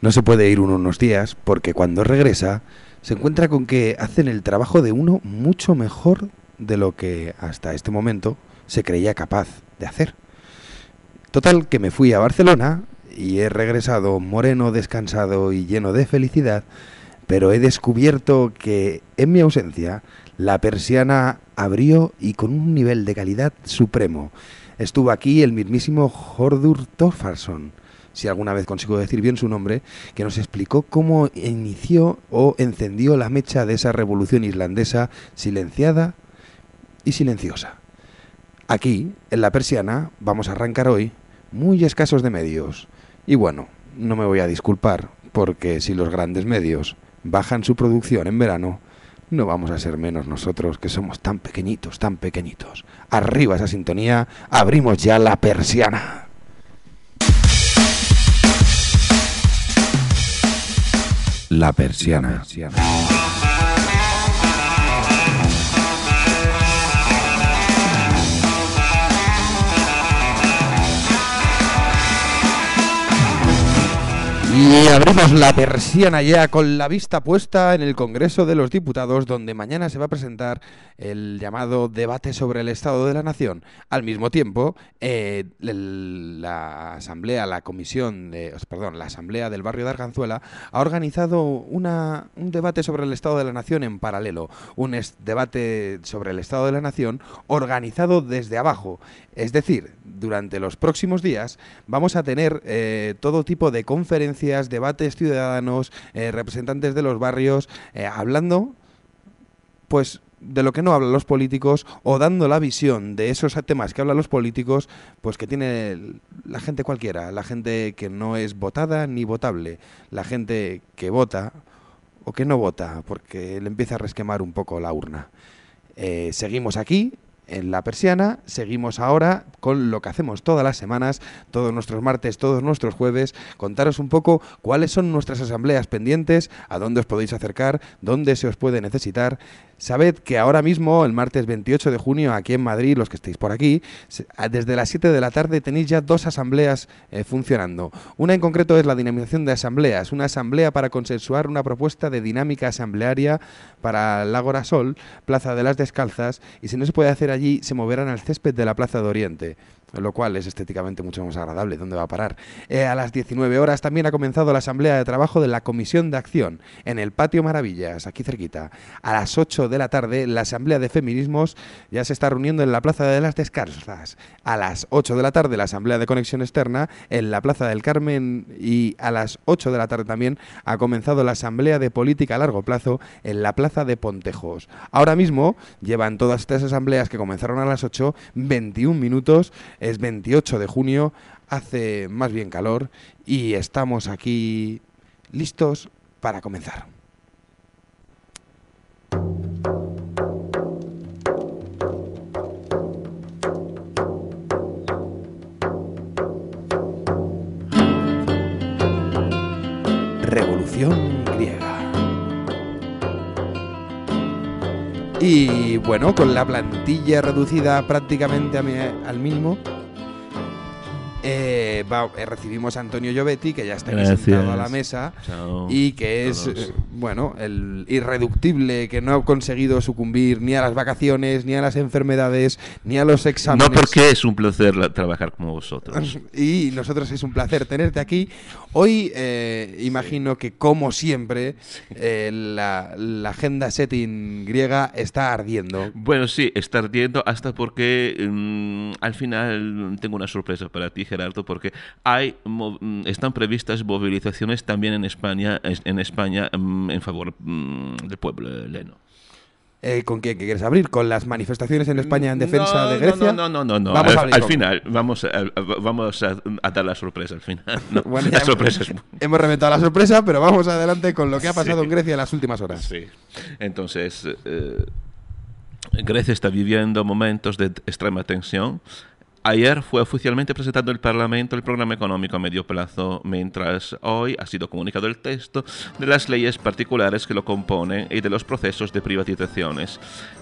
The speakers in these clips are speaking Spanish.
No se puede ir uno unos días porque cuando regresa se encuentra con que hacen el trabajo de uno mucho mejor de lo que hasta este momento se creía capaz de hacer. Total que me fui a Barcelona y he regresado moreno, descansado y lleno de felicidad, pero he descubierto que en mi ausencia la persiana abrió y con un nivel de calidad supremo. Estuvo aquí el mismísimo Hordur Thorfarsson, si alguna vez consigo decir bien su nombre, que nos explicó cómo inició o encendió la mecha de esa revolución islandesa silenciada y silenciosa. Aquí, en la persiana, vamos a arrancar hoy muy escasos de medios. Y bueno, no me voy a disculpar, porque si los grandes medios bajan su producción en verano, no vamos a ser menos nosotros que somos tan pequeñitos, tan pequeñitos. Arriba esa sintonía, abrimos ya la persiana. La persiana. Y abrimos la persiana ya con la vista puesta en el Congreso de los Diputados, donde mañana se va a presentar el llamado debate sobre el Estado de la Nación. Al mismo tiempo, eh, la Asamblea, la Comisión, de, perdón, la Asamblea del Barrio de Arganzuela ha organizado una, un debate sobre el Estado de la Nación en paralelo, un debate sobre el Estado de la Nación organizado desde abajo. Es decir, durante los próximos días vamos a tener eh, todo tipo de conferencias, debates ciudadanos, eh, representantes de los barrios, eh, hablando, pues de lo que no hablan los políticos o dando la visión de esos temas que hablan los políticos, pues que tiene la gente cualquiera, la gente que no es votada ni votable, la gente que vota o que no vota, porque le empieza a resquemar un poco la urna. seguimos aquí en la persiana. Seguimos ahora con lo que hacemos todas las semanas, todos nuestros martes, todos nuestros jueves, contaros un poco cuáles son nuestras asambleas pendientes, a dónde os podéis acercar, dónde se os puede necesitar Sabed que ahora mismo, el martes 28 de junio, aquí en Madrid, los que estéis por aquí, desde las 7 de la tarde tenéis ya dos asambleas eh, funcionando. Una en concreto es la dinamización de asambleas, una asamblea para consensuar una propuesta de dinámica asamblearia para el Ágora Sol, Plaza de las Descalzas, y si no se puede hacer allí, se moverán al césped de la Plaza de Oriente lo cual es estéticamente mucho más agradable. ¿Dónde va a parar? Eh, a las 19 horas también ha comenzado la asamblea de trabajo de la Comisión de Acción en el Patio Maravillas, aquí cerquita. A las 8 de la tarde, la asamblea de feminismos ya se está reuniendo en la Plaza de las Descalzas. A las 8 de la tarde, la asamblea de conexión externa en la Plaza del Carmen y a las 8 de la tarde también ha comenzado la asamblea de política a largo plazo en la Plaza de Pontejos. Ahora mismo llevan todas estas asambleas que comenzaron a las 8 21 minutos es 28 de junio, hace más bien calor y estamos aquí listos para comenzar. Revolución Y bueno, con la plantilla reducida prácticamente al mínimo, eh, eh, recibimos a Antonio Llobetti, que ya está sentado a la mesa y que es, eh, bueno, el irreductible que no ha conseguido sucumbir ni a las vacaciones, ni a las enfermedades, ni a los exámenes. No, porque es un placer trabajar como vosotros. Y nosotros es un placer tenerte aquí. Hoy imagino que, como siempre, la, agenda setting griega está ardiendo. Bueno, sí, está ardiendo hasta porque mm, al final tengo una sorpresa para ti, Gerardo, porque hay mm, están previstas movilizaciones también en España, en España mm, en favor mm, del pueblo leno. Eh, ¿Con quién quieres abrir? ¿Con las manifestaciones en España en defensa de Grecia? No, no, no, no. Vamos al, final, vamos, a, vamos a, dar la sorpresa al final. bueno, la sorpresa hemos, reventado la sorpresa, pero vamos adelante con lo que ha pasado en Grecia en las últimas horas. Sí. Entonces, eh, Grecia está viviendo momentos de extrema tensión Ayer fue oficialmente presentado en el Parlamento el programa económico a medio plazo, mientras hoy ha sido comunicado el texto de las leyes particulares que lo componen y de los procesos de privatizaciones.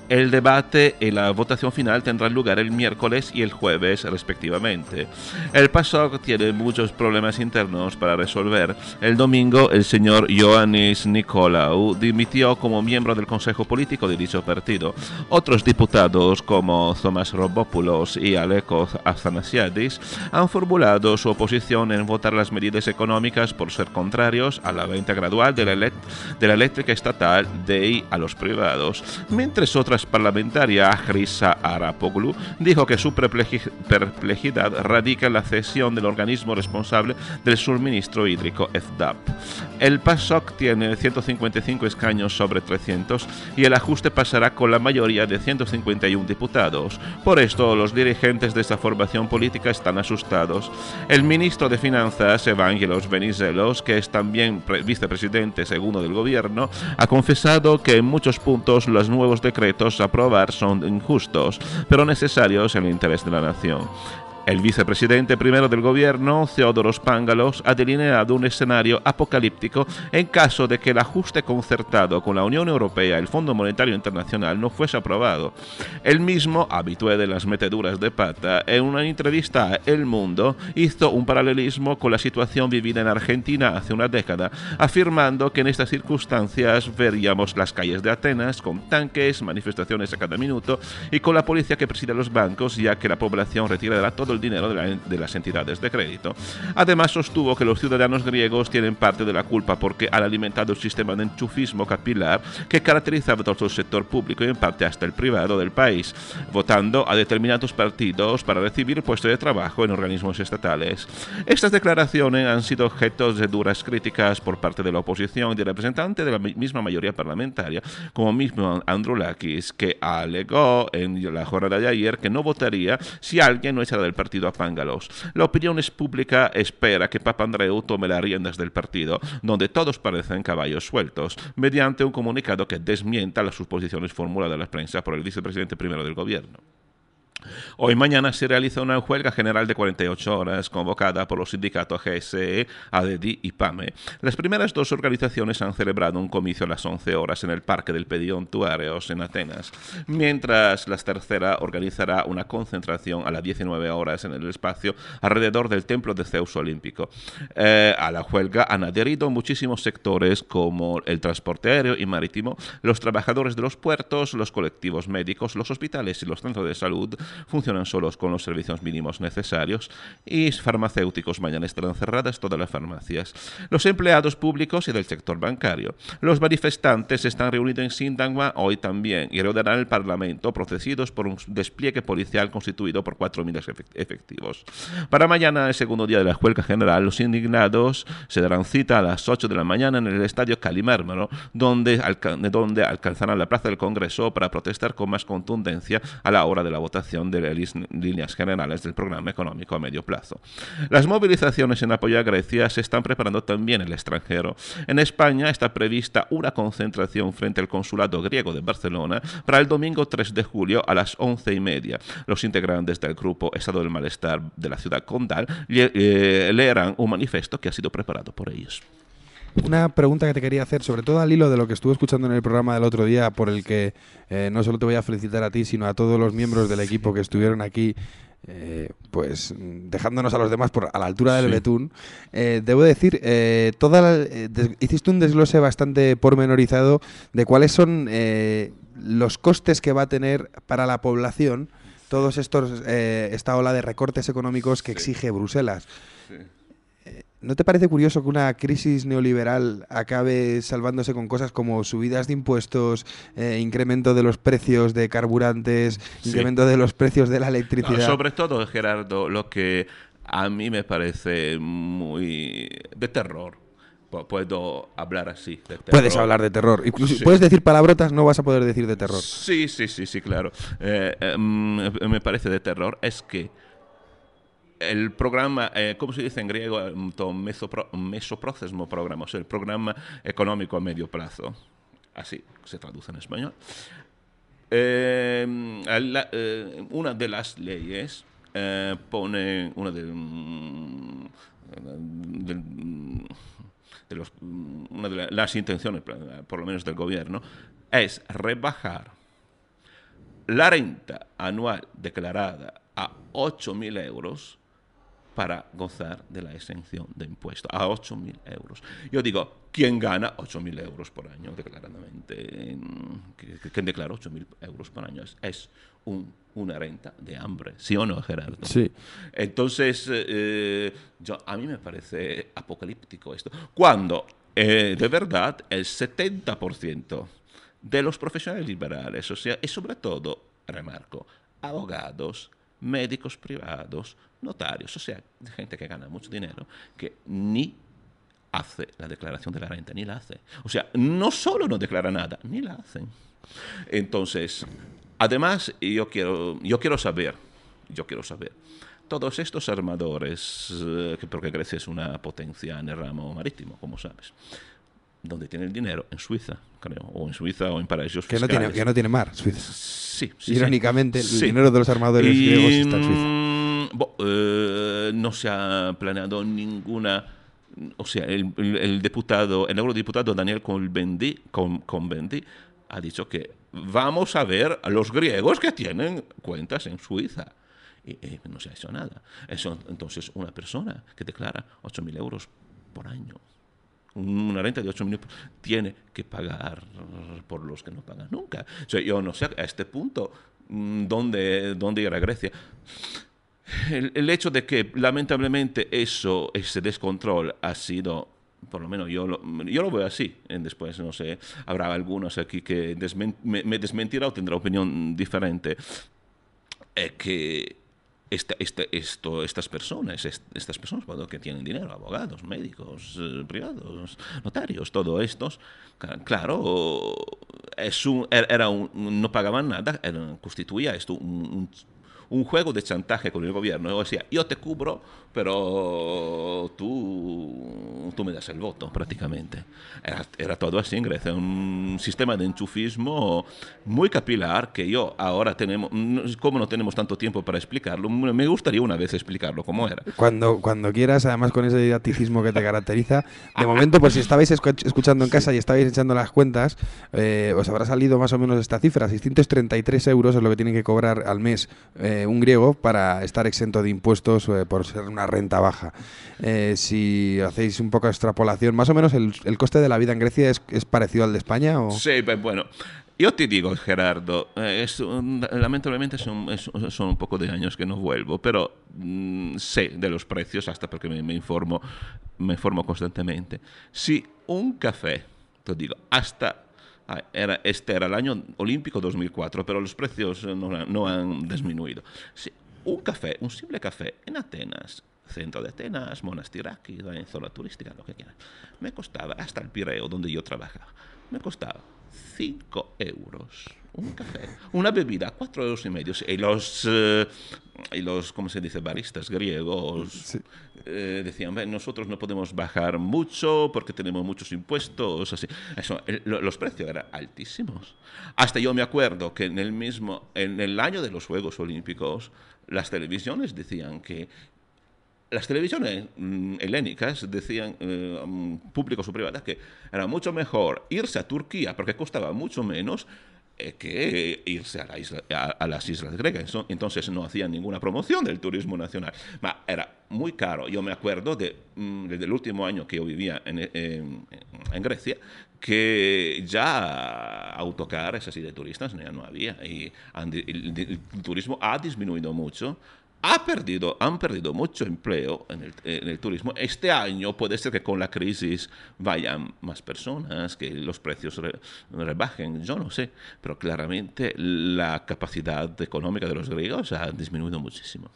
El debate y la votación final tendrán lugar el miércoles y el jueves respectivamente. El PASOK tiene muchos problemas internos para resolver. El domingo el señor Ioannis Nicolaou dimitió como miembro del Consejo Político de dicho partido. Otros diputados como Thomas Robopoulos y Alekos Athanasiadis han formulado su oposición en votar las medidas económicas por ser contrarios a la venta gradual de la, de la eléctrica estatal de a los privados, mientras otras parlamentaria Grisa Arapoglu dijo que su perplejidad radica en la cesión del organismo responsable del suministro hídrico EFDAP. El PASOK tiene 155 escaños sobre 300 y el ajuste pasará con la mayoría de 151 diputados. Por esto, los dirigentes de esta formación política están asustados. El ministro de Finanzas, Evangelos Venizelos, que es también vicepresidente segundo del gobierno, ha confesado que en muchos puntos los nuevos decretos a aprobar son injustos, pero necesarios en el interés de la nación. El vicepresidente primero del gobierno, Theodoros Pángalos, ha delineado un escenario apocalíptico en caso de que el ajuste concertado con la Unión Europea y el Fondo Monetario Internacional no fuese aprobado. El mismo, habitué de las meteduras de pata, en una entrevista a El Mundo, hizo un paralelismo con la situación vivida en Argentina hace una década, afirmando que en estas circunstancias veríamos las calles de Atenas con tanques, manifestaciones a cada minuto y con la policía que preside los bancos, ya que la población retirará todo el dinero de, las entidades de crédito. Además, sostuvo que los ciudadanos griegos tienen parte de la culpa porque han alimentado el sistema de enchufismo capilar que caracterizaba todo el sector público y en parte hasta el privado del país, votando a determinados partidos para recibir puestos de trabajo en organismos estatales. Estas declaraciones han sido objeto de duras críticas por parte de la oposición y de representantes de la misma mayoría parlamentaria, como mismo Andrew Lakis, que alegó en la jornada de ayer que no votaría si alguien no echara del partido partido a Pángalos. La opinión es pública espera que Papandreou tome las riendas del partido, donde todos parecen caballos sueltos, mediante un comunicado que desmienta las suposiciones formuladas en la prensa por el vicepresidente primero del gobierno. Hoy mañana se realiza una huelga general de 48 horas convocada por los sindicatos GSE, ADEDI y PAME. Las primeras dos organizaciones han celebrado un comicio a las 11 horas en el Parque del Pedión Tuareos en Atenas, mientras la tercera organizará una concentración a las 19 horas en el espacio alrededor del Templo de Zeus Olímpico. Eh, a la huelga han adherido muchísimos sectores como el transporte aéreo y marítimo, los trabajadores de los puertos, los colectivos médicos, los hospitales y los centros de salud, funcionan solos con los servicios mínimos necesarios y farmacéuticos mañana estarán cerradas todas las farmacias. Los empleados públicos y del sector bancario. Los manifestantes están reunidos en Sindangma hoy también y rodearán el Parlamento procedidos por un despliegue policial constituido por 4.000 efectivos. Para mañana, el segundo día de la huelga general, los indignados se darán cita a las 8 de la mañana en el estadio Calimármaro, donde, donde alcanzarán la plaza del Congreso para protestar con más contundencia a la hora de la votación de las líneas generales del programa económico a medio plazo. Las movilizaciones en apoyo a Grecia se están preparando también en el extranjero. En España está prevista una concentración frente al consulado griego de Barcelona para el domingo 3 de julio a las once y media. Los integrantes del grupo Estado del Malestar de la ciudad condal eh, leerán un manifiesto que ha sido preparado por ellos. Una pregunta que te quería hacer, sobre todo al hilo de lo que estuve escuchando en el programa del otro día, por el que eh, no solo te voy a felicitar a ti, sino a todos los miembros del equipo que estuvieron aquí eh, pues dejándonos a los demás por, a la altura del betún, eh, debo decir, toda hiciste un desglose bastante pormenorizado de cuáles son los costes que va a tener para la población todos estos esta ola de recortes económicos que exige Bruselas. ¿No te parece curioso que una crisis neoliberal acabe salvándose con cosas como subidas de impuestos, eh, incremento de los precios de carburantes, incremento de los precios de la electricidad? sobre todo, Gerardo, lo que a mí me parece muy de terror. Puedo hablar así. De Puedes hablar de terror. Incluso puedes decir palabrotas, no vas a poder decir de terror. Sí, sí, sí, sí, claro. Eh, eh, mm, me parece de terror es que el programa, eh, ¿cómo se dice en griego? Mesoprocesmo programa, o sea, el programa económico a medio plazo. Así se traduce en español. Eh, eh, una de las leyes pone una de, mm, los- mm, una de la- las intenciones, por lo menos del gobierno, es rebajar la renta anual declarada a 8.000 euros para gozar de la exención de impuestos, a 8.000 euros. Yo digo, ¿quién gana 8.000 euros por año declaradamente? ¿Quién declara 8.000 euros por año? Es, es un- una renta de hambre, ¿sí o no, Gerardo? Sí. Entonces, eh, yo, a mí me parece apocalíptico esto. Cuando, eh, de verdad, el 70% de los profesionales liberales, o sea, y sobre todo, remarco, abogados, médicos privados, notarios, o sea, gente que gana mucho dinero, que ni hace la declaración de la renta, ni la hace. O sea, no solo no declara nada, ni la hacen. Entonces, además, yo quiero, yo quiero saber, yo quiero saber, todos estos armadores, eh, que porque Grecia es una potencia en el ramo marítimo, como sabes, ¿dónde tiene el dinero? En Suiza, creo, o en Suiza o en paraísos Que no, fiscales. tiene, que no tiene mar, Suiza. Sí, sí, Irónicamente, sí. el Sí. dinero de los armadores Y, griegos está en Suiza. mm, bo- eh, no se ha planeado ninguna. O sea, el, el- el diputado, el eurodiputado Daniel Cohn-Bendit Cohn- Cohn-Bendit ha dicho que vamos a ver a los griegos que tienen cuentas en Suiza. Y, y no se ha hecho nada. Eso, entonces, una persona que declara 8.000 euros por año, una renta de 8.000 tiene que pagar por los que no pagan nunca. O sea, yo no sé a este punto mm, dónde, dónde ir a Grecia. El, el hecho de que lamentablemente eso, ese descontrol ha sido, por lo menos yo lo, yo lo veo así, eh, después no sé, habrá algunos aquí que desmen- me, me desmentirá o tendrá opinión diferente, es que esta- este- esto, estas personas, est- estas personas bueno, que tienen dinero, abogados, médicos, eh, privados, notarios, todos estos, claro, er- era no pagaban nada, era- constituía esto un- un juego de chantaje con el gobierno. O sea, yo te cubro, pero tú, tú me das el voto, prácticamente. Era, era todo así en Grecia, un sistema de enchufismo muy capilar que yo ahora tenemos, como no tenemos tanto tiempo para explicarlo, me gustaría una vez explicarlo cómo era. Cuando, cuando quieras, además con ese didacticismo que te caracteriza. De momento, pues si estabais escu- escuchando en casa y estabais echando las cuentas, eh, os habrá salido más o menos esta cifra. 633 euros es lo que tiene que cobrar al mes eh, un griego para estar exento de impuestos eh, por ser una renta baja. Eh, si hacéis un poco de extrapolación, más o menos el, el coste de la vida en Grecia es, es parecido al de España o... Sí, pues bueno. Yo te digo, Gerardo, eh, es un- lamentablemente son, es- son un poco de años que no vuelvo, pero mm, sé de los precios hasta porque me, me informo, me informo constantemente. Si un café, te digo, hasta era, este era el año olímpico 2004, pero los precios no, no han disminuido. Si un café, un simple café en Atenas, centro de Atenas, Monastiraki, en zona turística, lo que quieras, me costaba, hasta el Pireo, donde yo trabajaba, me costaba 5 euros un café. Una bebida, 4 euros y medio. Y los, eh, y los ¿cómo se dice? Baristas griegos Sí. eh, decían, "Ven, nosotros no podemos bajar mucho porque tenemos muchos impuestos. Así. Eso, el- los precios eran altísimos. Hasta yo me acuerdo que en el mismo, en el año de los Juegos Olímpicos, las televisiones decían que las televisiones mm, helénicas decían, eh, mm, públicos o privadas, que era mucho mejor irse a Turquía porque costaba mucho menos eh, que irse a, la isla- a- a las islas griegas. Entonces no hacían ninguna promoción del turismo nacional. Ma era muy caro. Yo me acuerdo de, mm, desde el último año que yo vivía en, en- en Grecia, que ya autocares así de turistas ya no había. Y han di- el, el turismo ha disminuido mucho ha perdido, han perdido mucho empleo en el, en el turismo. Este año puede ser que con la crisis vayan más personas, que los precios re- rebajen, yo no sé, pero claramente la capacidad económica de los griegos ha disminuido muchísimo.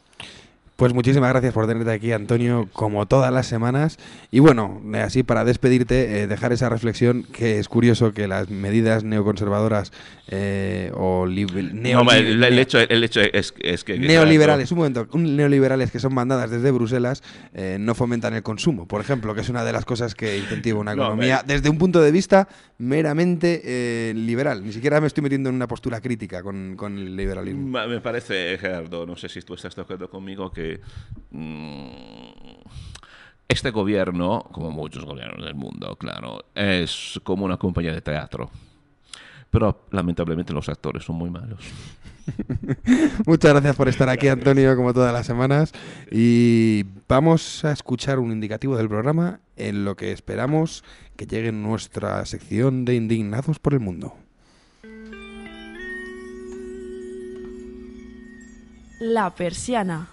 Pues muchísimas gracias por tenerte aquí, Antonio, como todas las semanas. Y bueno, así para despedirte, eh, dejar esa reflexión que es curioso que las medidas neoconservadoras eh, o no, el, el, hecho, el hecho es, es que... Neoliberales, un momento, un neoliberales que son mandadas desde Bruselas eh, no fomentan el consumo, por ejemplo, que es una de las cosas que incentiva una economía desde un punto de vista meramente liberal. Ni siquiera me estoy metiendo en una postura crítica con, con el liberalismo. Me parece, Gerardo, no sé si tú estás de acuerdo conmigo, que Mm, este gobierno, como muchos gobiernos del mundo, claro, es como una compañía de teatro. Pero lamentablemente los actores son muy malos. Muchas gracias por estar aquí, Antonio, como todas las semanas. Y vamos a escuchar un indicativo del programa en lo que esperamos que llegue nuestra sección de Indignados por el Mundo. La persiana.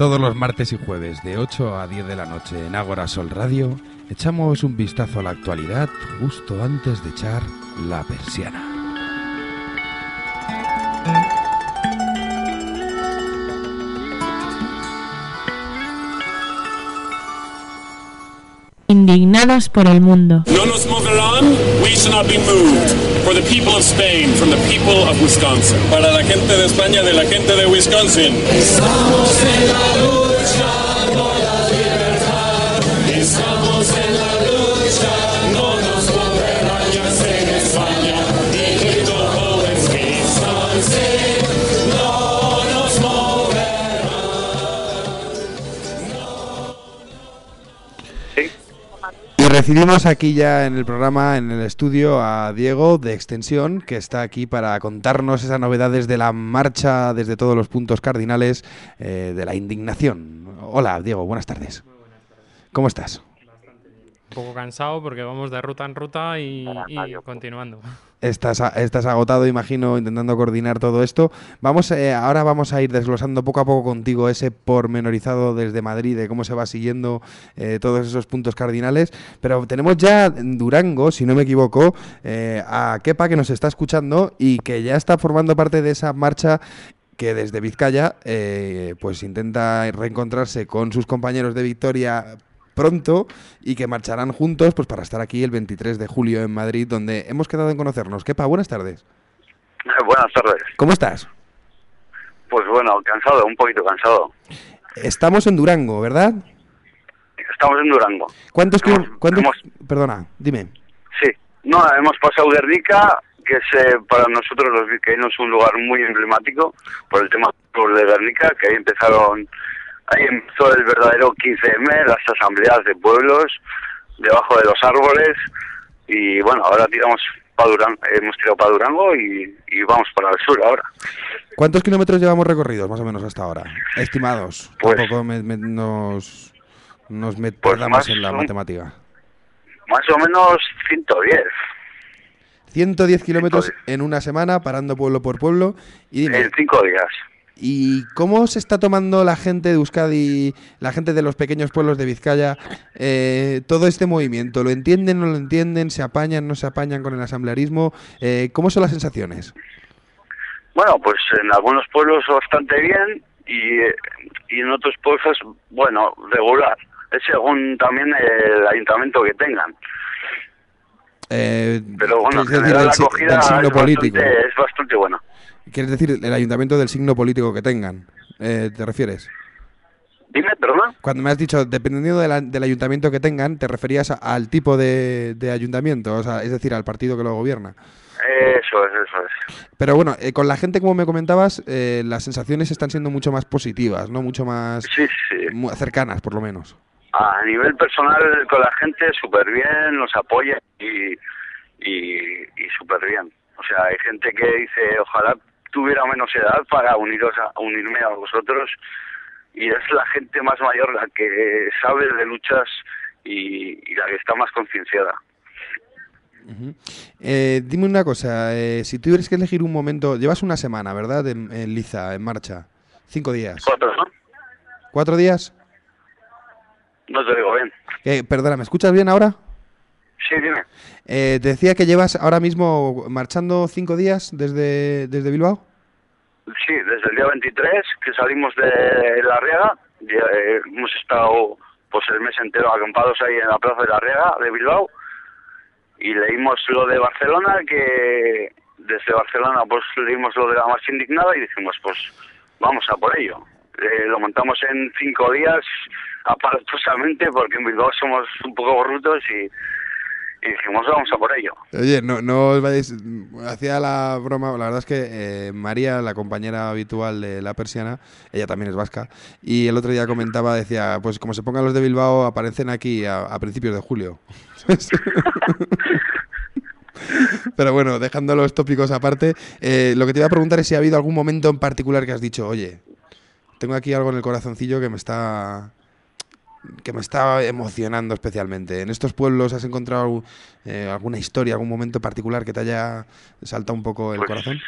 Todos los martes y jueves de 8 a 10 de la noche en Ágora Sol Radio echamos un vistazo a la actualidad justo antes de echar la persiana. Indignados por el mundo. No nos moverán, we shall not be moved. For the people of Spain, from the people of Wisconsin. Para la gente de España, de la gente de Wisconsin. Recibimos aquí ya en el programa, en el estudio, a Diego de Extensión, que está aquí para contarnos esas novedades de la marcha desde todos los puntos cardinales eh, de la indignación. Hola, Diego, buenas tardes. ¿Cómo estás? Un poco cansado porque vamos de ruta en ruta y, continuando. Estás, estás agotado, imagino, intentando coordinar todo esto. Vamos, eh, ahora vamos a ir desglosando poco a poco contigo ese pormenorizado desde Madrid de cómo se va siguiendo eh, todos esos puntos cardinales. Pero tenemos ya Durango, si no me equivoco, eh, a Kepa que nos está escuchando y que ya está formando parte de esa marcha que desde Vizcaya pues intenta reencontrarse con sus compañeros de Victoria pronto y que marcharán juntos pues para estar aquí el 23 de julio en Madrid, donde hemos quedado en conocernos. Kepa, buenas tardes. Buenas tardes. ¿Cómo estás? Pues bueno, cansado, un poquito cansado. Estamos en Durango, ¿verdad? Estamos en Durango. ¿Cuántos kilómetros? Perdona, dime. Sí, no, hemos pasado Guernica, que es eh, para nosotros los vizcaínos un lugar muy emblemático por el tema de Guernica, que ahí empezaron Ahí empezó el verdadero 15M, las asambleas de pueblos, debajo de los árboles. Y bueno, ahora tiramos para Durango, hemos tirado para Durango y, vamos para el sur ahora. ¿Cuántos kilómetros llevamos recorridos más o menos hasta ahora? Estimados. Pues, Tampoco nos, nos metamos pues en la matemática. Más o menos 110. 110 kilómetros en una semana, parando pueblo por pueblo. Y en cinco días. ¿Y cómo se está tomando la gente de Euskadi, la gente de los pequeños pueblos de Vizcaya, eh, todo este movimiento? ¿Lo entienden, no lo entienden? ¿Se apañan, no se apañan con el asamblearismo? Eh, ¿Cómo son las sensaciones? Bueno, pues en algunos pueblos bastante bien y, y en otros pueblos, bueno, regular. Es según también el ayuntamiento que tengan. Eh, Pero bueno, la acogida es bastante buena. ¿Quieres decir el ayuntamiento del signo político que tengan? Eh, ¿Te refieres? Dime, perdón. Cuando me has dicho, dependiendo del ayuntamiento que tengan, te referías al tipo de, ayuntamiento, o sea, es decir, al partido que lo gobierna. Eso es, eso es. Pero bueno, eh, con la gente, como me comentabas, eh, las sensaciones están siendo mucho más positivas, ¿no? Mucho más cercanas, por lo menos. A nivel personal, con la gente, súper bien, nos apoya y, y, y súper bien. O sea, hay gente que dice, ojalá tuviera menos edad para uniros a, unirme a vosotros y es la gente más mayor la que sabe de luchas y, la que está más concienciada. Eh, dime una cosa, eh, si tuvieras que elegir un momento, llevas una semana, ¿verdad? En, Liza, en marcha. Cinco días. Cuatro, ¿no? ¿Cuatro días? No te digo bien. Eh, perdona, ¿me escuchas bien ahora? Sí, dime. Eh, te decía que llevas ahora mismo marchando cinco días desde, desde Bilbao. Sí, desde el día 23 que salimos de La Riega, eh, hemos estado pues el mes entero acampados ahí en la plaza de La Riega de Bilbao y leímos lo de Barcelona que desde Barcelona pues leímos lo de la marcha indignada y dijimos pues vamos a por ello. Eh, lo montamos en cinco días aparatosamente porque en Bilbao somos un poco brutos y, y dijimos vamos a por ello. Oye, no, no os vayáis. Hacía la broma, la verdad es que eh, María, la compañera habitual de la persiana, ella también es vasca, y el otro día comentaba, decía, pues como se pongan los de Bilbao, aparecen aquí a, principios de julio. Pero bueno, dejando los tópicos aparte, eh, lo que te iba a preguntar es si ha habido algún momento en particular que has dicho, oye, tengo aquí algo en el corazoncillo que me está que me está emocionando especialmente. ¿En estos pueblos has encontrado eh, alguna historia, algún momento particular que te haya saltado un poco el Pues- corazón?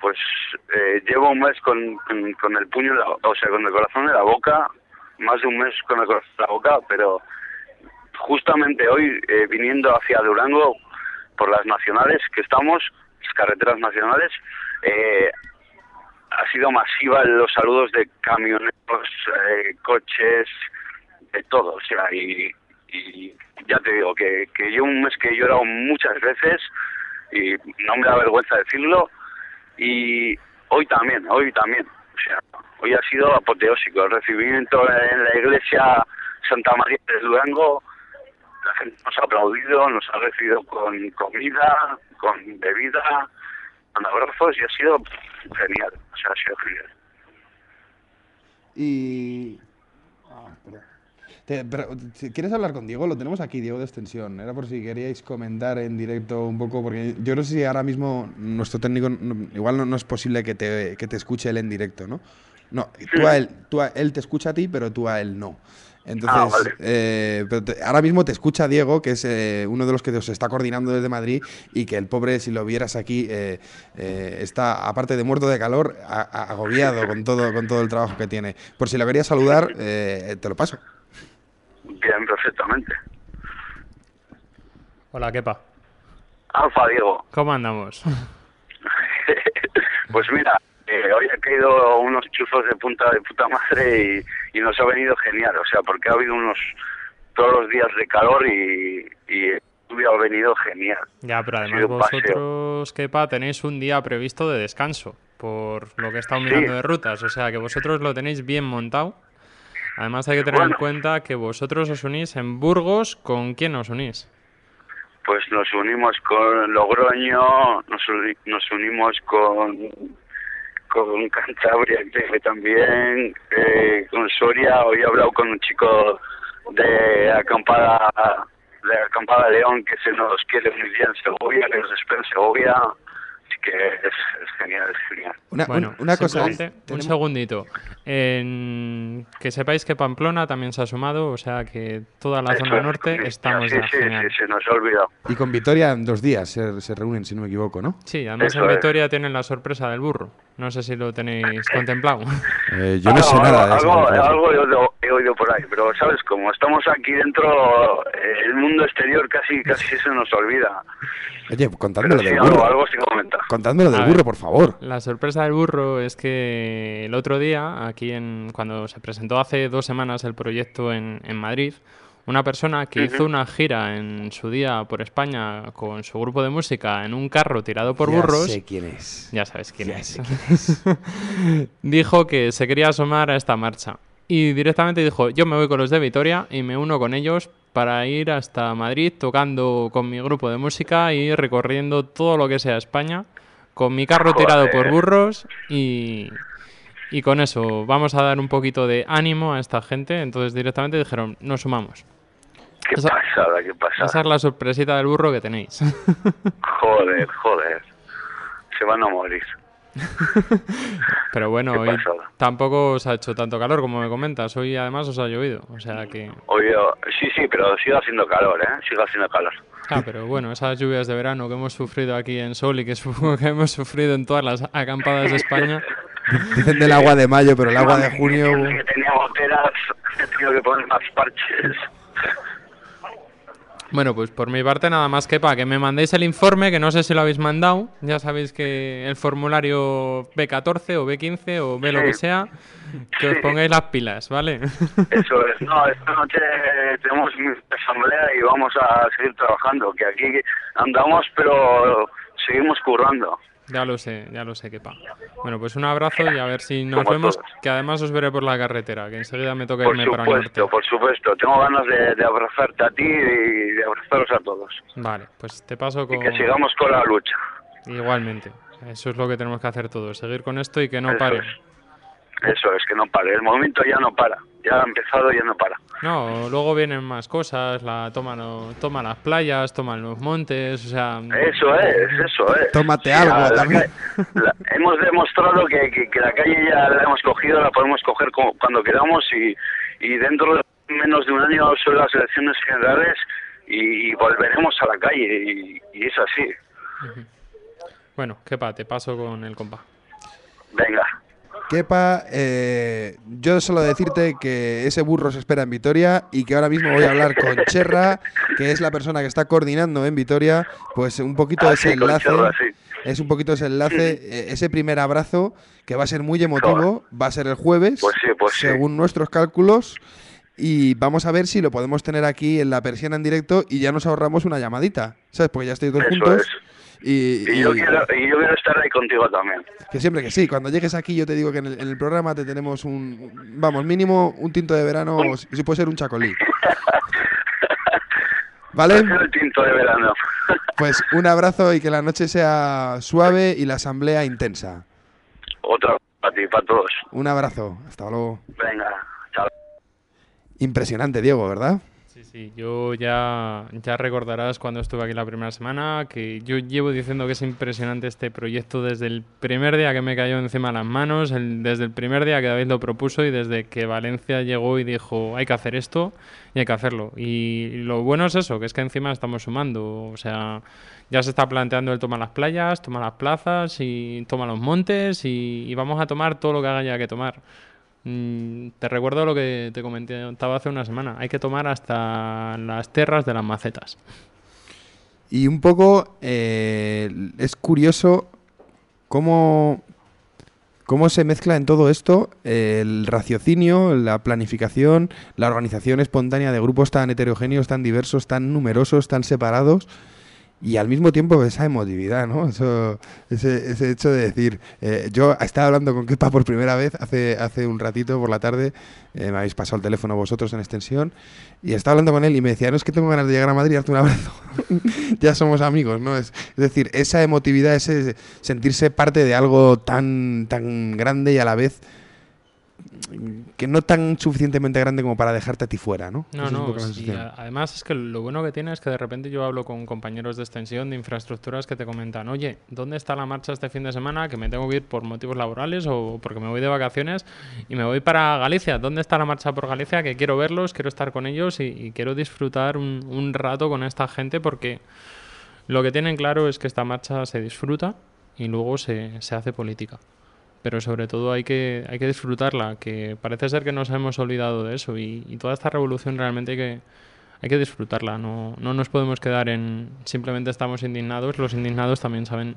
Pues eh, llevo un mes con, con, con el puño, la- o sea, con el corazón en la boca, más de un mes con el corazón en la boca, pero justamente hoy, eh, viniendo hacia Durango por las nacionales que estamos, las carreteras nacionales, eh, ha sido masiva los saludos de camioneros, eh, coches, de todo, o sea, y, y ya te digo que, que llevo un mes que he llorado muchas veces y no me da vergüenza decirlo y hoy también, hoy también, o sea, hoy ha sido apoteósico el recibimiento en la iglesia Santa María de Durango, la gente nos ha aplaudido, nos ha recibido con comida, con bebida, con abrazos y ha sido genial, o sea, ha sido genial. Y... ah, perdón. Te- pero, ¿Quieres hablar con Diego? Lo tenemos aquí, Diego de Extensión. Era por si queríais comentar en directo un poco, porque yo no sé si ahora mismo nuestro técnico, igual no, no es posible que te, que te escuche él en directo, ¿no? No, tú a él, tú a- él te escucha a ti, pero tú a él no. Entonces, Ah, vale. eh, pero te- ahora mismo te escucha Diego, que es eh, uno de los que os está coordinando desde Madrid y que el pobre, si lo vieras aquí, eh, eh, está, aparte de muerto de calor, a- a- agobiado con todo, con todo el trabajo que tiene. Por si lo querías saludar, eh, te lo paso. Bien, perfectamente. Hola, Kepa. Alfa Diego. ¿Cómo andamos? pues mira, eh, hoy ha caído unos chuzos de punta de puta madre y, y nos ha venido genial, o sea, porque ha habido unos todos los días de calor y, y ha venido genial. Ya, pero además vosotros, Kepa, tenéis un día previsto de descanso, por lo que he estado Sí. mirando de rutas. O sea, que vosotros lo tenéis bien montado. Además hay que tener en cuenta que vosotros os unís en Burgos. ¿Con quién os unís? Pues nos unimos con Logroño, nos, uni- nos unimos con con Cantabria también, eh, con Soria. Hoy he hablado con un chico de acampada de acampada León que se nos quiere unir en Segovia, que nos espera en Segovia. Así que es, es genial, es genial. Una, Bueno, un- una cosa. un segundito. En- Que sepáis que Pamplona también se ha sumado, o sea que toda la Eso zona es, norte sí, estamos sí, ya. sí, genial. sí, se nos ha olvidado. Y con Vitoria en dos días se, se reúnen, si no me equivoco, ¿no? Sí, además Eso en es. Vitoria tienen la sorpresa del burro. No sé si lo tenéis contemplado. Eh, yo no sé nada de eso. Algo, favor. algo he, oído, por ahí, pero sabes, como estamos aquí dentro, eh, el mundo exterior casi casi se nos olvida. Oye, contádmelo Pero sí, del algo, burro. algo sí. Contádmelo del A burro, ver. por favor. La sorpresa del burro es que el otro día, aquí en cuando se presentó hace dos semanas el proyecto en, en Madrid, una persona que hizo una gira en su día por España con su grupo de música en un carro tirado por Ya burros, sé quién es. ya sabes quién Ya es, sé quién es. dijo que se quería asomar a esta marcha. Y directamente dijo, yo me voy con los de Vitoria y me uno con ellos para ir hasta Madrid tocando con mi grupo de música y recorriendo todo lo que sea España con mi carro tirado por burros y, y con eso vamos a dar un poquito de ánimo a esta gente. Entonces directamente dijeron, nos sumamos. Qué Esa- pasada, qué Esa pasada. es la sorpresita del burro que tenéis. Joder, joder. Se van a morir. Pero bueno, hoy tampoco os ha hecho tanto calor como me comentas. Hoy además os ha llovido. O sea que... Oye, sí, sí, pero sigue haciendo calor, ¿eh? Sigue haciendo calor. Ah, pero bueno, esas lluvias de verano que hemos sufrido aquí en Sol y que supongo que hemos sufrido en todas las acampadas de España. Dicen del agua de mayo, pero el agua de junio. Que tenía goteras, he tenido que poner más parches. Bueno, pues por mi parte nada más que para que me mandéis el informe, que no sé si lo habéis mandado. Ya sabéis que el formulario B14 o B15 o B lo que sea, que os pongáis las pilas, ¿vale? Eso es. No, esta noche tenemos asamblea y vamos a seguir trabajando, que aquí andamos, pero seguimos currando. Ya lo sé, ya lo sé, que pa. Bueno, pues un abrazo y a ver si nos Como vemos, todos. que además os veré por la carretera, que enseguida me toca Por irme para el norte. supuesto, por supuesto. Tengo ganas de, de abrazarte a ti y de abrazaros a todos. Vale, pues te paso con... Y que sigamos con la lucha. Igualmente, eso es lo que tenemos que hacer todos, seguir con esto y que no Eso pare. es. Eso es, que no pare. El movimiento ya no para. Ya ha empezado y ya no para. No, luego vienen más cosas, la toman, o- toman las playas, toman los montes, o sea... Eso es, eso es. Tómate Sí, algo la- también. la- hemos demostrado que, que- que la calle ya la hemos cogido, la podemos coger como- cuando queramos y, y dentro de menos de un año son las elecciones generales y, volveremos a la calle y, y es así. Bueno, qué pa, te paso con el compa. Venga, Kepa, eh, yo solo decirte que ese burro se espera en Vitoria y que ahora mismo voy a hablar con Cherra, que es la persona que está coordinando en Vitoria, pues un poquito Ah, ese sí, enlace, Cherra, sí. es un poquito ese enlace, eh, ese primer abrazo que va a ser muy emotivo, va a ser el jueves, Pues pues según nuestros cálculos. Y vamos a ver si lo podemos tener aquí en la persiana en directo y ya nos ahorramos una llamadita, ¿sabes? Porque ya estáis dos Eso juntos. es. Y, y yo, y- quiero, y yo quiero estar ahí contigo también. que siempre que sí, cuando llegues aquí yo te digo que en el, en el programa te tenemos un, vamos, mínimo un tinto de verano, o si si puede ser un chacolí. ¿Vale? El tinto de verano. Pues un abrazo y que la noche sea suave y la asamblea intensa. Otra para ti, para todos. Un abrazo, hasta luego. Venga, chao. Impresionante, Diego, ¿verdad? Sí, yo ya, ya recordarás cuando estuve aquí la primera semana que yo llevo diciendo que es impresionante este proyecto desde el primer día que me cayó encima las manos, el- desde el primer día que David lo propuso y desde que Valencia llegó y dijo hay que hacer esto y hay que hacerlo. Y lo bueno es eso, que es que encima estamos sumando, o sea, ya se está planteando el toma las playas, toma las plazas y toma los montes y, y vamos a tomar todo lo que haya que tomar. Mm, te recuerdo lo que te comentaba hace una semana. Hay que tomar hasta las tierras de las macetas. Y un poco eh, es curioso cómo, cómo se mezcla en todo esto el raciocinio, la planificación, la organización espontánea de grupos tan heterogéneos, tan diversos, tan numerosos, tan separados. Y al mismo tiempo esa emotividad, ¿no? Eso, ese, ese hecho de decir, eh, yo estaba hablando con Kepa por primera vez hace, hace un ratito por la tarde, eh, me habéis pasado el teléfono vosotros en extensión, y estaba hablando con él y me decía, no es que tengo ganas de llegar a Madrid y darte un abrazo. ya somos amigos, ¿no? Es, es decir, esa emotividad, ese sentirse parte de algo tan, tan grande y a la vez que no tan suficientemente grande como para dejarte a ti fuera, ¿no? No, es no, sí, a- además es que lo bueno que tiene es que de repente yo hablo con compañeros de extensión de infraestructuras que te comentan, oye, ¿dónde está la marcha este fin de semana? Que me tengo que ir por motivos laborales o porque me voy de vacaciones y me voy para Galicia. ¿Dónde está la marcha por Galicia? Que quiero verlos, quiero estar con ellos y, y quiero disfrutar un, un rato con esta gente porque lo que tienen claro es que esta marcha se disfruta y luego se, se hace política. Pero sobre todo hay que, hay que disfrutarla, que parece ser que nos hemos olvidado de eso y, y toda esta revolución realmente hay que, hay que disfrutarla. No, no nos podemos quedar en simplemente estamos indignados. Los indignados también saben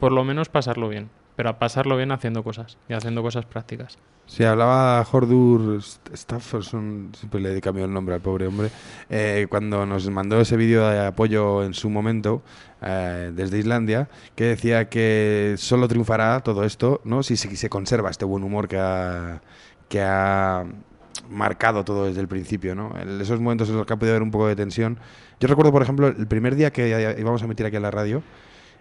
por lo menos pasarlo bien, pero a pasarlo bien haciendo cosas y haciendo cosas prácticas. Sí, hablaba Hordur Staffordson, siempre le cambio el nombre al pobre hombre, eh, cuando nos mandó ese vídeo de apoyo en su momento eh, desde Islandia, que decía que solo triunfará todo esto ¿no? si se, se conserva este buen humor que ha, que ha marcado todo desde el principio. ¿no? En esos momentos en los que ha podido haber un poco de tensión. Yo recuerdo, por ejemplo, el primer día que íbamos a emitir aquí en la radio,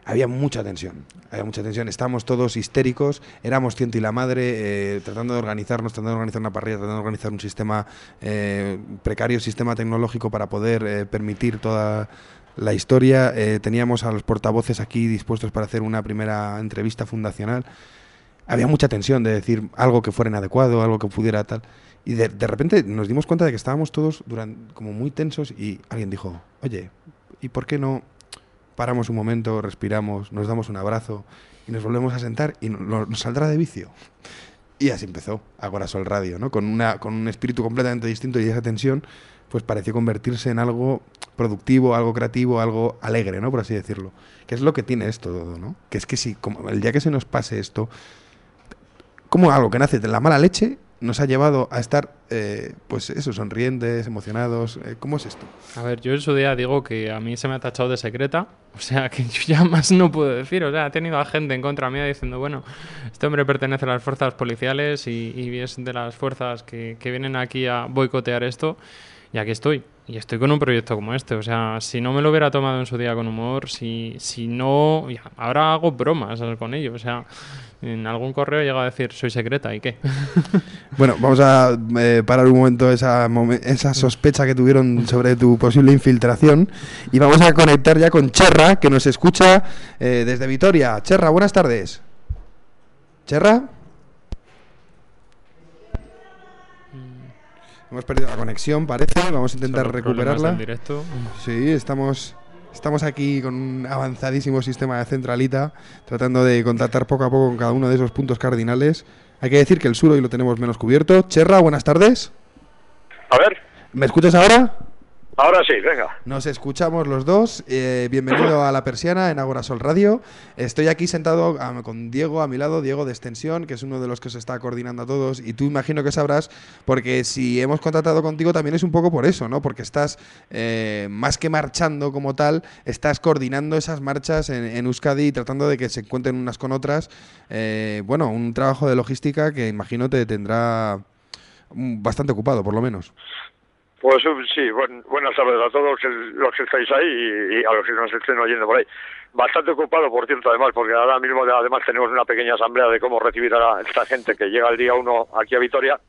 había mucha tensión, había mucha tensión. Estábamos todos histéricos, éramos ciento y la madre, eh, tratando de organizarnos, tratando de organizar una parrilla, tratando de organizar un sistema eh, precario, sistema tecnológico para poder eh, permitir toda la historia. Eh, teníamos a los portavoces aquí dispuestos para hacer una primera entrevista fundacional. Había mucha tensión de decir algo que fuera inadecuado, algo que pudiera tal. Y de, de repente nos dimos cuenta de que estábamos todos durante, como muy tensos y alguien dijo, oye, ¿y por qué no paramos un momento, respiramos, nos damos un abrazo y nos volvemos a sentar y no- no- nos saldrá de vicio. Y así empezó Agora Sol Radio, ¿no? Con, una, con un espíritu completamente distinto y esa tensión pues pareció convertirse en algo productivo, algo creativo, algo alegre, ¿no? Por así decirlo. Que es lo que tiene esto todo, ¿no? Que es que si como el día que se nos pase esto, como algo que nace de la mala leche nos ha llevado a estar, eh, pues eso, sonrientes, emocionados. Eh, ¿Cómo es esto? A ver, yo en su día digo que a mí se me ha tachado de secreta, o sea que yo ya más no puedo decir, o sea, ha tenido a gente en contra mía diciendo, bueno, este hombre pertenece a las fuerzas policiales y, y es de las fuerzas que, que vienen aquí a boicotear esto, y aquí estoy. Y estoy con un proyecto como este. O sea, si no me lo hubiera tomado en su día con humor, si, si no. ahora hago bromas con ello. O sea, en algún correo llega a decir, soy secreta, ¿y qué? Bueno, vamos a eh, parar un momento esa, esa sospecha que tuvieron sobre tu posible infiltración y vamos a conectar ya con Cherra, que nos escucha eh, desde Vitoria. Cherra, buenas tardes. ¿Cherra? Hemos perdido la conexión, parece. Vamos a intentar recuperarla. en directo. Sí, estamos, estamos aquí con un avanzadísimo sistema de centralita, tratando de contactar poco a poco con cada uno de esos puntos cardinales. Hay que decir que el sur hoy lo tenemos menos cubierto. Cherra, buenas tardes. A ver, ¿Me escuchas ahora? Ahora sí, venga. Nos escuchamos los dos. Eh, bienvenido a La Persiana en Agora Sol Radio. Estoy aquí sentado con Diego a mi lado, Diego de Extensión, que es uno de los que se está coordinando a todos. Y tú imagino que sabrás, porque si hemos contactado contigo también es un poco por eso, ¿no? Porque estás, eh, más que marchando como tal, estás coordinando esas marchas en, en Euskadi y tratando de que se encuentren unas con otras. Eh, bueno, un trabajo de logística que imagino te tendrá mm, bastante ocupado, por lo menos. Pues um, sí, buen- buenas tardes a todos los que estáis ahí y, y a los que nos estén oyendo por ahí. Bastante ocupado, por cierto, además, porque ahora mismo además tenemos una pequeña asamblea de cómo recibir a esta gente que llega el día uno aquí a Vitoria.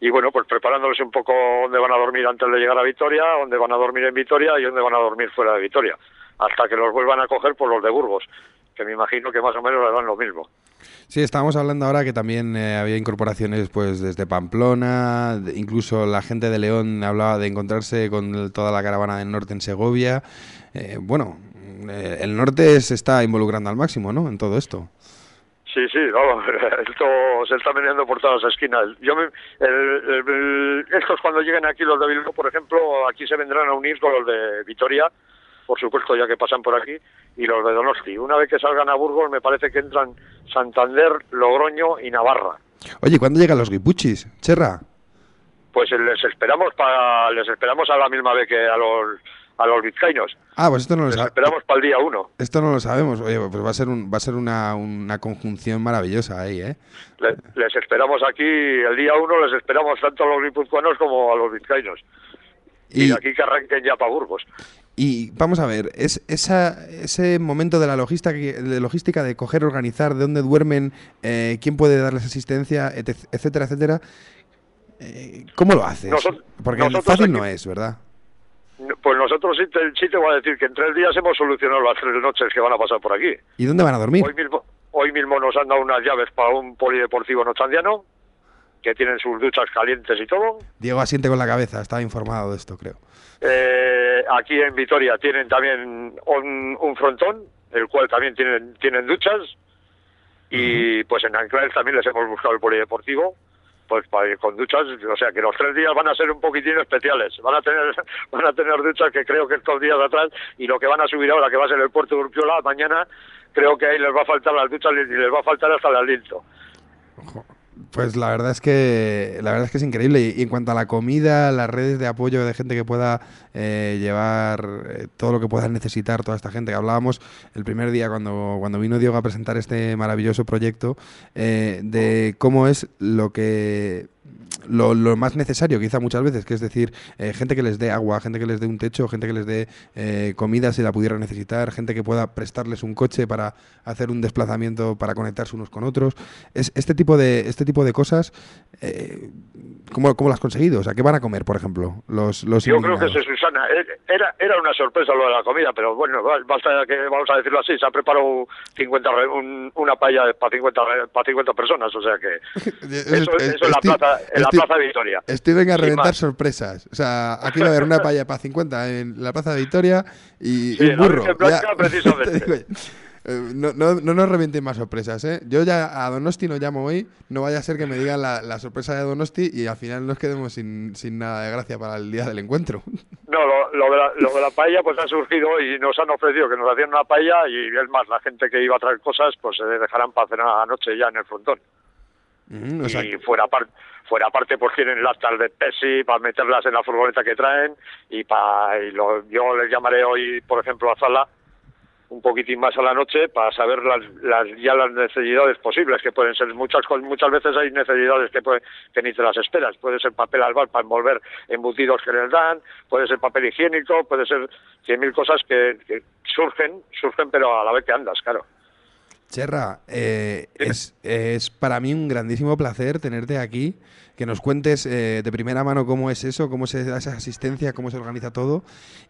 Y bueno, pues preparándoles un poco dónde van a dormir antes de llegar a Vitoria, dónde van a dormir en Vitoria y dónde van a dormir fuera de Vitoria. Hasta que los vuelvan a coger por los de Burgos, que me imagino que más o menos dan lo mismo. Sí, estábamos hablando ahora que también eh, había incorporaciones pues desde Pamplona, de- incluso la gente de León hablaba de encontrarse con el- toda la caravana del norte en Segovia. Eh, bueno, eh, el norte se está involucrando al máximo, ¿no? En todo esto. Sí, sí, vamos, esto se está meneando por todas las esquinas. Yo me, el- estos cuando lleguen aquí los de Bilbao, por ejemplo, aquí se vendrán a unir con los de Vitoria, por supuesto, ya que pasan por aquí, y los de Donosti. Una vez que salgan a Burgos, me parece que entran Santander, Logroño y Navarra. Oye, ¿cuándo llegan los guipuchis? Cherra. Pues les esperamos para, les esperamos a la misma vez que a los a los vizcaínos. Ah, pues esto no lo Les sa- esperamos para el día uno. Esto no lo sabemos. Oye, pues va a ser un, va a ser una, una conjunción maravillosa ahí, ¿eh? Le- Les esperamos aquí el día uno, les esperamos tanto a los guipuzcoanos como a los vizcaínos. Y, Y, aquí que arranquen ya para Burgos. Y vamos a ver, es esa, ese momento de la logística, de logística de coger, organizar, de dónde duermen, eh, quién puede darles asistencia, etc- etcétera, etcétera. eh, ¿Cómo lo haces? Nosot- Porque fácil aquí- no es, ¿verdad? Pues nosotros sí te, sí te voy a decir que en tres días hemos solucionado las tres noches que van a pasar por aquí. ¿Y dónde van a dormir? Hoy mismo, hoy mismo nos han dado unas llaves para un polideportivo nochandiano, que tienen sus duchas calientes y todo. Diego asiente con la cabeza, estaba informado de esto, creo. Eh, aquí en Vitoria tienen también un, un frontón, el cual también tienen, tienen duchas. Y pues en Anclares también les hemos buscado el polideportivo, pues para ir con duchas. O sea que los tres días van a ser un poquitín especiales. Van a tener van a tener duchas que creo que estos días atrás y lo que van a subir ahora, que va a ser el puerto de Urquiola, mañana creo que ahí les va a faltar las duchas y les va a faltar hasta el aliento. Pues la verdad es que la verdad es que es increíble. Y, en cuanto a la comida, las redes de apoyo de gente que pueda eh, llevar eh, todo lo que pueda necesitar toda esta gente. Que hablábamos el primer día cuando, cuando vino Diego a presentar este maravilloso proyecto eh, de cómo es lo que lo, lo más necesario quizá muchas veces, que es decir, eh, gente que les dé agua, gente que les dé un techo, gente que les dé eh, comida si la pudiera necesitar, gente que pueda prestarles un coche para hacer un desplazamiento para conectarse unos con otros. Es, este tipo de este tipo de cosas, eh, ¿cómo, ¿cómo lo has conseguido? O sea, ¿qué van a comer, por ejemplo, los, los Yo creo que es Susana. Eh, Era, era una sorpresa lo de la comida, pero bueno, ba- basta que, vamos a decirlo así, se ha preparado 50, re- un- una paella para 50, re- para 50 personas, o sea que eso, eso en la plaza, en la plaza de Vitoria. Estoy venga a reventar sorpresas. O sea, aquí va a haber una paella para 50 en la Plaza de Victoria y, Sí, y un la burro. Virgen Blanca, Ya, precisamente. te digo ya. Eh, no, no, no nos revienten más sorpresas, ¿eh? Yo ya a Donosti no llamo hoy, no vaya a ser que me digan la, la sorpresa de Donosti y al final nos quedemos sin, sin nada de gracia para el día del encuentro. No, lo, lo de la, lo de la paella pues ha surgido y nos han ofrecido que nos hacían una paella y es más, la gente que iba a traer cosas pues se dejarán para cenar anoche ya en el frontón. Mm, o sea, y fuera parte fuera parte pues tienen latas de Pepsi para meterlas en la furgoneta que traen y para y lo, yo les llamaré hoy por ejemplo a Zala un poquitín más a la noche para saber las, las ya las necesidades posibles que pueden ser muchas muchas veces hay necesidades que puede, que ni te las esperas. Puede ser papel albal para envolver embutidos que les dan puede ser papel higiénico puede ser cien mil cosas que, que surgen surgen pero a la vez que andas claro Cherra, eh, es, es para mí un grandísimo placer tenerte aquí, que nos cuentes eh, de primera mano cómo es eso, cómo se da esa asistencia, cómo se organiza todo.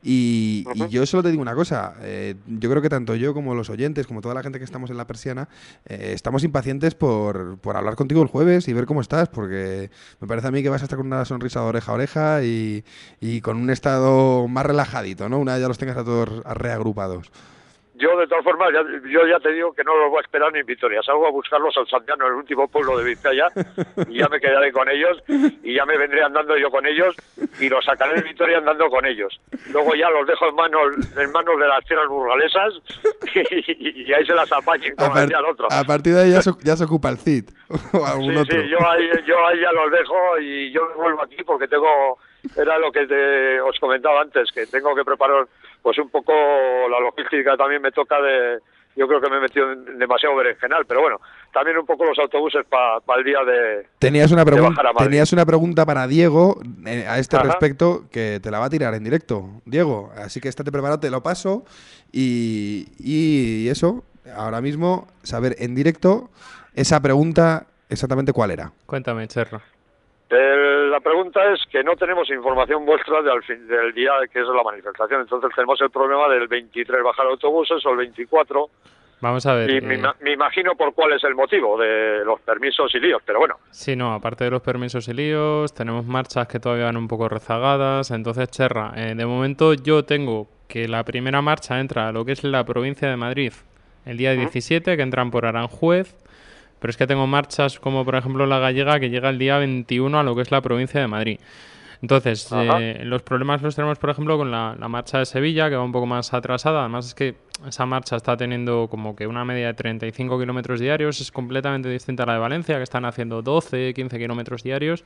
Y, y yo solo te digo una cosa, eh, yo creo que tanto yo como los oyentes, como toda la gente que estamos en la persiana, eh, estamos impacientes por, por hablar contigo el jueves y ver cómo estás, porque me parece a mí que vas a estar con una sonrisa de oreja a oreja y, y con un estado más relajadito, ¿no? Una vez ya los tengas a todos reagrupados. Yo, de todas formas, ya, yo ya te digo que no los voy a esperar ni en Vitoria. Salgo a buscarlos al Santiano, el último pueblo de Vizcaya, y ya me quedaré con ellos, y ya me vendré andando yo con ellos, y los sacaré de Vitoria andando con ellos. Luego ya los dejo en manos, en manos de las tierras burgalesas, y, y ahí se las apañen, como decía el otro. a partir de ahí ya se, ya se ocupa el CID o algún Sí, otro. sí, yo ahí, yo ahí ya los dejo y yo me vuelvo aquí porque tengo, era lo que te- os comentaba antes, que tengo que preparar pues un poco la logística también me toca de, yo creo que me he metido en demasiado berenjenal, pero bueno, también un poco los autobuses para el día de... Tenías una, de pregun- bajar a Madrid. tenías una pregunta para Diego eh, a este Ajá. respecto que te la va a tirar en directo, Diego. Así que estate preparado, te lo paso. Y, y eso, ahora mismo, saber en directo esa pregunta exactamente cuál era. Cuéntame, Cherra. Eh, la pregunta es que no tenemos información vuestra del, fin- del día que es la manifestación, entonces tenemos el problema del 23 bajar autobuses o el 24 Vamos a ver. y eh, me imagino por cuál es el motivo de los permisos y líos, pero bueno. Sí, no, aparte de los permisos y líos, tenemos marchas que todavía van un poco rezagadas. Entonces, Cherra, eh, de momento yo tengo que la primera marcha entra a lo que es la provincia de Madrid el día 17, que entran por Aranjuez. Pero es que tengo marchas como, por ejemplo, la gallega, que llega el día 21 a lo que es la provincia de Madrid. Entonces, eh, los problemas los tenemos, por ejemplo, con la, la marcha de Sevilla, que va un poco más atrasada. Además, es que esa marcha está teniendo como que una media de 35 kilómetros diarios. Es completamente distinta a la de Valencia, que están haciendo 12, 15 kilómetros diarios.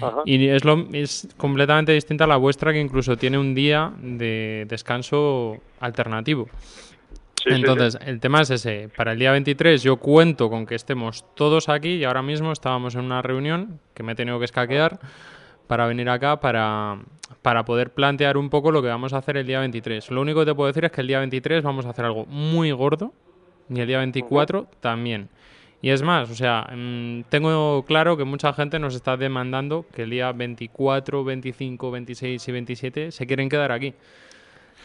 Ajá. Y es, lo, es completamente distinta a la vuestra, que incluso tiene un día de descanso alternativo. Sí, sí, sí. Entonces, el tema es ese. Para el día 23 yo cuento con que estemos todos aquí y ahora mismo estábamos en una reunión que me he tenido que escaquear para venir acá para, para poder plantear un poco lo que vamos a hacer el día 23. Lo único que te puedo decir es que el día 23 vamos a hacer algo muy gordo y el día 24 también. Y es más, o sea, mm, tengo claro que mucha gente nos está demandando que el día 24, 25, 26 y 27 se quieren quedar aquí.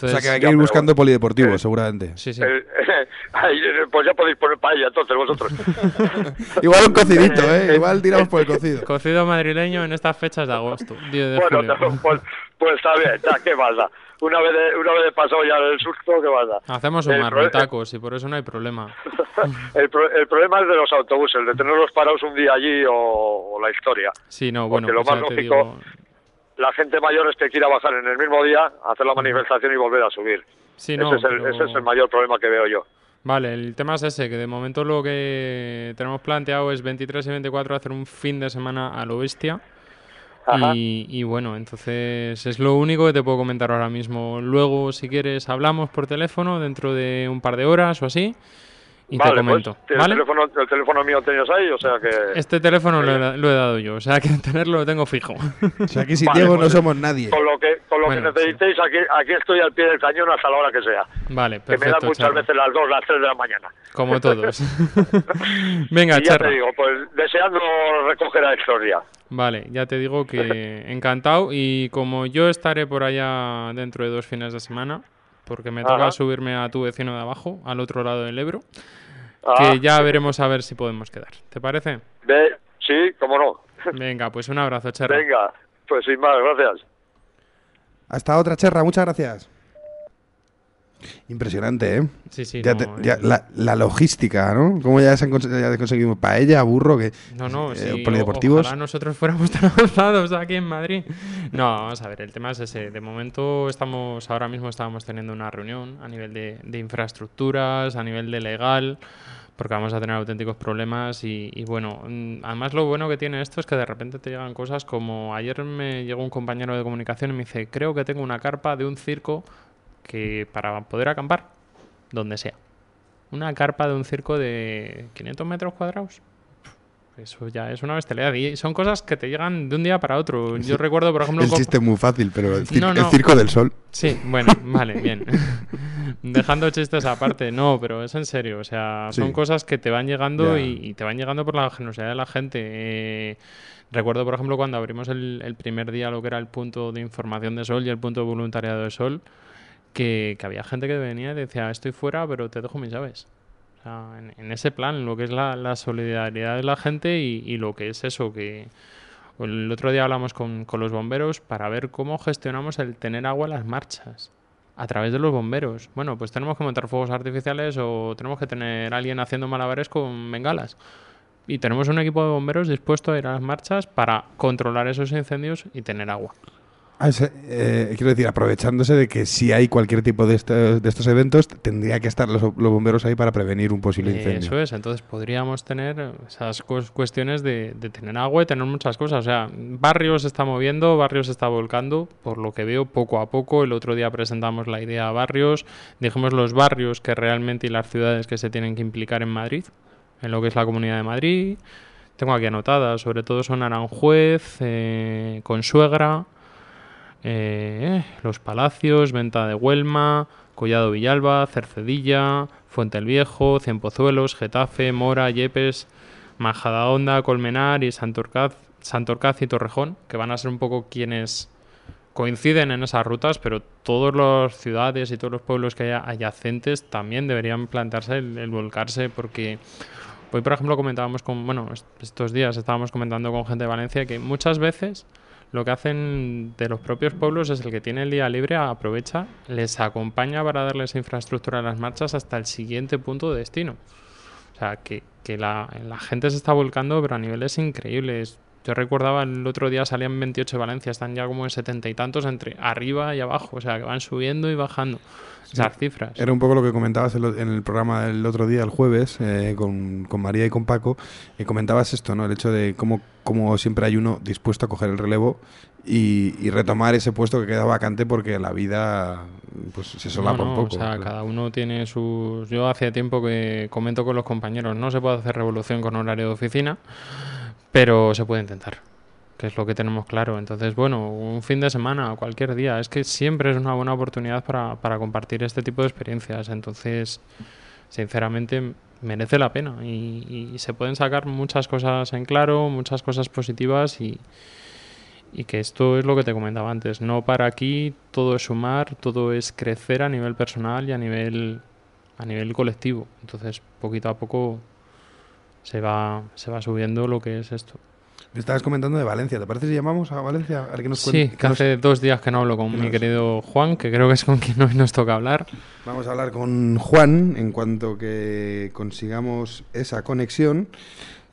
O sea que hay Entonces, que ir buscando polideportivo, Eh, seguramente. sí, sí. Ahí, eh, pues ya podéis poner paella entonces vosotros. Igual un cocidito, ¿eh? Igual tiramos por el cocido. Cocido madrileño en estas fechas de agosto, 10 de bueno, no, pues, pues está bien, ya, ¿qué pasa? Una vez, de, una vez de pasado ya el susto, ¿qué pasa? Hacemos un El pro- marmitacos y por eso no hay problema. El, pro- el problema es de los autobuses, de tenerlos parados un día allí o, o la historia. Sí, no, bueno, Porque lo pues más ya te lógico- digo... La gente mayor es que quiera bajar en el mismo día, hacer la manifestación y volver a subir. Sí, no, ese, es el, pero- ese es el mayor problema que veo yo. Vale, el tema es ese, que de momento lo que tenemos planteado es 23 y 24 hacer un fin de semana a lo bestia. Y, y bueno, entonces es lo único que te puedo comentar ahora mismo. Luego, si quieres, hablamos por teléfono dentro de un par de horas o así y vale, te comento. pues el, ¿Vale? teléfono, el teléfono mío tenías ahí, o sea que... Este teléfono lo he, lo he dado yo, o sea que tenerlo lo tengo fijo. O sea, aquí sin Vale, Diego no pues, somos nadie. Con lo que, con lo Bueno, que necesitéis, aquí, aquí estoy al pie del cañón hasta la hora que sea. Vale, que me dan perfecto. muchas Charro. veces las 2, las 3 de la mañana. Como todos. Venga, y ya te digo, pues deseando recoger a días. Vale, ya te digo que encantado y como yo estaré por allá dentro de dos fines de semana, porque me toca Ajá. subirme a tu vecino de abajo, al otro lado del Ebro, Ah, que ya veremos a ver si podemos quedar. ¿Te parece? ve- sí, cómo no. Venga, pues un abrazo, Charra. Venga, pues sin más, gracias. Hasta otra, Cherra. Muchas gracias. Impresionante, ¿eh? Sí, sí, Ya no, te- ya eh, la, la logística, ¿no? ¿Cómo ya se han ya conseguido paella, burro, que No, no, eh, sí, o- polideportivos? Ojalá nosotros fuéramos tan avanzados aquí en Madrid. No, vamos a ver, el tema es ese. De momento estamos, ahora mismo estábamos teniendo una reunión a nivel de, de infraestructuras, a nivel de legal, porque vamos a tener auténticos problemas y, y bueno, mm, además lo bueno que tiene esto es que de repente te llegan cosas como ayer me llegó un compañero de comunicación y me dice, creo que tengo una carpa de un circo que para poder acampar donde sea. Una carpa de un circo de 500 metros cuadrados. Eso ya es una bestialidad. Y son cosas que te llegan de un día para otro. Yo recuerdo, por ejemplo, El chiste muy fácil, pero el, cir- No, el no. circo del sol. Sí, bueno, vale, bien. Dejando chistes aparte, no, pero es en serio. O sea, son Sí. cosas que te van llegando y te van llegando por la generosidad de la gente. Eh, recuerdo, por ejemplo, cuando abrimos el, el primer día lo que era el punto de información de Sol y el punto de voluntariado de Sol, que, había gente que venía y decía, estoy fuera, pero te dejo mis llaves. En, ese plan, lo que es la, solidaridad de la gente y, lo que es eso, que el otro día hablamos con, con los bomberos para ver cómo gestionamos el tener agua en las marchas a través de los bomberos. Bueno, pues tenemos que montar fuegos artificiales o tenemos que tener alguien haciendo malabares con bengalas. Y tenemos un equipo de bomberos dispuesto a ir a las marchas para controlar esos incendios y tener agua. Ah, eh, quiero decir, aprovechándose de que si hay cualquier tipo de, estos- de estos eventos, tendría que estar los, los bomberos ahí para prevenir un posible incendio. Eso es, entonces podríamos tener esas cues- cuestiones de, de tener agua y tener muchas cosas. O sea, barrio se está moviendo, barrio se está volcando, por lo que veo poco a poco. El otro día presentamos la idea a barrios, dijimos los barrios que realmente y las ciudades que se tienen que implicar en Madrid, en lo que es la Comunidad de Madrid. Tengo aquí anotadas, sobre todo son Aranjuez, eh, Consuegra, eh, Los Palacios, Venta de Huelma, Collado Villalba, Cercedilla, Fuente el Viejo, Cienpozuelos, Getafe, Mora, Yepes, Majadahonda, Colmenar y Santorcaz, Santorcaz y Torrejón, que van a ser un poco quienes coinciden en esas rutas, pero todas las ciudades y todos los pueblos que haya adyacentes también deberían plantearse el, el volcarse porque hoy por ejemplo comentábamos con bueno est- estos días estábamos comentando con gente de Valencia que muchas veces lo que hacen de los propios pueblos es el que tiene el día libre aprovecha les acompaña para darles infraestructura a las marchas hasta el siguiente punto de destino o sea, que, que la, la gente se está volcando, pero a niveles increíbles. Yo recordaba el otro día salían 28 de Valencia, están ya como en 70 y tantos entre arriba y abajo, o sea, que van subiendo y bajando esas cifras. Era un poco lo que comentabas en, el programa el otro día, el jueves, eh, con, con María y con Paco, y comentabas esto, ¿no? El hecho de cómo, cómo siempre hay uno dispuesto a coger el relevo y, y retomar ese puesto que queda vacante porque la vida pues se solapa No, no, un poco. O sea, claro. cada uno tiene sus... Yo hace tiempo que comento con los compañeros, no se puede hacer revolución con horario de oficina, pero se puede intentar, que es lo que tenemos claro. Entonces, bueno, un fin de semana cualquier día, es que siempre es una buena oportunidad para, para compartir este tipo de experiencias. Entonces, sinceramente, merece la pena y, y se pueden sacar muchas cosas en claro, muchas cosas positivas y, y que esto es lo que te comentaba antes. No para aquí, todo es sumar, todo es crecer a nivel personal y a nivel, a nivel colectivo. Entonces, poquito a poco se va, se va subiendo lo que es esto. Me estabas comentando de Valencia. ¿Te parece si llamamos a Valencia? A qué nos Sí, que qué nos- hace dos días que no hablo con que mi nos- querido Juan, que creo que es con quien hoy nos toca hablar. Vamos a hablar con Juan en cuanto que consigamos esa conexión.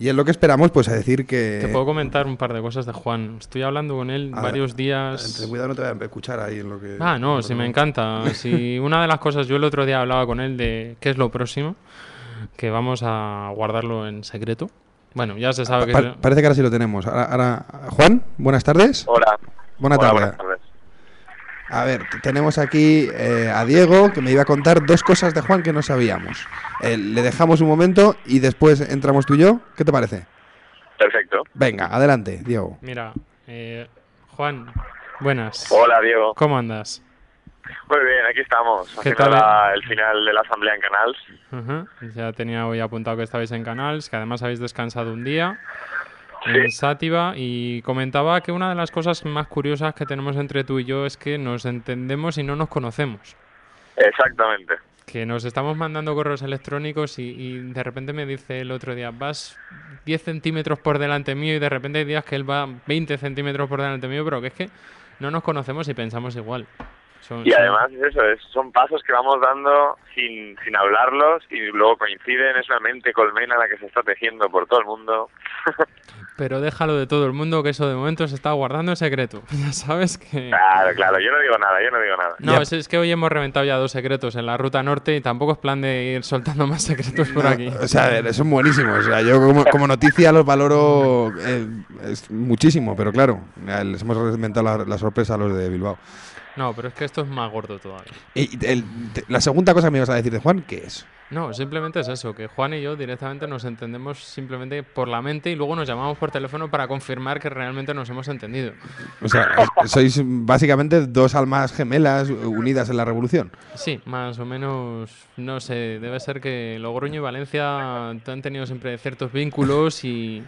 Y en lo que esperamos, pues a decir que... Te puedo comentar un par de cosas de Juan. Estoy hablando con él Ah, varios días. cuidado, no te vayan a escuchar ahí en lo que... Ah, no, lo me que- encanta. Si una de las cosas, yo el otro día hablaba con él de qué es lo próximo, que vamos a guardarlo en secreto. Bueno, ya se sabe que... Pa- parece que ahora sí lo tenemos. Ahora, ahora- Juan, buenas tardes. Hola. Buena Hola, tarde. buenas tardes. A ver, tenemos aquí eh, a Diego que me iba a contar dos cosas de Juan que no sabíamos. Eh, le dejamos un momento y después entramos tú y yo. ¿Qué te parece? Perfecto. Venga, adelante, Diego. Mira, eh, Juan, buenas. Hola, Diego. ¿Cómo andas? Muy bien, aquí estamos. ¿Qué Haciendo la- el final de la asamblea en Canals. Ya tenía hoy apuntado que estabais en Canals, que además habéis descansado un día en Sátiva y comentaba que una de las cosas más curiosas que tenemos entre tú y yo es que nos entendemos y no nos conocemos. Exactamente. Que nos estamos mandando correos electrónicos y, y de repente me dice el otro día, vas 10 centímetros por delante mío y de repente hay días que él va 20 centímetros por delante mío, pero que es que no nos conocemos y pensamos igual. Son- Y además es eso, es- son pasos que vamos dando sin, sin hablarlos y luego coinciden, es una mente colmena la que se está tejiendo por todo el mundo. Pero déjalo de todo el mundo, que eso de momento se está guardando en secreto. Ya sabes que... Claro, claro, yo no digo nada, yo no digo nada. No, es, es que hoy hemos reventado ya dos secretos en la ruta norte y tampoco es plan de ir soltando más secretos por aquí. O sea, son buenísimos. O sea, yo como, como noticia los valoro eh, es muchísimo, pero claro, les hemos inventado la, la sorpresa a los de Bilbao. No, pero es que esto es más gordo todavía. Y el- la segunda cosa que me ibas a decir de Juan, ¿qué es? No, simplemente es eso, que Juan y yo directamente nos entendemos simplemente por la mente y luego nos llamamos por teléfono para confirmar que realmente nos hemos entendido. O sea, sois básicamente dos almas gemelas unidas en la revolución. Sí, más o menos, no sé, debe ser que Logroño y Valencia han tenido siempre ciertos vínculos y,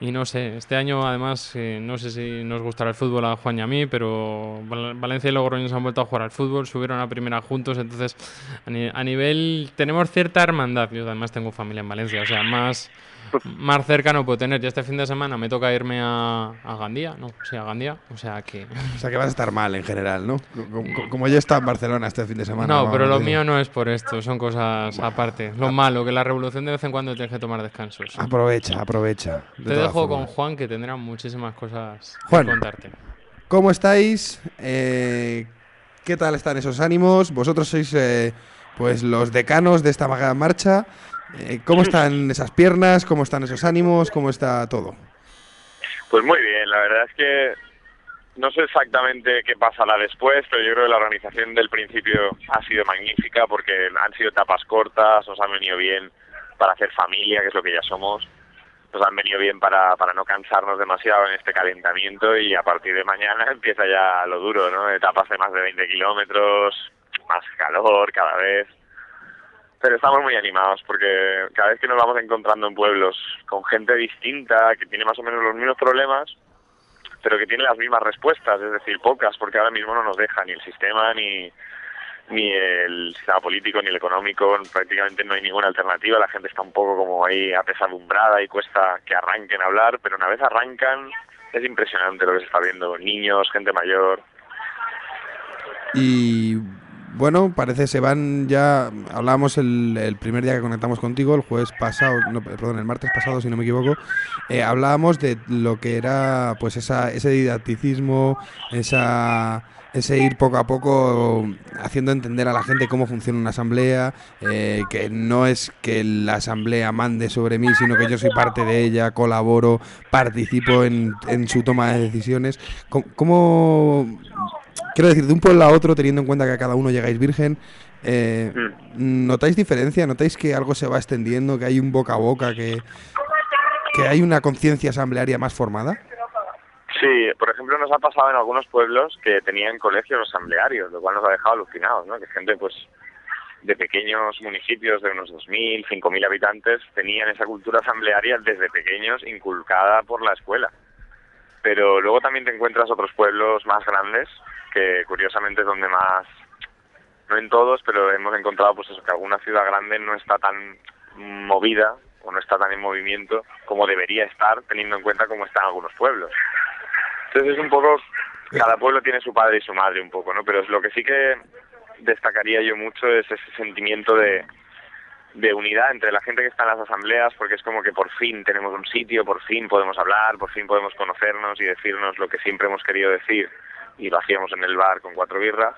y no sé, este año además, eh, no sé si nos gustará el fútbol a Juan y a mí, pero Val- Valencia y Logroño se han vuelto a jugar al fútbol, subieron a primera juntos, entonces a, ni- a nivel tenemos cierta hermandad, yo además tengo familia en Valencia, o sea, más, más cerca no puedo tener, ya este fin de semana me toca irme a, a Gandía, no, sí, a Gandía, o sea que... O sea, que vas a estar mal en general, ¿no? Como, como yo he estado en Barcelona este fin de semana. No, pero lo mío no es por esto, son cosas aparte. Lo malo, que la revolución de vez en cuando tienes que tomar descansos. Aprovecha, aprovecha. de Te dejo con. Juan, que tendrá muchísimas cosas Juan. que contarte. ¿Cómo estáis? Eh, ¿Qué tal están esos ánimos? Vosotros sois eh, pues los decanos de esta marcha. Eh, ¿Cómo están esas piernas? ¿Cómo están esos ánimos? ¿Cómo está todo? Pues muy bien, la verdad es que no sé exactamente qué pasará después, pero yo creo que la organización del principio ha sido magnífica porque han sido etapas cortas, nos han venido bien para hacer familia, que es lo que ya somos, nos han venido bien para, para no cansarnos demasiado en este calentamiento y a partir de mañana empieza ya lo duro, ¿no? Etapas de más de 20 kilómetros, más calor cada vez. Pero estamos muy animados porque cada vez que nos vamos encontrando en pueblos con gente distinta, que tiene más o menos los mismos problemas, pero que tiene las mismas respuestas, es decir, pocas, porque ahora mismo no nos deja ni el sistema, ni, ni el sistema político, ni el económico, prácticamente no hay ninguna alternativa, la gente está un poco como ahí apesadumbrada y cuesta que arranquen a hablar, pero una vez arrancan es impresionante lo que se está viendo, niños, gente mayor, Y bueno, parece se van ya. Hablábamos el, el primer día que conectamos contigo, el jueves pasado, no, perdón, el martes pasado, si no me equivoco. eh, hablábamos de lo que era, pues, esa, ese didacticismo, esa, ese ir poco a poco haciendo entender a la gente cómo funciona una asamblea, eh, que no es que la asamblea mande sobre mí, sino que yo soy parte de ella, colaboro, participo en, su toma de decisiones. ¿Cómo, cómo- quiero decir, de un pueblo a otro, teniendo en cuenta que a cada uno llegáis virgen, eh, ¿notáis diferencia? ¿Notáis que algo se va extendiendo, que hay un boca a boca, que, que hay una conciencia asamblearia más formada? Sí, por ejemplo, nos ha pasado en algunos pueblos que tenían colegios asamblearios, lo cual nos ha dejado alucinados, ¿no? Que gente, pues, de pequeños municipios de unos 2.000, 5.000 habitantes tenían esa cultura asamblearia desde pequeños inculcada por la escuela. Pero luego también te encuentras otros pueblos más grandes, que curiosamente es donde más, no en todos, pero hemos encontrado pues eso, que alguna ciudad grande no está tan movida o no está tan en movimiento como debería estar, teniendo en cuenta cómo están algunos pueblos. Entonces es un poco, cada pueblo tiene su padre y su madre un poco, ¿no? Pero lo que sí que destacaría yo mucho es ese sentimiento de unidad entre la gente que está en las asambleas, porque es como que por fin tenemos un sitio, por fin podemos hablar, por fin podemos conocernos y decirnos lo que siempre hemos querido decir y lo hacíamos en el bar con cuatro birras.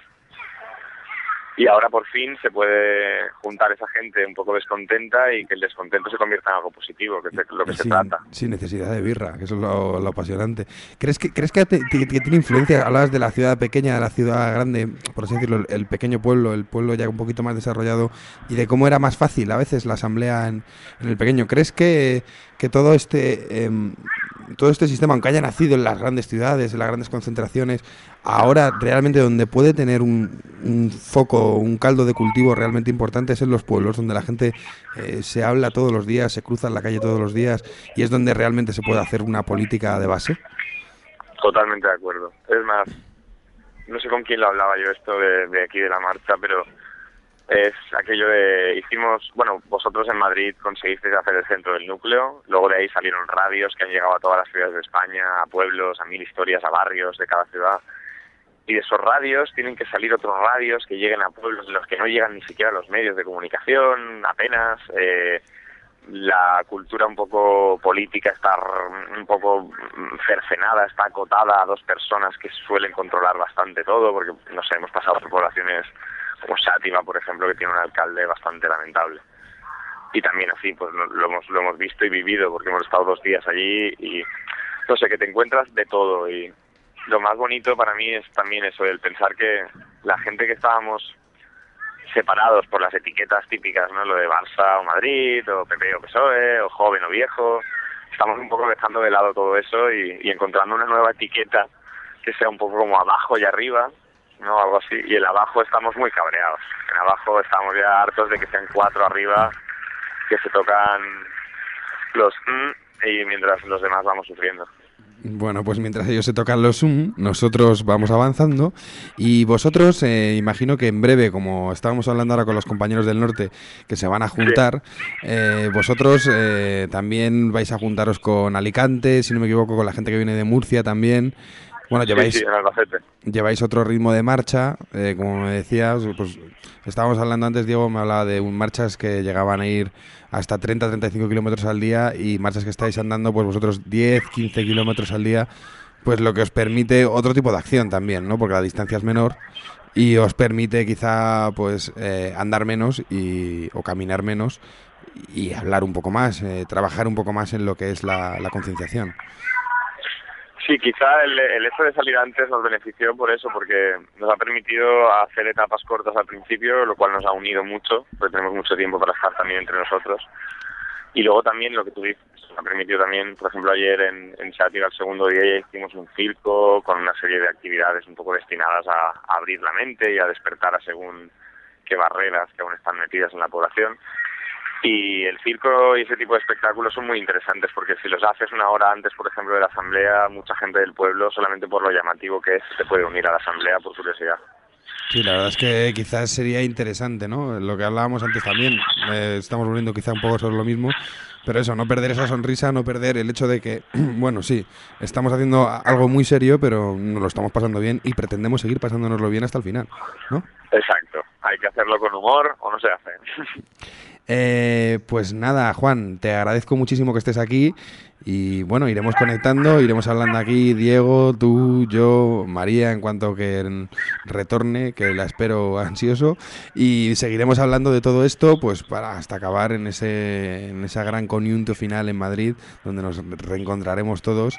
Y ahora por fin se puede juntar esa gente un poco descontenta y que el descontento se convierta en algo positivo, que es lo que se trata. sin necesidad de birra, que eso es lo, lo apasionante. ¿Crees que, crees que, te- que- que tiene influencia? Hablabas de la ciudad pequeña, de la ciudad grande, por así decirlo, el, pequeño pueblo, el pueblo ya un poquito más desarrollado, y de cómo era más fácil a veces la asamblea en, en el pequeño. ¿Crees que, que todo este em, todo este sistema, aunque haya nacido en las grandes ciudades, en las grandes concentraciones, ahora realmente donde puede tener un, un foco, un caldo de cultivo realmente importante es en los pueblos, donde la gente eh, se habla todos los días, se cruza en la calle todos los días y es donde realmente se puede hacer una política de base. Totalmente de acuerdo. Es más, no sé con quién lo hablaba yo esto de, de aquí de la marcha, pero es aquello de hicimos, bueno, vosotros en Madrid conseguisteis hacer el centro del núcleo, luego de ahí salieron radios que han llegado a todas las ciudades de España, a pueblos, a mil historias, a barrios de cada ciudad. y de esos radios tienen que salir otros radios que lleguen a pueblos en los que no llegan ni siquiera los medios de comunicación, apenas. Eh, la cultura un poco política está un poco cercenada, está acotada a dos personas que suelen controlar bastante todo, porque no sé, hemos pasado por poblaciones como Sátiva, por ejemplo, que tiene un alcalde bastante lamentable. Y también así, pues lo hemos, lo hemos visto y vivido, porque hemos estado dos días allí y no sé, que te encuentras de todo. Y lo más bonito para mí es también eso, el pensar que la gente que estábamos separados por las etiquetas típicas, ¿no? Lo de Barça o Madrid, o PP o PSOE, o joven o viejo. Estamos un poco dejando de lado todo eso y, y encontrando una nueva etiqueta que sea un poco como abajo y arriba, ¿no? Algo así. Y el abajo estamos muy cabreados. En abajo estamos ya hartos de que sean cuatro arriba, que se tocan los mm, y mientras los demás vamos sufriendo. Bueno, pues mientras ellos se tocan los Zoom, nosotros vamos avanzando y vosotros, eh, imagino que en breve, como estábamos hablando ahora con los compañeros del norte que se van a juntar, eh, vosotros eh, también vais a juntaros con Alicante, si no me equivoco, con la gente que viene de Murcia también. Bueno, lleváis, Sí, sí, en Albacete. lleváis otro ritmo de marcha, eh, como me decías, pues estábamos hablando antes, Diego me hablaba de un- marchas que llegaban a ir hasta 30-35 kilómetros al día y marchas que estáis andando, pues vosotros 10-15 kilómetros al día, pues lo que os permite otro tipo de acción también, ¿no? Porque la distancia es menor y os permite quizá pues eh, andar menos y, o caminar menos y hablar un poco más, eh, trabajar un poco más en lo que es la, la concienciación. Sí, quizá el, hecho de salir antes nos benefició por eso, porque nos ha permitido hacer etapas cortas al principio, lo cual nos ha unido mucho, porque tenemos mucho tiempo para estar también entre nosotros. Y luego también lo que tú dices, nos ha permitido también, por ejemplo, ayer en, en Sátiva, el segundo día, hicimos un circo con una serie de actividades un poco destinadas a, a abrir la mente y a despertar a según qué barreras que aún están metidas en la población. Y el circo y ese tipo de espectáculos son muy interesantes porque si los haces una hora antes, por ejemplo, de la asamblea, mucha gente del pueblo, solamente por lo llamativo que es, se puede unir a la asamblea por curiosidad. Sí, la verdad es que quizás sería interesante, ¿no? Lo que hablábamos antes también, eh, estamos volviendo quizá un poco sobre lo mismo, pero eso, no perder esa sonrisa, no perder el hecho de que, bueno, sí, estamos haciendo algo muy serio, pero nos lo estamos pasando bien y pretendemos seguir pasándonoslo bien hasta el final, ¿no? Exacto. Hay que hacerlo con humor o no se hace. Eh, pues nada, Juan, te agradezco muchísimo que estés aquí y bueno, iremos conectando, iremos hablando aquí, Diego, tú, yo, María, en cuanto que retorne, que la espero ansioso y seguiremos hablando de todo esto, pues para hasta acabar en ese en esa gran coyunto final en Madrid, donde nos reencontraremos todos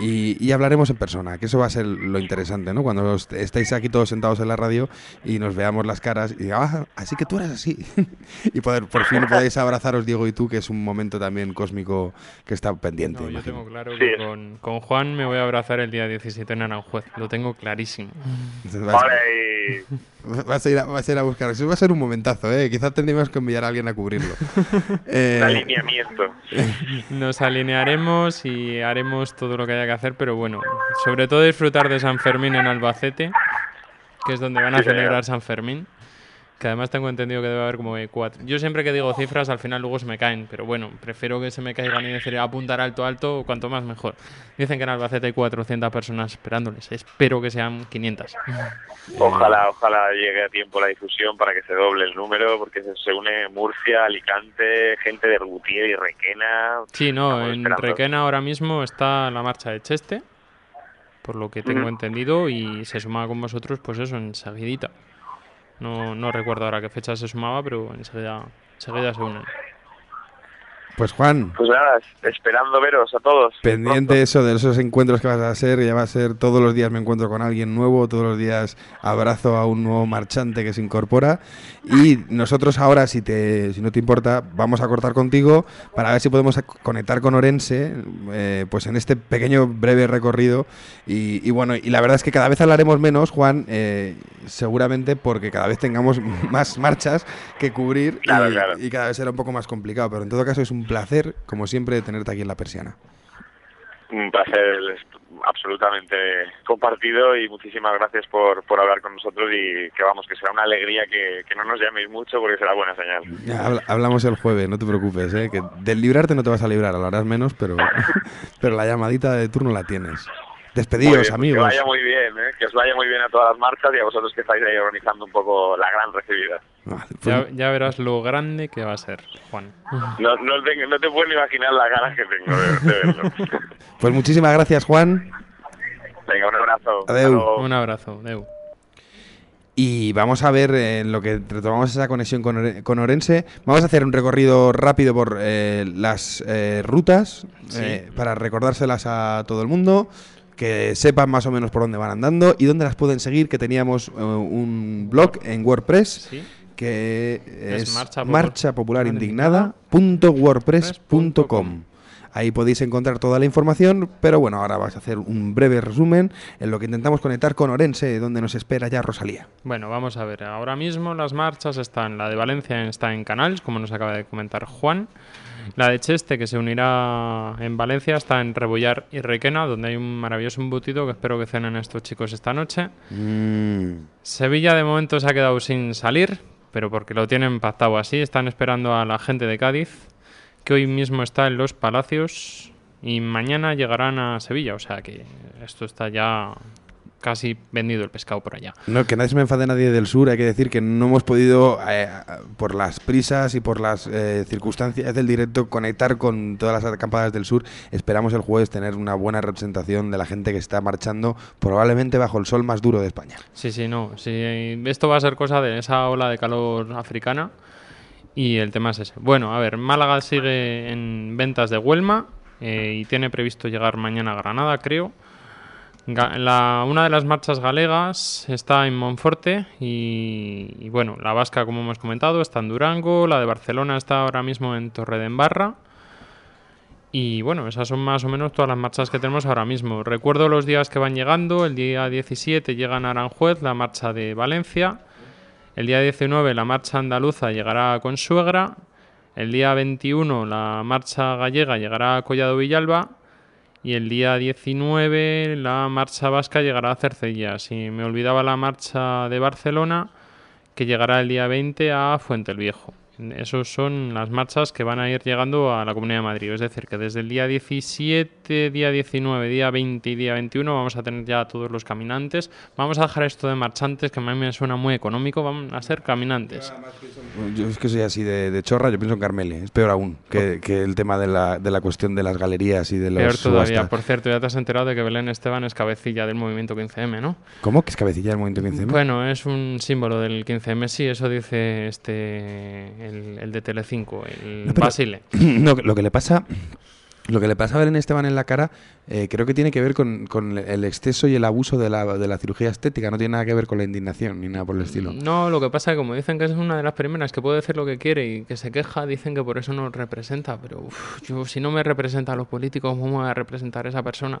y, hablaremos en persona, que eso va a ser lo interesante, ¿no? Cuando est- estéis aquí todos sentados en la radio y nos veamos las caras y ah, así que tú eres así. y por fin podéis abrazaros Diego y tú, que es un momento también cósmico que está pendiente. No, yo tengo claro que con, con Juan me voy a abrazar el día 17 en Aranjuez. Lo tengo clarísimo. Vas, Vale, vas a ir a, vas a ir a buscar. Eso va a ser un momentazo, ¿eh? Quizás tendríamos que enviar a alguien a cubrirlo. Eh, alineamiento. Nos alinearemos y haremos todo lo que haya que hacer, pero bueno, sobre todo disfrutar de San Fermín en Albacete, que es donde van a Sí, celebrar San Fermín. Que además tengo entendido que debe haber como cuatro. Yo siempre que digo cifras, al final luego se me caen, pero bueno, prefiero que se me caigan y decir apuntar alto, alto, cuanto más mejor. Dicen que en Albacete hay 400 personas esperándoles. Espero que sean 500. Ojalá, ojalá llegue a tiempo la difusión para que se doble el número, porque se, une Murcia, Alicante, gente de Rutier y Requena. Sí, no, Estamos en esperando. Requena ahora mismo está la marcha de Cheste, por lo que tengo entendido, y se suma con vosotros, pues eso, enseguidita. No, no recuerdo ahora qué fecha se sumaba, pero enseguida, enseguida se unen. Pues Juan, Pues nada, es- esperando veros a todos. pendiente eso de esos encuentros que vas a hacer, ya va a ser todos los días me encuentro con alguien nuevo, todos los días abrazo a un nuevo marchante que se incorpora. Y nosotros ahora, si te, si no te importa, vamos a cortar contigo para ver si podemos conectar con Orense, eh, pues en este pequeño breve recorrido. Y, y bueno, y la verdad es que cada vez hablaremos menos, Juan, eh, seguramente porque cada vez tengamos más marchas que cubrir y, Claro, claro. y cada vez será un poco más complicado, pero en todo caso es un placer, como siempre, tenerte aquí en la persiana. Un placer absolutamente compartido y muchísimas gracias por, por hablar con nosotros y que vamos, que será una alegría que, que no nos llaméis mucho porque será buena señal. Ya, hablamos el jueves, no te preocupes, ¿eh? que del librarte no te vas a librar, hablarás menos, pero, pero la llamadita de turno la tienes. Despedidos, bien, pues amigos. Que vaya muy bien, ¿eh? que os vaya muy bien a todas las marchas y a vosotros que estáis ahí organizando un poco la gran recibida. Pues- Ya, ya verás lo grande que va a ser, Juan. No, no, te, no te puedes ni imaginar las ganas que tengo de, de verlo. Pues muchísimas gracias, Juan. Venga, un abrazo. Adeu. Un abrazo, Deu. Y vamos a ver eh, en lo que retomamos esa conexión con, Ore- con Orense. Vamos a hacer un recorrido rápido por eh, las eh, rutas eh, para recordárselas a todo el mundo, que sepan más o menos por dónde van andando y dónde las pueden seguir. Que teníamos un blog en WordPress Sí. Que Es es marcha marcha, popular popular indignada.wordpress.com. Ahí podéis encontrar toda la información, pero bueno, ahora vas a hacer un breve resumen en lo que intentamos conectar con Orense, donde nos espera ya Rosalía. Bueno, vamos a ver. Ahora mismo las marchas están. La de Valencia está en Canals, como nos acaba de comentar Juan. La de Cheste, que se unirá en Valencia, está en Rebollar y Requena, donde hay un maravilloso embutido que espero que cenen estos chicos esta noche. Mm. Sevilla de momento se ha quedado sin salir, pero porque lo tienen pactado así. Están esperando a la gente de Cádiz, que hoy mismo está en los Palacios y mañana llegarán a Sevilla. O sea que esto está ya casi vendido el pescado por allá. No, que nadie se me enfade nadie del sur. Hay que decir que no hemos podido, eh, por las prisas y por las eh, circunstancias del directo, conectar con todas las acampadas del sur. Esperamos el jueves tener una buena representación de la gente que está marchando, probablemente bajo el sol más duro de España. Sí, sí, no. Sí, esto va a ser cosa de esa ola de calor africana. Y el tema es ese. Bueno, a ver, Málaga sigue en ventas de Huelma eh, y tiene previsto llegar mañana a Granada, creo. Una de las marchas galegas está en Monforte y, bueno, la vasca, como hemos comentado, está en Durango, la de Barcelona está ahora mismo en Torredembarra. Y bueno, esas son más o menos todas las marchas que tenemos ahora mismo. Recuerdo los días que van llegando. El día 17 llega en Aranjuez la marcha de Valencia. El día 19 la marcha andaluza llegará con Suegra. El día 21 la marcha gallega llegará a Collado Villalba. Y el día 19 la marcha vasca llegará a Cercillas. Y me olvidaba la marcha de Barcelona que llegará el día 20 a Fuente el Viejo. Esos son las marchas que van a ir llegando a la Comunidad de Madrid. Es decir, que desde el día 17, día 19, día 20 y día 21 vamos a tener ya a todos los caminantes. Vamos a dejar esto de marchantes, que a mí me suena muy económico. Vamos a ser caminantes. Yo es que soy así de, de chorra, yo pienso en Carmele, es peor aún que, que el tema de la, de la cuestión de las galerías y de los Peor todavía. Por cierto, ya te has enterado de que Belén Esteban es cabecilla del movimiento 15M, ¿no? ¿Cómo? ¿Que es cabecilla del movimiento 15M? Bueno, es un símbolo del 15M, sí, eso dice este el, el de Telecinco, el No, pero- Basile. No, lo que le pasa lo que le pasa a Belén Esteban en la cara eh, creo que tiene que ver con, con el exceso y el abuso de la, de la cirugía estética, no tiene nada que ver con la indignación ni nada por el estilo. No, lo que pasa es que como dicen que es una de las primeras que puede decir lo que quiere y que se queja, dicen que por eso nos representa. Pero uf, yo, si no me representa a los políticos, ¿cómo me va a representar esa persona?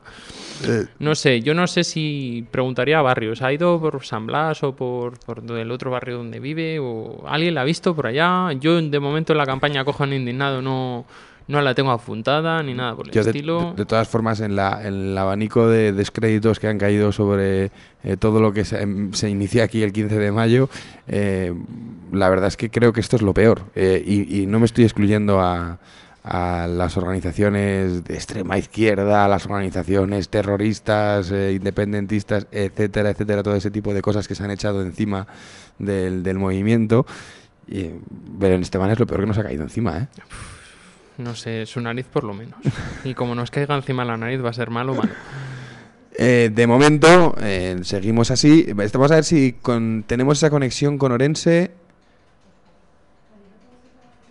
Eh, No sé, yo no sé si preguntaría a barrios. ¿Ha ido por San Blas o por, por el otro barrio donde vive? ¿O alguien la ha visto por allá? Yo de momento en la campaña Cojan Indignado no, no la tengo apuntada ni nada por el yo estilo. de- de todas formas, en, la, en el abanico de descréditos que han caído sobre eh, todo lo que se, em, se inicia aquí el 15 de mayo, eh, la verdad es que creo que esto es lo peor. Eh, y, y no me estoy excluyendo a, a las organizaciones de extrema izquierda, a las organizaciones terroristas, eh, independentistas, etcétera, etcétera, todo ese tipo de cosas que se han echado encima del, del movimiento. Y eh, Belén Esteban es lo peor que nos ha caído encima, ¿eh? No sé, su nariz por lo menos. Y como nos caiga encima la nariz va a ser malo, malo. Eh, de momento, eh, seguimos así. Vamos a ver si con- tenemos esa conexión con Orense.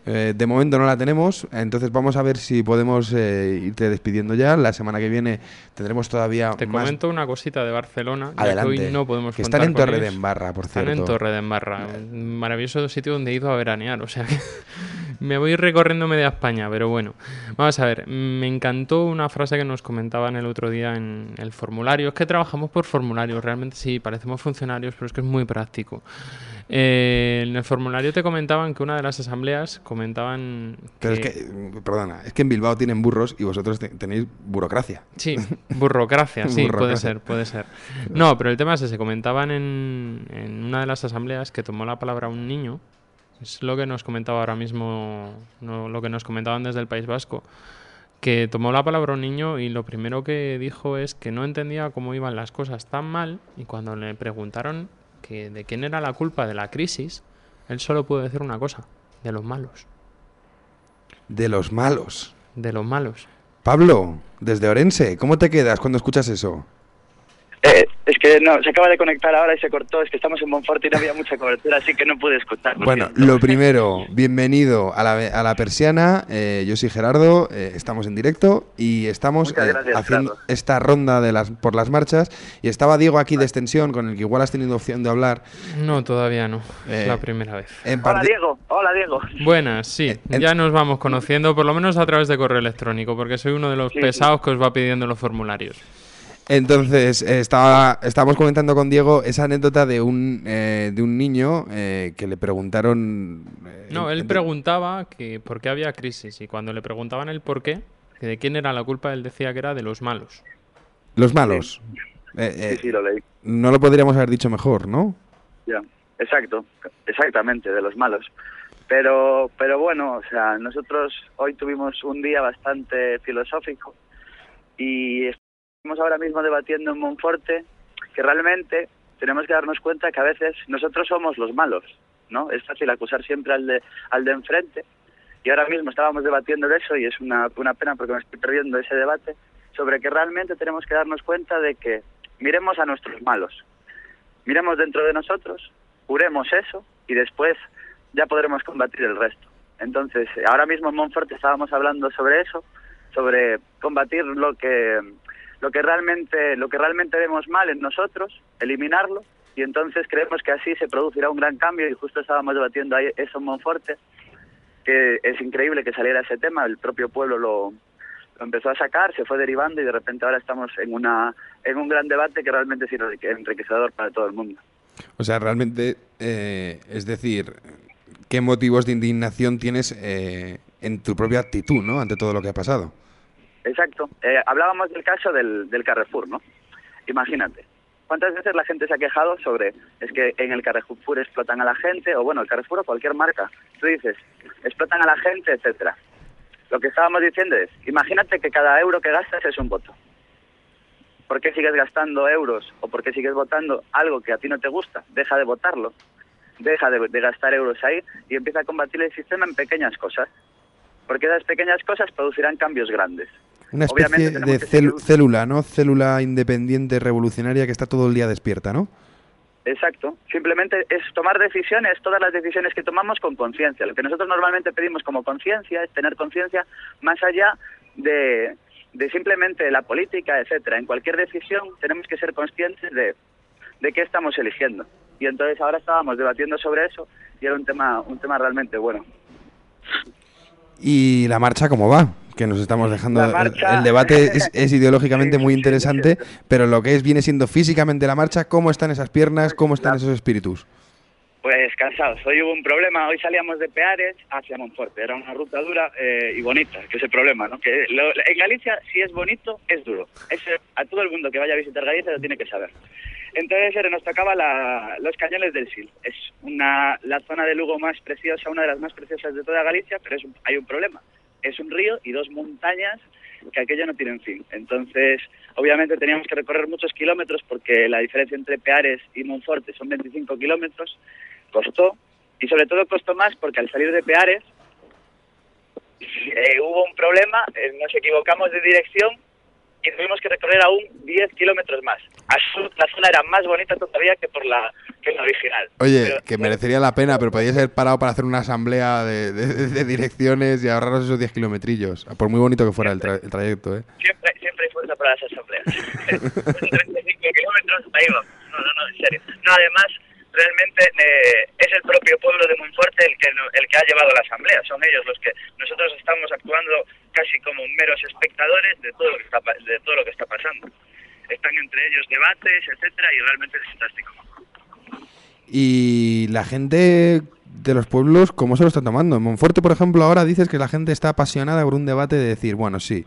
Eh, de momento no la tenemos, entonces vamos a ver si podemos eh, irte despidiendo ya. La semana que viene tendremos todavía Te más. comento una cosita de Barcelona, Adelante. que hoy no podemos que están en con Torre de ellos. Embarra, por Están cierto. en Torre de Embarra, un maravilloso sitio donde he ido a veranear, o sea que me voy recorriendo media España, pero bueno. Vamos a ver, me encantó una frase que nos comentaban el otro día en el formulario, es que trabajamos por formularios, realmente sí, parecemos funcionarios, pero es que es muy práctico. Eh, en el formulario te comentaban que una de las asambleas comentaban Pero es que, eh, perdona, es que en Bilbao tienen burros y vosotros te- tenéis burocracia. Sí, burocracia, sí, puede Burocracia. ser, puede ser. No, pero el tema es ese, comentaban en, en una de las asambleas que tomó la palabra un niño, es lo que nos comentaba ahora mismo, no, lo que nos comentaban desde el País Vasco, que tomó la palabra un niño y lo primero que dijo es que no entendía cómo iban las cosas tan mal y cuando le preguntaron que de quién era la culpa de la crisis, él solo pudo decir una cosa, de los malos, De los malos. de los malos. Pablo, desde Orense, ¿cómo te quedas cuando escuchas eso? Eh, es que no, se acaba de conectar ahora y se cortó. Es que estamos en Monforte y no había mucha cobertura, así que no pude escuchar. Bueno, siento. lo primero, bienvenido a la, a la persiana. eh, yo soy Gerardo, eh, estamos en directo y estamos eh, gracias, haciendo Gerardo. esta ronda de las, por las marchas. Y estaba Diego aquí de extensión, con el que igual has tenido opción de hablar. No, todavía no. Eh, Es la primera vez. En Hola Diego, hola Diego. Buenas, sí. Eh, Ya nos vamos conociendo, por lo menos a través de correo electrónico, porque soy uno de los Sí, sí. pesados que os va pidiendo los formularios. Entonces, eh, estaba, estábamos comentando con Diego esa anécdota de un, eh, de un niño eh, que le preguntaron... eh, No, él preguntaba que por qué había crisis y cuando le preguntaban el por qué, que de quién era la culpa, él decía que era de los malos. Los malos. Eh, eh, Sí, sí, lo leí. no lo podríamos haber dicho mejor, ¿no? Ya, exacto, exactamente, de los malos. Pero, pero bueno, o sea, nosotros hoy tuvimos un día bastante filosófico y estamos ahora mismo debatiendo en Monforte que realmente tenemos que darnos cuenta que a veces nosotros somos los malos, ¿no? Es fácil acusar siempre al de, al de enfrente y ahora mismo estábamos debatiendo de eso y es una, una pena porque me estoy perdiendo ese debate sobre que realmente tenemos que darnos cuenta de que miremos a nuestros malos, miremos dentro de nosotros, curemos eso y después ya podremos combatir el resto. Entonces, ahora mismo en Monforte estábamos hablando sobre eso, sobre combatir lo que lo que realmente lo que realmente vemos mal en nosotros, eliminarlo y entonces creemos que así se producirá un gran cambio y justo estábamos debatiendo ahí eso en Monforte, que es increíble que saliera ese tema, el propio pueblo lo, lo empezó a sacar, se fue derivando y de repente ahora estamos en una en un gran debate que realmente es enrique- enriquecedor para todo el mundo. O sea, realmente, eh, es decir, ¿qué motivos de indignación tienes eh, en tu propia actitud, ¿no? Ante todo lo que ha pasado. Exacto. Eh, hablábamos del caso del, Carrefour, ¿no? Imagínate. ¿Cuántas veces la gente se ha quejado sobre es que en el Carrefour explotan a la gente, o bueno, el Carrefour o cualquier marca? Tú dices, explotan a la gente, etcétera. Lo que estábamos diciendo es, imagínate que cada euro que gastas es un voto. ¿Por qué sigues gastando euros o por qué sigues votando algo que a ti no te gusta? Deja de votarlo, deja de, de gastar euros ahí y empieza a combatir el sistema en pequeñas cosas. Porque esas pequeñas cosas producirán cambios grandes. Una especie de célula, ¿no? Célula independiente revolucionaria que está todo el día despierta, ¿no? Exacto. Simplemente es tomar decisiones, todas las decisiones que tomamos con conciencia. Lo que nosotros normalmente pedimos como conciencia es tener conciencia más allá de, de simplemente la política, etcétera. En cualquier decisión tenemos que ser conscientes de, de qué estamos eligiendo. Y entonces ahora estábamos debatiendo sobre eso y era un tema, un tema realmente bueno. ¿Y la marcha cómo va? Que nos estamos dejando... El- debate es, es ideológicamente Sí, muy interesante, sí, sí. pero lo que es viene siendo físicamente la marcha, ¿cómo están esas piernas? ¿Cómo están esos espíritus? Pues cansados. Hoy hubo un problema. Hoy salíamos de Peares hacia Monforte. Era una ruta dura eh, y bonita, que es el problema, ¿no? Que lo- en Galicia, si es bonito, es duro. Eso a todo el mundo que vaya a visitar Galicia lo tiene que saber. Entonces nos tocaba la- los cañones del Sil. Es una, la zona de Lugo más preciosa, una de las más preciosas de toda Galicia, pero es hay un problema. Es un río y dos montañas que aquello no tienen fin. Entonces, obviamente teníamos que recorrer muchos kilómetros porque la diferencia entre Peares y Monforte son 25 kilómetros. Costó, y sobre todo costó más porque al salir de Peares eh, hubo un problema, eh, nos equivocamos de dirección y tuvimos que recorrer aún 10 kilómetros más. La zona era más bonita todavía que por la, que la original. Oye, Pero- que merecería la pena, pero podíais haber parado para hacer una asamblea de, de- de direcciones y ahorraros esos 10 kilometrillos, por muy bonito que fuera el, tra- el trayecto, ¿eh? Siempre, siempre hay fuerza para las asambleas. 35 kilómetros, ahí vamos. No, no, no, en serio. No, además, realmente eh, es el propio pueblo de Monforte el que, el que ha llevado la asamblea. Son ellos los que nosotros estamos actuando casi como meros espectadores de todo lo que está, de todo lo que está pasando. Están entre ellos debates, etcétera, y realmente es fantástico. Y la gente de los pueblos, ¿cómo se lo está tomando? En Monforte, por ejemplo, ahora dices que la gente está apasionada por un debate de decir, bueno, sí,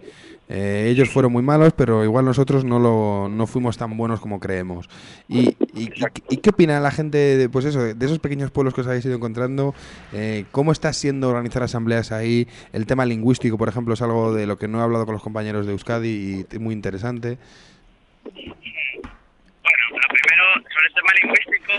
Eh, ellos fueron muy malos, pero igual nosotros no lo no fuimos tan buenos como creemos. ¿Y, y, qué opina la gente de, pues eso, de esos pequeños pueblos que os habéis ido encontrando? Eh, ¿Cómo está siendo organizar asambleas ahí? El tema lingüístico, por ejemplo, es algo de lo que no he hablado con los compañeros de Euskadi y muy interesante. Bueno, lo primero, sobre el tema lingüístico,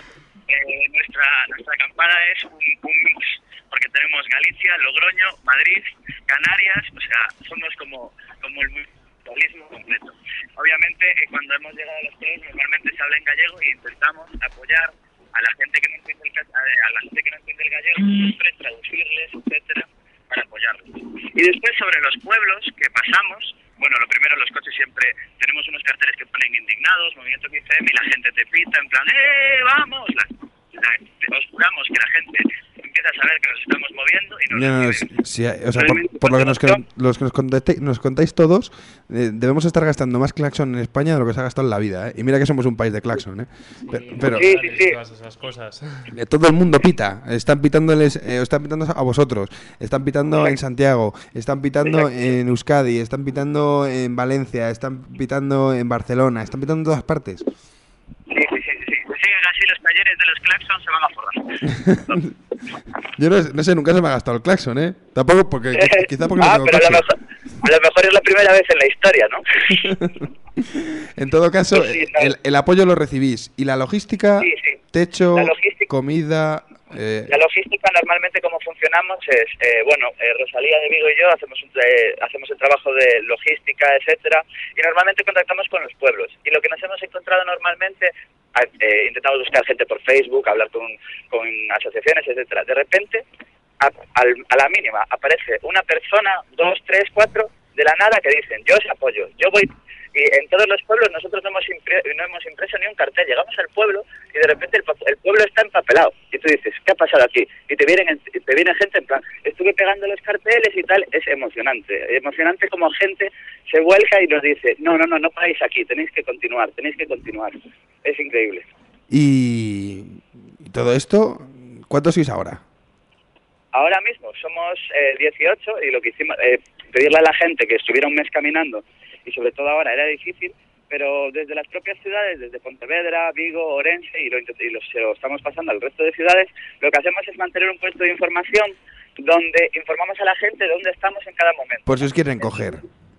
eh, nuestra, nuestra campana es un, un mix, porque tenemos Galicia, Logroño, Madrid, Canarias, o sea, somos como, como el multiculturalismo completo. Obviamente, eh, cuando hemos llegado a los pueblos, normalmente se habla en gallego y intentamos apoyar a la gente que no entiende el, ca- a a la gente que no entiende el gallego, siempre traducirles, etcétera, para apoyarlos. Y después sobre los pueblos que pasamos, bueno, lo primero, los coches siempre tenemos unos carteles que ponen indignados, movimiento 15M, y la gente te pita en plan, ¡eh, vamos! La, la- os juramos que la gente empieza a saber que nos estamos moviendo y nos No, no, si- si- o sea, por, por lo que nos, los que nos, contate- nos contáis todos, eh, debemos estar gastando más claxon en España de lo que se ha gastado en la vida. ¿eh? Y mira que somos un país de claxon. ¿eh? Pero, pero, Sí, sí, sí. Todas esas cosas. eh, todo el mundo pita. Están pitándoles, eh, están pitando a vosotros. Están pitando en Santiago. Están pitando en Euskadi. Están pitando en Valencia. Están pitando en Barcelona. Están pitando en todas partes. Sí, sí, sí, sí, sí. Si siguen de los claxons se van a forrar. Yo no, no sé, nunca se me ha gastado el claxon, ¿eh? Tampoco porque, qui- quizá porque no ah, tengo pero a lo, mejor, a lo mejor es la primera vez en la historia, ¿no? En todo caso, Pues sí, no. el, el apoyo lo recibís. ¿Y la logística? Sí, sí. Techo, La logística- comida... eh, La logística normalmente como funcionamos es, eh, bueno, eh, Rosalía de Vigo y yo hacemos un hacemos el trabajo de logística, etcétera, y normalmente contactamos con los pueblos. Y lo que nos hemos encontrado normalmente, eh, intentamos buscar gente por Facebook, hablar con, con asociaciones, etcétera. De repente, a, la mínima, aparece una persona, dos, tres, cuatro, de la nada que dicen, yo os apoyo, yo voy... Y en todos los pueblos nosotros no hemos, impre- no hemos impreso ni un cartel. Llegamos al pueblo y de repente el, el pueblo está empapelado. Y tú dices, ¿qué ha pasado aquí? Y te vienen, en- te viene gente en plan, estuve pegando los carteles y tal. Es emocionante. Emocionante como gente se vuelca y nos dice, no, no, no, no paráis aquí, tenéis que continuar, tenéis que continuar. Es increíble. y, y todo esto, ¿cuántos sois ahora? Ahora mismo somos eh, 18 y lo que hicimos, eh, pedirle a la gente que estuviera un mes caminando y sobre todo ahora era difícil, pero desde las propias ciudades, desde Pontevedra, Vigo, Orense y lo, y lo- se lo estamos pasando al resto de ciudades, lo que hacemos es mantener un puesto de información donde informamos a la gente de dónde estamos en cada momento. Por si os quieren coger,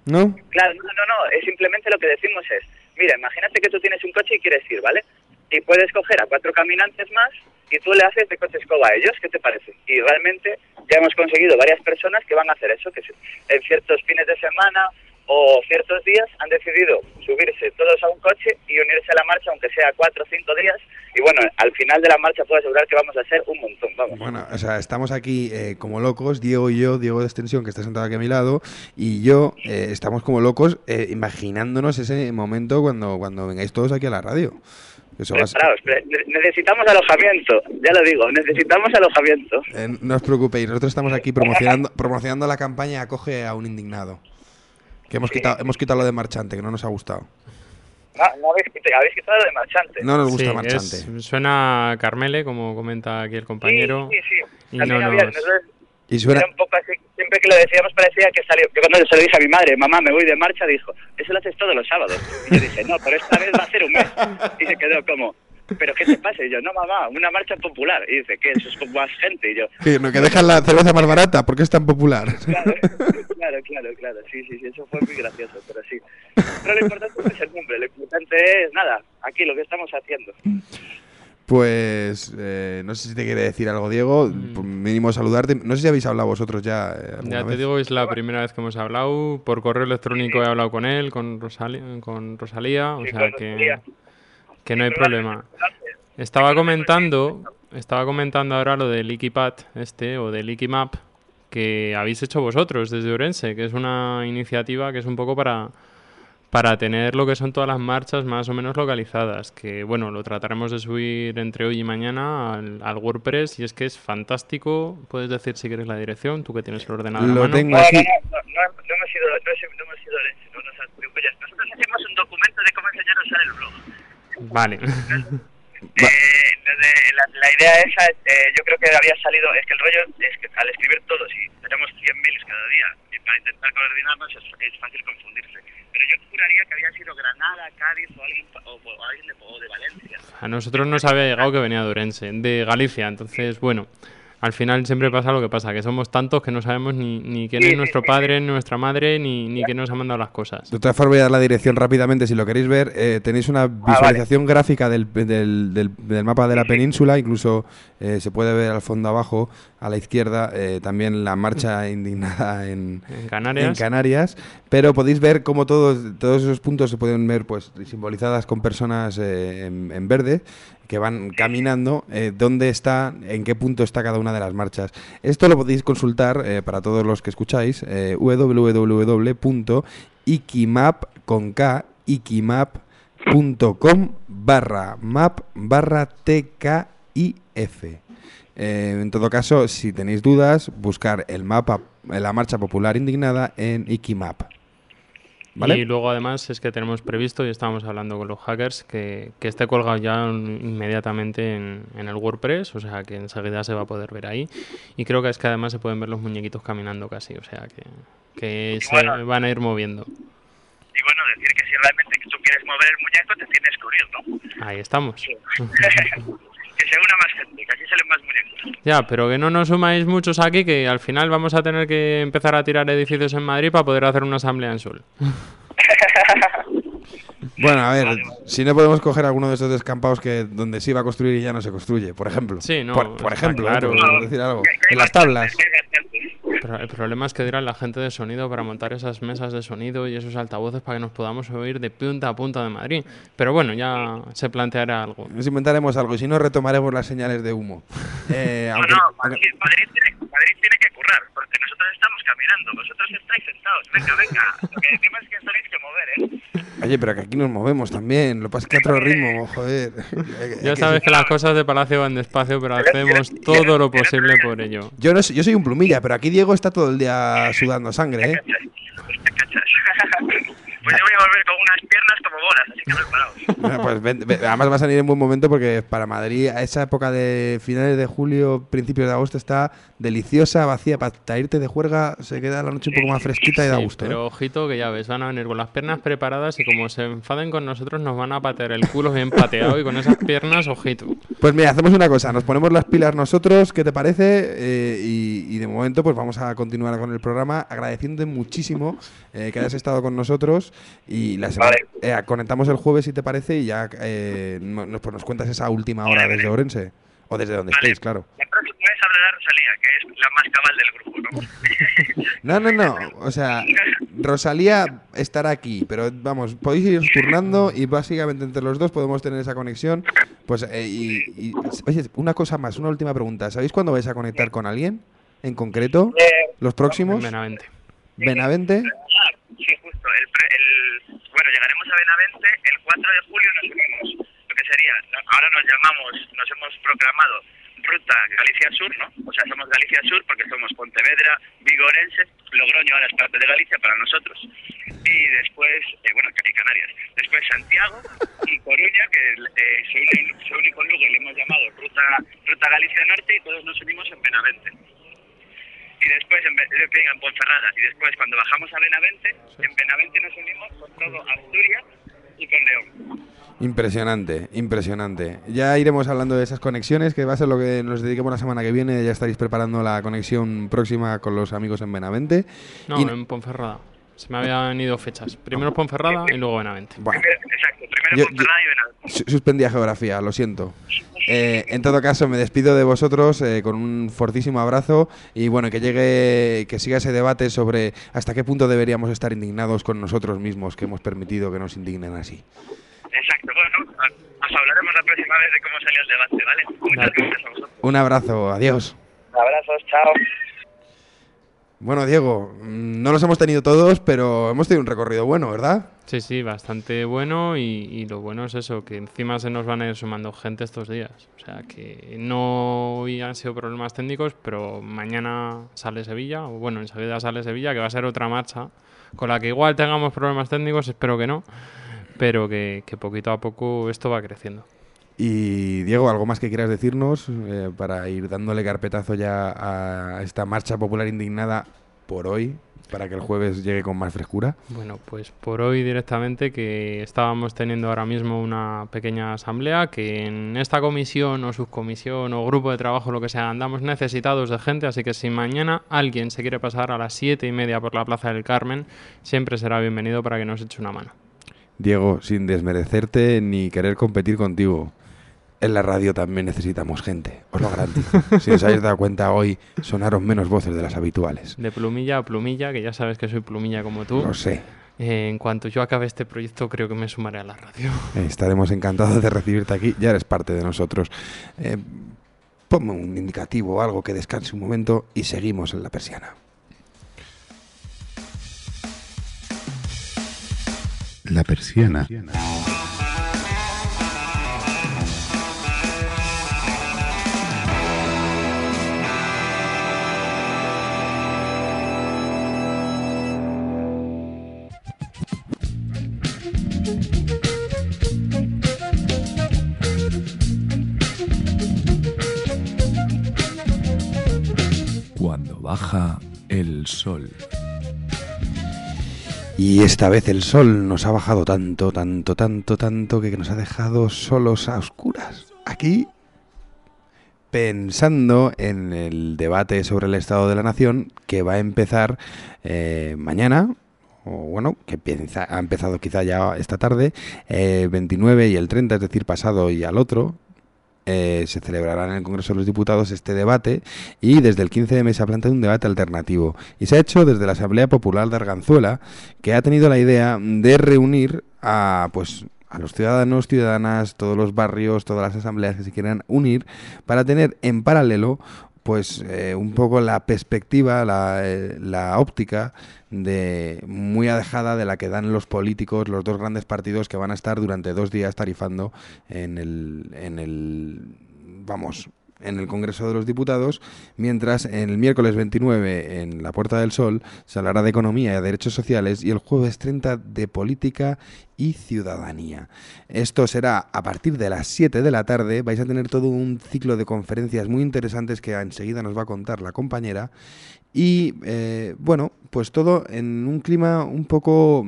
¿no? Claro, no, no, no, es simplemente lo que decimos es, mira, imagínate que tú tienes un coche y quieres ir, ¿vale? Y puedes coger a cuatro caminantes más y tú le haces de coche escoba a ellos, ¿qué te parece? Y realmente ya hemos conseguido varias personas que van a hacer eso, que en ciertos fines de semana o ciertos días han decidido subirse todos a un coche y unirse a la marcha, aunque sea cuatro o cinco días. Y bueno, al final de la marcha puedo asegurar que vamos a hacer un montón, vamos. Bueno, o sea, estamos aquí eh, como locos, Diego y yo, Diego de Extensión, que está sentado aquí a mi lado, y yo eh, estamos como locos eh, imaginándonos ese momento cuando, cuando vengáis todos aquí a la radio. Eso va a ser- Preparaos, pre- ne- necesitamos alojamiento, ya lo digo, necesitamos alojamiento. eh, no os preocupéis, nosotros estamos aquí promocionando, promocionando la campaña Acoge a un indignado. Que hemos quitado, hemos quitado lo de marchante, que no nos ha gustado. No, no habéis, quitado- habéis quitado lo de marchante. No nos gusta Sí, marchante. es- suena a Carmele, como comenta aquí el compañero. Sí, sí, sí. Y no había- nos- nosotros- Y suena, Era un poco así, siempre que lo decíamos parecía que salió, que cuando se lo dije a mi madre, mamá, me voy de marcha, dijo, eso lo haces todos los sábados. Y yo dije, no, pero esta vez va a ser un mes. Y se quedó como, ¿pero qué te pasa? Y yo, no, mamá, una marcha popular. Y dice, ¿qué? Eso es con más gente. Y yo, que, no, que dejan la cerveza más barata, porque es tan popular? claro, claro, claro, claro, sí, sí, sí, eso fue muy gracioso, pero sí. Pero lo importante no es el nombre, lo importante es, nada, aquí lo que estamos haciendo. Pues eh, no sé si te quiere decir algo, Diego. Por mínimo saludarte. No sé si habéis hablado vosotros ya. eh, Ya te vez. digo, es la primera vez que hemos hablado. Por correo electrónico he hablado con él, con, Rosali- con Rosalía, o Sí, sea con que, Rosalía. que no hay problema. Estaba comentando, estaba comentando ahora lo del Ikipad este o del Ikimap que habéis hecho vosotros desde Orense, que es una iniciativa que es un poco para para tener lo que son todas las marchas más o menos localizadas, que bueno, lo trataremos de subir entre hoy y mañana al, al WordPress y es que es fantástico, puedes decir si quieres la dirección, tú que tienes el ordenador a Lo mano. tengo No, aquí. no, no, no, no hemos sido, no, hemos- no hemos sido no nosotros hacemos un documento de cómo enseñar a usar el blog. Vale. Eh, la, la idea esa, eh, yo creo que había salido, es que el rollo es que al escribir todo, si tenemos 100.000 cada día y para intentar coordinarnos es, es fácil confundirse. Pero yo juraría que había sido Granada, Cádiz o alguien, o, o alguien de, o de Valencia. A nosotros nos había llegado que venía de Orense, de Galicia. Entonces, bueno, al final siempre pasa lo que pasa, que somos tantos que no sabemos ni, ni quién Sí, es sí, nuestro sí, padre, nuestra madre, ni, ni quién nos ha mandado las cosas. De todas formas, voy a dar la dirección rápidamente si lo queréis ver. Eh, tenéis una visualización gráfica del, del- del- del mapa de la península, incluso eh, se puede ver al fondo abajo, a la izquierda, eh, también la marcha indignada en, En Canarias. en Canarias. Pero podéis ver cómo todos, todos esos puntos se pueden ver pues simbolizadas con personas eh, en, en verde que van caminando, eh, dónde está, en qué punto está cada una de las marchas. Esto lo podéis consultar eh, para todos los que escucháis, eh, www.ikimap con K, ikimap.com barra map barra en todo caso, si tenéis dudas, buscar el mapa, la marcha popular indignada en Ikimap. ¿Vale? Y luego además es que tenemos previsto, y estábamos hablando con los hackers, que, que esté colgado ya inmediatamente en, en el WordPress, o sea que enseguida se va a poder ver ahí. Y creo que es que además se pueden ver los muñequitos caminando casi, o sea que, que se Bueno. van a ir moviendo. Y bueno, decir que si realmente tú quieres mover el muñeco, te tienes que unir, ¿no? Ahí estamos. que se una más gente, que así salen más muñecos. Ya, pero que no nos sumáis muchos aquí, que al final vamos a tener que empezar a tirar edificios en Madrid para poder hacer una asamblea en Sol. Bueno, a ver, si no podemos coger alguno de esos descampados que donde se iba a construir y ya no se construye, por ejemplo. Sí, no, Por, ejemplo, ¿eh? claro. por decir algo. En las tablas. El problema es que dirán la gente de sonido para montar esas mesas de sonido y esos altavoces para que nos podamos oír de punta a punta de Madrid. Pero bueno, ya se planteará algo. Nos inventaremos algo y si no retomaremos las señales de humo. Eh, No, aunque- no, aunque- Madrid, Madrid, tiene, Madrid tiene que currar, porque nosotros estamos caminando, vosotros estáis sentados. Venga, venga. Lo que decimos es que os tenéis que mover, ¿eh? Oye, pero que aquí nos movemos también. Lo que pasa es que a otro ritmo, joder. Ya sabes que las cosas de Palacio van despacio, pero hacemos todo lo posible por ello. Yo, no, soy- yo soy un plumilla, pero aquí Diego está todo el día sudando sangre, ¿eh? Pues yo voy a volver con unas piernas como bolas, así que preparaos. Bueno, pues ven- ven- además va a salir en buen momento porque para Madrid a esa época de finales de julio, principios de agosto está deliciosa, vacía. Para irte de juerga se queda la noche un poco más fresquita y da Sí, gusto. ¿eh? pero ojito que ya ves, van a venir con las piernas preparadas y como se enfaden con nosotros nos van a patear el culo bien pateado y con esas piernas, ojito. Pues mira, hacemos una cosa, nos ponemos las pilas nosotros, ¿qué te parece? Eh, y, y de momento pues vamos a continuar con el programa agradeciéndote muchísimo eh, que hayas estado con nosotros y la semana, eh, conectamos el jueves si te parece y ya eh, no- nos, pues nos cuentas esa última hora desde Orense o desde donde estéis, claro. La próxima vez hablará Rosalía, que es la más cabal del grupo, ¿no? No, no, no, o sea, Rosalía estará aquí, pero vamos, podéis ir turnando y básicamente entre los dos podemos tener esa conexión. Pues, eh, y, y- oye, una cosa más, una última pregunta. ¿Sabéis cuándo vais a conectar con alguien en concreto? ¿Los próximos? Benavente. Ah, sí, justo. El, el- bueno, llegaremos a Benavente. El 4 de julio nos unimos. Lo que sería, ahora nos llamamos, nos hemos proclamado Ruta Galicia Sur, ¿no? O sea, somos Galicia Sur porque somos Pontevedra, Vigorense, Logroño ahora es parte de Galicia para nosotros. Y después, eh, bueno, y Canarias. Después Santiago y Coruña, que eh, se, une, se une con Lugo y le hemos llamado Ruta, Ruta Galicia Norte y todos nos unimos en Benavente y después en, en Ponferrada y después cuando bajamos a Benavente en Benavente nos unimos con todo Asturias y con León Impresionante, impresionante. Ya iremos hablando de esas conexiones, que va a ser lo que nos dediquemos la semana que viene. Ya estaréis preparando la conexión próxima con los amigos en Benavente. No, Y- en Ponferrada. Se me habían ido fechas. Primero Ponferrada y luego Benavente. Bueno, exacto primero Ponferrada y Benavente su- suspendía geografía, lo siento. Eh, en todo caso, me despido de vosotros eh, con un fortísimo abrazo y bueno, que llegue, que siga ese debate sobre hasta qué punto deberíamos estar indignados con nosotros mismos que hemos permitido que nos indignen así. exacto bueno os hablaremos la próxima vez de cómo salió el debate ¿vale? muchas gracias a vosotros Un abrazo, adiós. abrazos chao Bueno, Diego, mm, no los hemos tenido todos, pero hemos tenido un recorrido bueno, ¿verdad? Sí, sí, bastante bueno y, lo bueno es eso, que encima se nos van a ir sumando gente estos días. O sea, que no hoy han sido problemas técnicos, pero mañana sale Sevilla, o bueno, enseguida sale Sevilla, que va a ser otra marcha, con la que igual tengamos problemas técnicos, espero que no, pero que poquito a poco esto va creciendo. Y Diego, ¿algo más que quieras decirnos eh, para ir dándole carpetazo ya a esta marcha popular indignada por hoy, para que el jueves llegue con más frescura? Bueno, pues por hoy directamente que estábamos teniendo ahora mismo una pequeña asamblea, que en esta comisión o subcomisión o grupo de trabajo, lo que sea, andamos necesitados de gente, así que si mañana alguien se quiere pasar a las siete y media por la Plaza del Carmen, siempre será bienvenido para que nos eche una mano. Diego, sin desmerecerte ni querer competir contigo, en la radio también necesitamos gente, os lo garantizo. si os habéis dado cuenta hoy, sonaron menos voces de las habituales. De plumilla a plumilla, que ya sabes que soy plumilla como tú. Lo sé. Eh, en cuanto yo acabe este proyecto, creo que me sumaré a la radio. Eh, estaremos encantados de recibirte aquí, ya eres parte de nosotros. Eh, ponme un indicativo o algo que descanse un momento y seguimos en la persiana. La persiana. Cuando baja el sol. Y esta vez el sol nos ha bajado tanto, tanto, tanto, tanto que nos ha dejado solos a oscuras. Aquí, pensando en el debate sobre el Estado de la Nación que va a empezar eh, mañana, o bueno, que ha empezado quizá ya esta tarde, eh, 29 y el 30, es decir, pasado y al otro, eh, se celebrará en el Congreso de los Diputados este debate y desde el 15 de mes se ha planteado un debate alternativo. Y se ha hecho desde la Asamblea Popular de Arganzuela, que ha tenido la idea de reunir a pues a los ciudadanos, ciudadanas, todos los barrios, todas las asambleas que se quieran unir para tener en paralelo pues eh, un poco la perspectiva, la, eh, la óptica de muy alejada de la que dan los políticos, los dos grandes partidos que van a estar durante dos días tarifando en el, en el vamos, en el Congreso de los Diputados, mientras en el miércoles 29 en la Puerta del Sol se hablará de economía y de derechos sociales y el jueves 30 de política y ciudadanía. Esto será a partir de las 7 de la tarde, vais a tener todo un ciclo de conferencias muy interesantes que enseguida nos va a contar la compañera y eh, bueno, pues todo en un clima un poco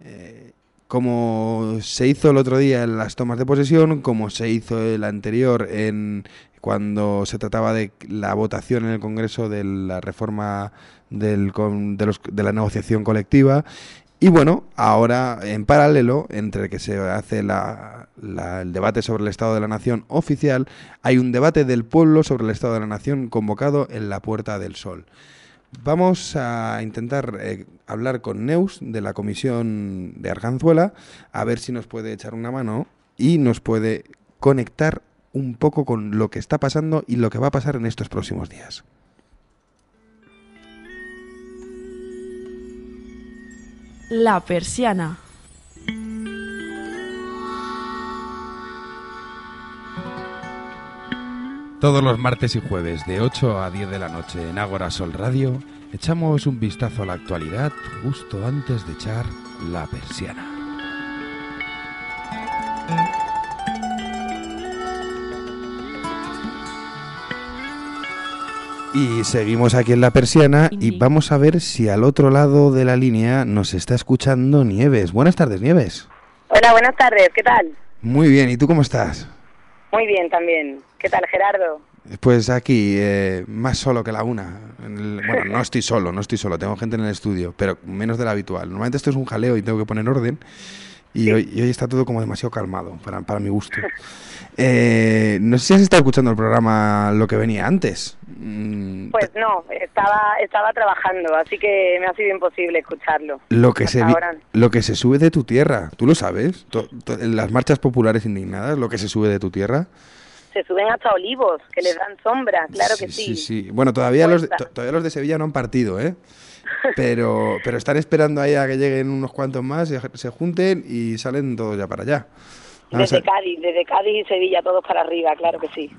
eh, como se hizo el otro día en las tomas de posesión, como se hizo el anterior en cuando se trataba de la votación en el Congreso de la reforma del, de, los- de la negociación colectiva. Y bueno, ahora en paralelo, entre que se hace la- la- el debate sobre el Estado de la Nación oficial, hay un debate del pueblo sobre el Estado de la Nación convocado en la Puerta del Sol. Vamos a intentar eh, hablar con Neus de la Comisión de Arganzuela, a ver si nos puede echar una mano y nos puede conectar un poco con lo que está pasando y lo que va a pasar en estos próximos días. La persiana. Todos los martes y jueves de 8 a 10 de la noche en Ágora Sol Radio echamos un vistazo a la actualidad justo antes de echar la persiana. Y seguimos aquí en la persiana y vamos a ver si al otro lado de la línea nos está escuchando Nieves. Buenas tardes, Nieves. Hola, buenas tardes, ¿qué tal? Muy bien, ¿y tú cómo estás? Muy bien también. ¿Qué tal, Gerardo? Pues aquí, eh, más solo que la una. Bueno, no estoy solo, no estoy solo, tengo gente en el estudio, pero menos de lo habitual. Normalmente esto es un jaleo y tengo que poner orden. Y, hoy, y hoy está todo como demasiado calmado, para, para mi gusto. Eh, no sé si has estado escuchando el programa Lo que venía antes. Mm, Pues no, estaba estaba trabajando, así que me ha sido imposible escucharlo. lo, que se ahora. lo que se sube de tu tierra, ¿tú lo sabes? Las marchas populares indignadas, lo que se sube de tu tierra. Se suben hasta olivos, que les dan sombra, claro que sí. Sí, sí. Bueno, todavía los, todavía los de Sevilla no han partido, ¿eh? Pero, pero están esperando ahí a que lleguen unos cuantos más, se, se junten y salen todos ya para allá. Vamos Desde Cádiz, desde Cádiz y Sevilla, todos para arriba, claro que sí.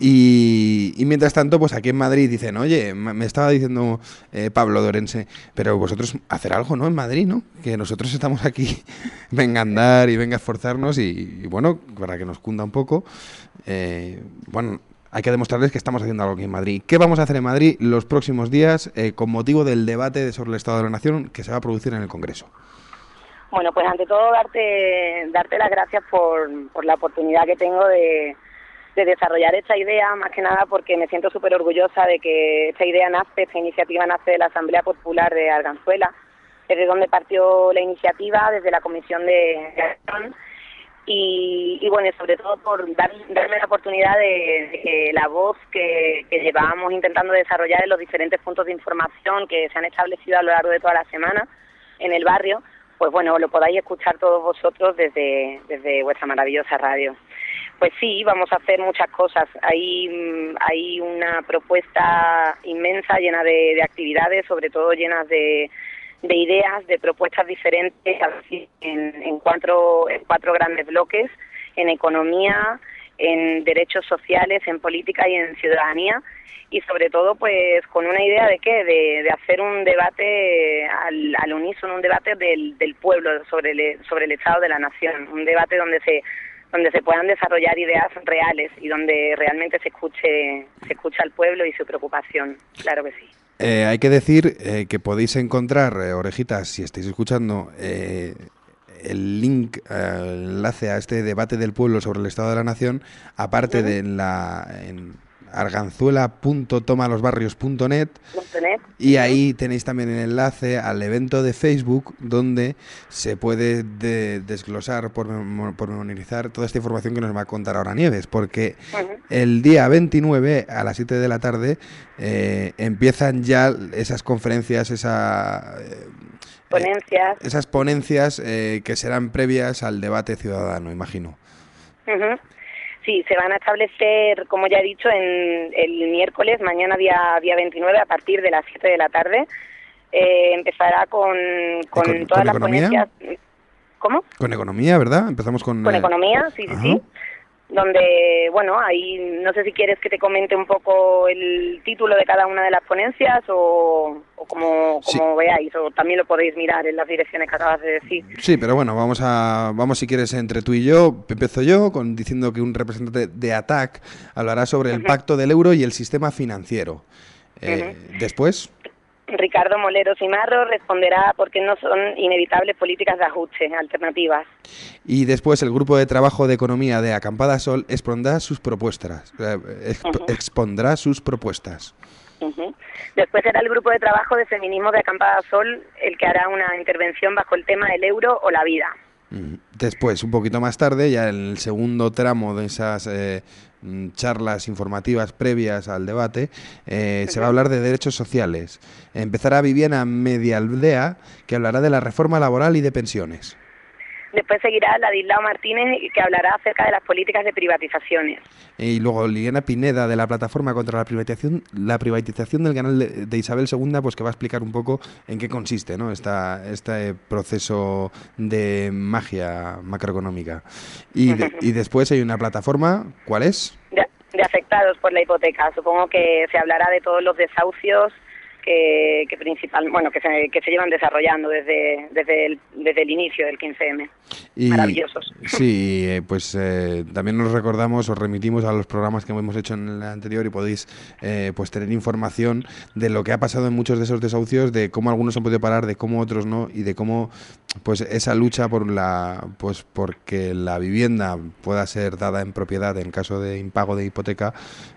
Y, y mientras tanto, pues aquí en Madrid dicen, oye, me estaba diciendo eh, Pablo Dorense, pero vosotros hacer algo, ¿no? En Madrid, ¿no? Que nosotros estamos aquí, venga a andar y venga a esforzarnos y, y bueno, para que nos cunda un poco, eh, bueno, hay que demostrarles que estamos haciendo algo aquí en Madrid. ¿Qué vamos a hacer en Madrid los próximos días eh, con motivo del debate sobre el Estado de la Nación que se va a producir en el Congreso? Bueno, pues ante todo darte, darte las gracias por, por la oportunidad que tengo de, de desarrollar esta idea, más que nada porque me siento súper orgullosa de que esta idea nace, esta iniciativa nace de la Asamblea Popular de Arganzuela, desde donde partió la iniciativa, desde la Comisión de Acción, y, bueno, sobre todo por dar- darme la oportunidad de, de que la voz que, que llevábamos intentando desarrollar en los diferentes puntos de información que se han establecido a lo largo de toda la semana en el barrio, pues bueno, lo podáis escuchar todos vosotros desde, desde vuestra maravillosa radio. Pues sí, vamos a hacer muchas cosas. Hay, mm, hay una propuesta inmensa llena de, de actividades, sobre todo llenas de, de ideas, de propuestas diferentes, en, en, cuatro, en cuatro grandes bloques, en economía, en derechos sociales, en política y en ciudadanía y sobre todo pues con una idea de qué, de, de hacer un debate al, al unísono, un debate del, del pueblo sobre el, sobre el estado de la nación, un debate donde se donde se puedan desarrollar ideas reales y donde realmente se escuche se escucha al pueblo y su preocupación, claro que sí. Eh, hay que decir eh, que podéis encontrar, eh, orejitas, si estáis escuchando, eh, el link, eh, el enlace a este debate del pueblo sobre el Estado de la Nación, aparte de en la en arganzuela.tomalosbarrios.net y ahí tenéis también el enlace al evento de Facebook donde se puede de- desglosar, pormenor- pormenorizar toda esta información que nos va a contar ahora Nieves, porque el día 29 a las 7 de la tarde eh, empiezan ya esas conferencias, esa, eh, Ponencias. esas ponencias eh, que serán previas al debate ciudadano, imagino. Sí, se van a establecer, como ya he dicho, en el miércoles, mañana día, día 29, a partir de las 7 de la tarde. Eh, empezará con, con, con- todas con las economía? ponencias. ¿Cómo? Con economía, ¿verdad? Empezamos con... Con eh, economía, sí, sí, sí. Donde, bueno, ahí no sé si quieres que te comente un poco el título de cada una de las ponencias o, o como, como veáis, o también lo podéis mirar en las direcciones que acabas de decir. Sí, pero bueno, vamos a vamos si quieres entre tú y yo. Empiezo yo con diciendo que un representante de ATAC hablará sobre el pacto del euro y el sistema financiero. Eh, Después, Ricardo Molero Cimarro responderá por qué no son inevitables políticas de ajuste alternativas. y después el grupo de trabajo de economía de Acampada Sol expondrá sus propuestas. eh, exp- Expondrá sus propuestas. Después será el grupo de trabajo de feminismo de Acampada Sol el que hará una intervención bajo el tema del euro o la vida. Después, un poquito más tarde, ya en el segundo tramo de esas eh, charlas informativas previas al debate, eh, se va a hablar de derechos sociales. Empezará Viviana Medialdea, que hablará de la reforma laboral y de pensiones. Después seguirá Ladislao Martínez que hablará acerca de las políticas de privatizaciones. Y luego Liliana Pineda, de la Plataforma contra la Privatización, la privatización del canal de, de Isabel II, pues que va a explicar un poco en qué consiste ¿no? Esta, este proceso de magia macroeconómica. Y, de- y después hay una plataforma, ¿cuál es? de, de afectados por la hipoteca. Supongo que se hablará de todos los desahucios que, que principal, bueno, que se, que se llevan desarrollando desde, desde, el, desde el inicio del 15M. Y, Maravillosos. Sí, eh, pues eh, también nos recordamos, os remitimos a los programas que hemos hecho en el anterior y podéis eh, pues tener información de lo que ha pasado en muchos de esos desahucios, de cómo algunos han podido parar, de cómo otros no y de cómo pues esa lucha por la pues porque la vivienda pueda ser dada en propiedad en caso de impago de hipoteca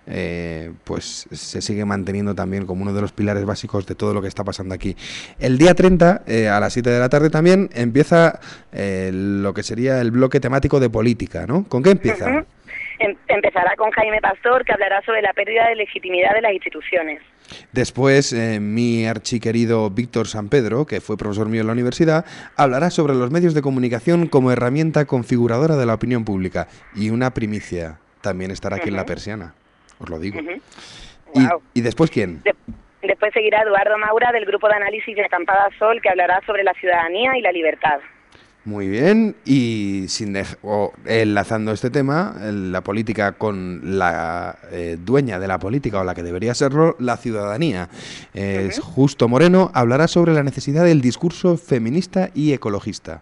eh, pues se sigue manteniendo también como uno de los pilares básicos de todo lo que está pasando aquí. El día 30 eh, a las 7 de la tarde también empieza eh, lo que sería el bloque temático de política, ¿no? ¿Con qué empieza? Em- empezará con Jaime Pastor, que hablará sobre la pérdida de legitimidad de las instituciones. Después, eh, mi archiquerido Víctor San Pedro, que fue profesor mío en la universidad, hablará sobre los medios de comunicación como herramienta configuradora de la opinión pública. Y una primicia también estará aquí en la persiana, os lo digo. ¿Y, y después quién? De- después seguirá Eduardo Maura, del grupo de análisis de Acampada Sol, que hablará sobre la ciudadanía y la libertad. Muy bien, y sin o enlazando este tema, la política con la eh, dueña de la política o la que debería serlo, la ciudadanía. Justo Moreno hablará sobre la necesidad del discurso feminista y ecologista.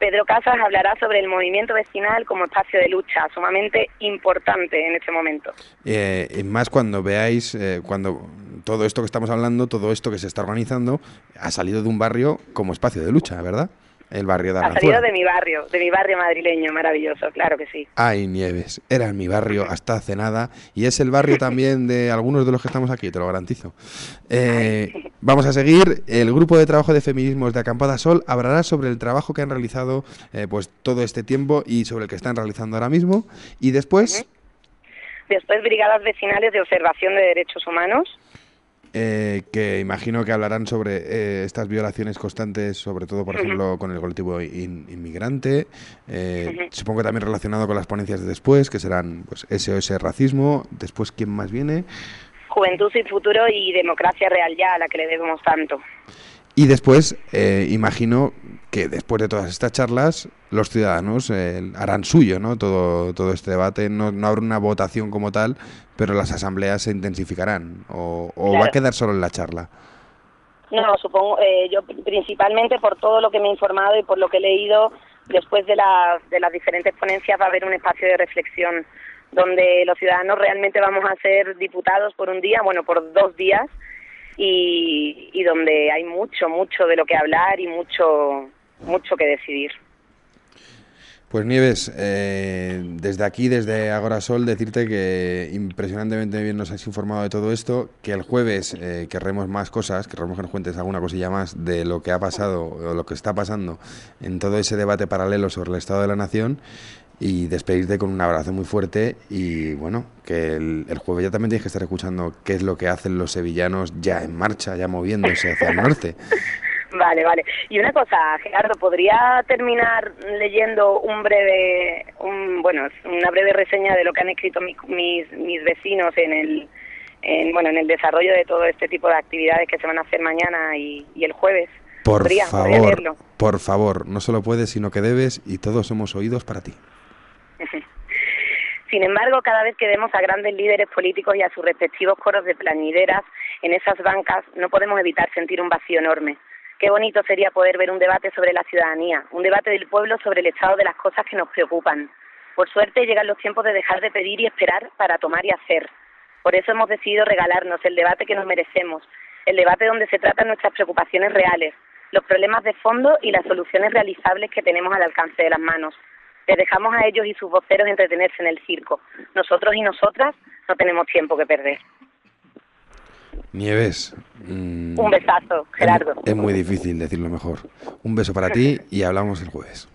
Pedro Casas hablará sobre el movimiento vecinal como espacio de lucha, sumamente importante en este momento. Eh, más cuando veáis, eh, cuando todo esto que estamos hablando, todo esto que se está organizando, ha salido de un barrio como espacio de lucha, ¿verdad? El barrio de Ha Arganzuela. salido de mi barrio, de mi barrio madrileño, maravilloso, claro que sí. Ay, Nieves, era mi barrio hasta hace nada y es el barrio también de algunos de los que estamos aquí, te lo garantizo. Eh, vamos a seguir. El grupo de trabajo de feminismos de Acampada Sol hablará sobre el trabajo que han realizado eh, pues todo este tiempo y sobre el que están realizando ahora mismo. Y después, Después, brigadas vecinales de observación de derechos humanos. Eh, que imagino que hablarán sobre eh, estas violaciones constantes, sobre todo, por ejemplo, con el colectivo in- inmigrante. eh. Supongo que también relacionado con las ponencias de después, que serán pues, SOS Racismo. Después, ¿quién más viene? Juventud sin futuro y democracia real ya, a la que le debemos tanto. Y después, eh, imagino que después de todas estas charlas, los ciudadanos eh, harán suyo, ¿no? Todo, todo este debate. No, no habrá una votación como tal, pero las asambleas se intensificarán. O, o va a quedar solo en la charla. No, supongo, eh, yo principalmente por todo lo que me he informado y por lo que he leído, después de, las de las diferentes ponencias va a haber un espacio de reflexión donde los ciudadanos realmente vamos a ser diputados por un día, bueno, por dos días, y, donde hay mucho, mucho de lo que hablar y mucho, mucho que decidir. Pues Nieves, eh, desde aquí, desde Agora Sol, decirte que impresionantemente bien nos has informado de todo esto, que el jueves eh, querremos más cosas, querremos que nos cuentes alguna cosilla más de lo que ha pasado o lo que está pasando en todo ese debate paralelo sobre el Estado de la Nación y despedirte con un abrazo muy fuerte y bueno, que el, el jueves ya también tienes que estar escuchando qué es lo que hacen los sevillanos ya en marcha, ya moviéndose hacia el norte. Vale, vale. Y una cosa, Gerardo, ¿podría terminar leyendo un breve, un, bueno, una breve reseña de lo que han escrito mi- mis, mis vecinos en el, en, bueno, en el desarrollo de todo este tipo de actividades que se van a hacer mañana y, y el jueves? Por ¿Podría, podría favor, por favor, no solo puedes, sino que debes y todos somos oídos para ti. Sin embargo, cada vez que vemos a grandes líderes políticos y a sus respectivos coros de plañideras en esas bancas, no podemos evitar sentir un vacío enorme. Qué bonito sería poder ver un debate sobre la ciudadanía, un debate del pueblo sobre el estado de las cosas que nos preocupan. Por suerte llegan los tiempos de dejar de pedir y esperar para tomar y hacer. Por eso hemos decidido regalarnos el debate que nos merecemos, el debate donde se tratan nuestras preocupaciones reales, los problemas de fondo y las soluciones realizables que tenemos al alcance de las manos. Les dejamos a ellos y sus voceros entretenerse en el circo. Nosotros y nosotras no tenemos tiempo que perder. Nieves. mm, Un besazo, Gerardo. Es muy difícil decirlo mejor. Un beso para ti y hablamos el jueves.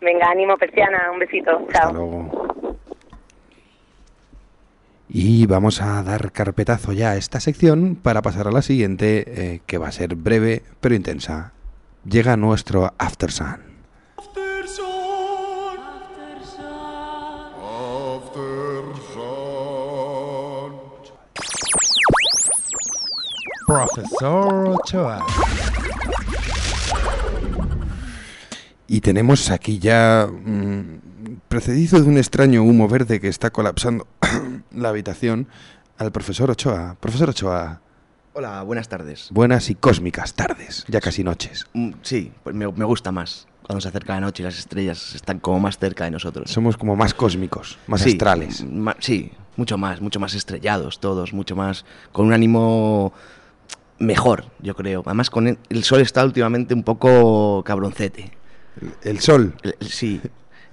Venga, ánimo, Persiana. Un besito. Hasta Chao. luego. Y vamos a dar carpetazo ya a esta sección para pasar a la siguiente, eh, que va a ser breve pero intensa. Llega nuestro After Sun. Profesor Ochoa. Y tenemos aquí ya, mm, precedido de un extraño humo verde que está colapsando la habitación, al profesor Ochoa. Profesor Ochoa, Hola, buenas tardes. buenas y cósmicas tardes, ya casi noches. Mm, Sí, pues me, me gusta más cuando se acerca la noche y las estrellas están como más cerca de nosotros. Somos como más cósmicos, más Sí, astrales. sí, mucho más, mucho más estrellados todos, mucho más, con un ánimo mejor, yo creo. Además, con el, el sol está últimamente un poco cabroncete. ¿El sol? sí,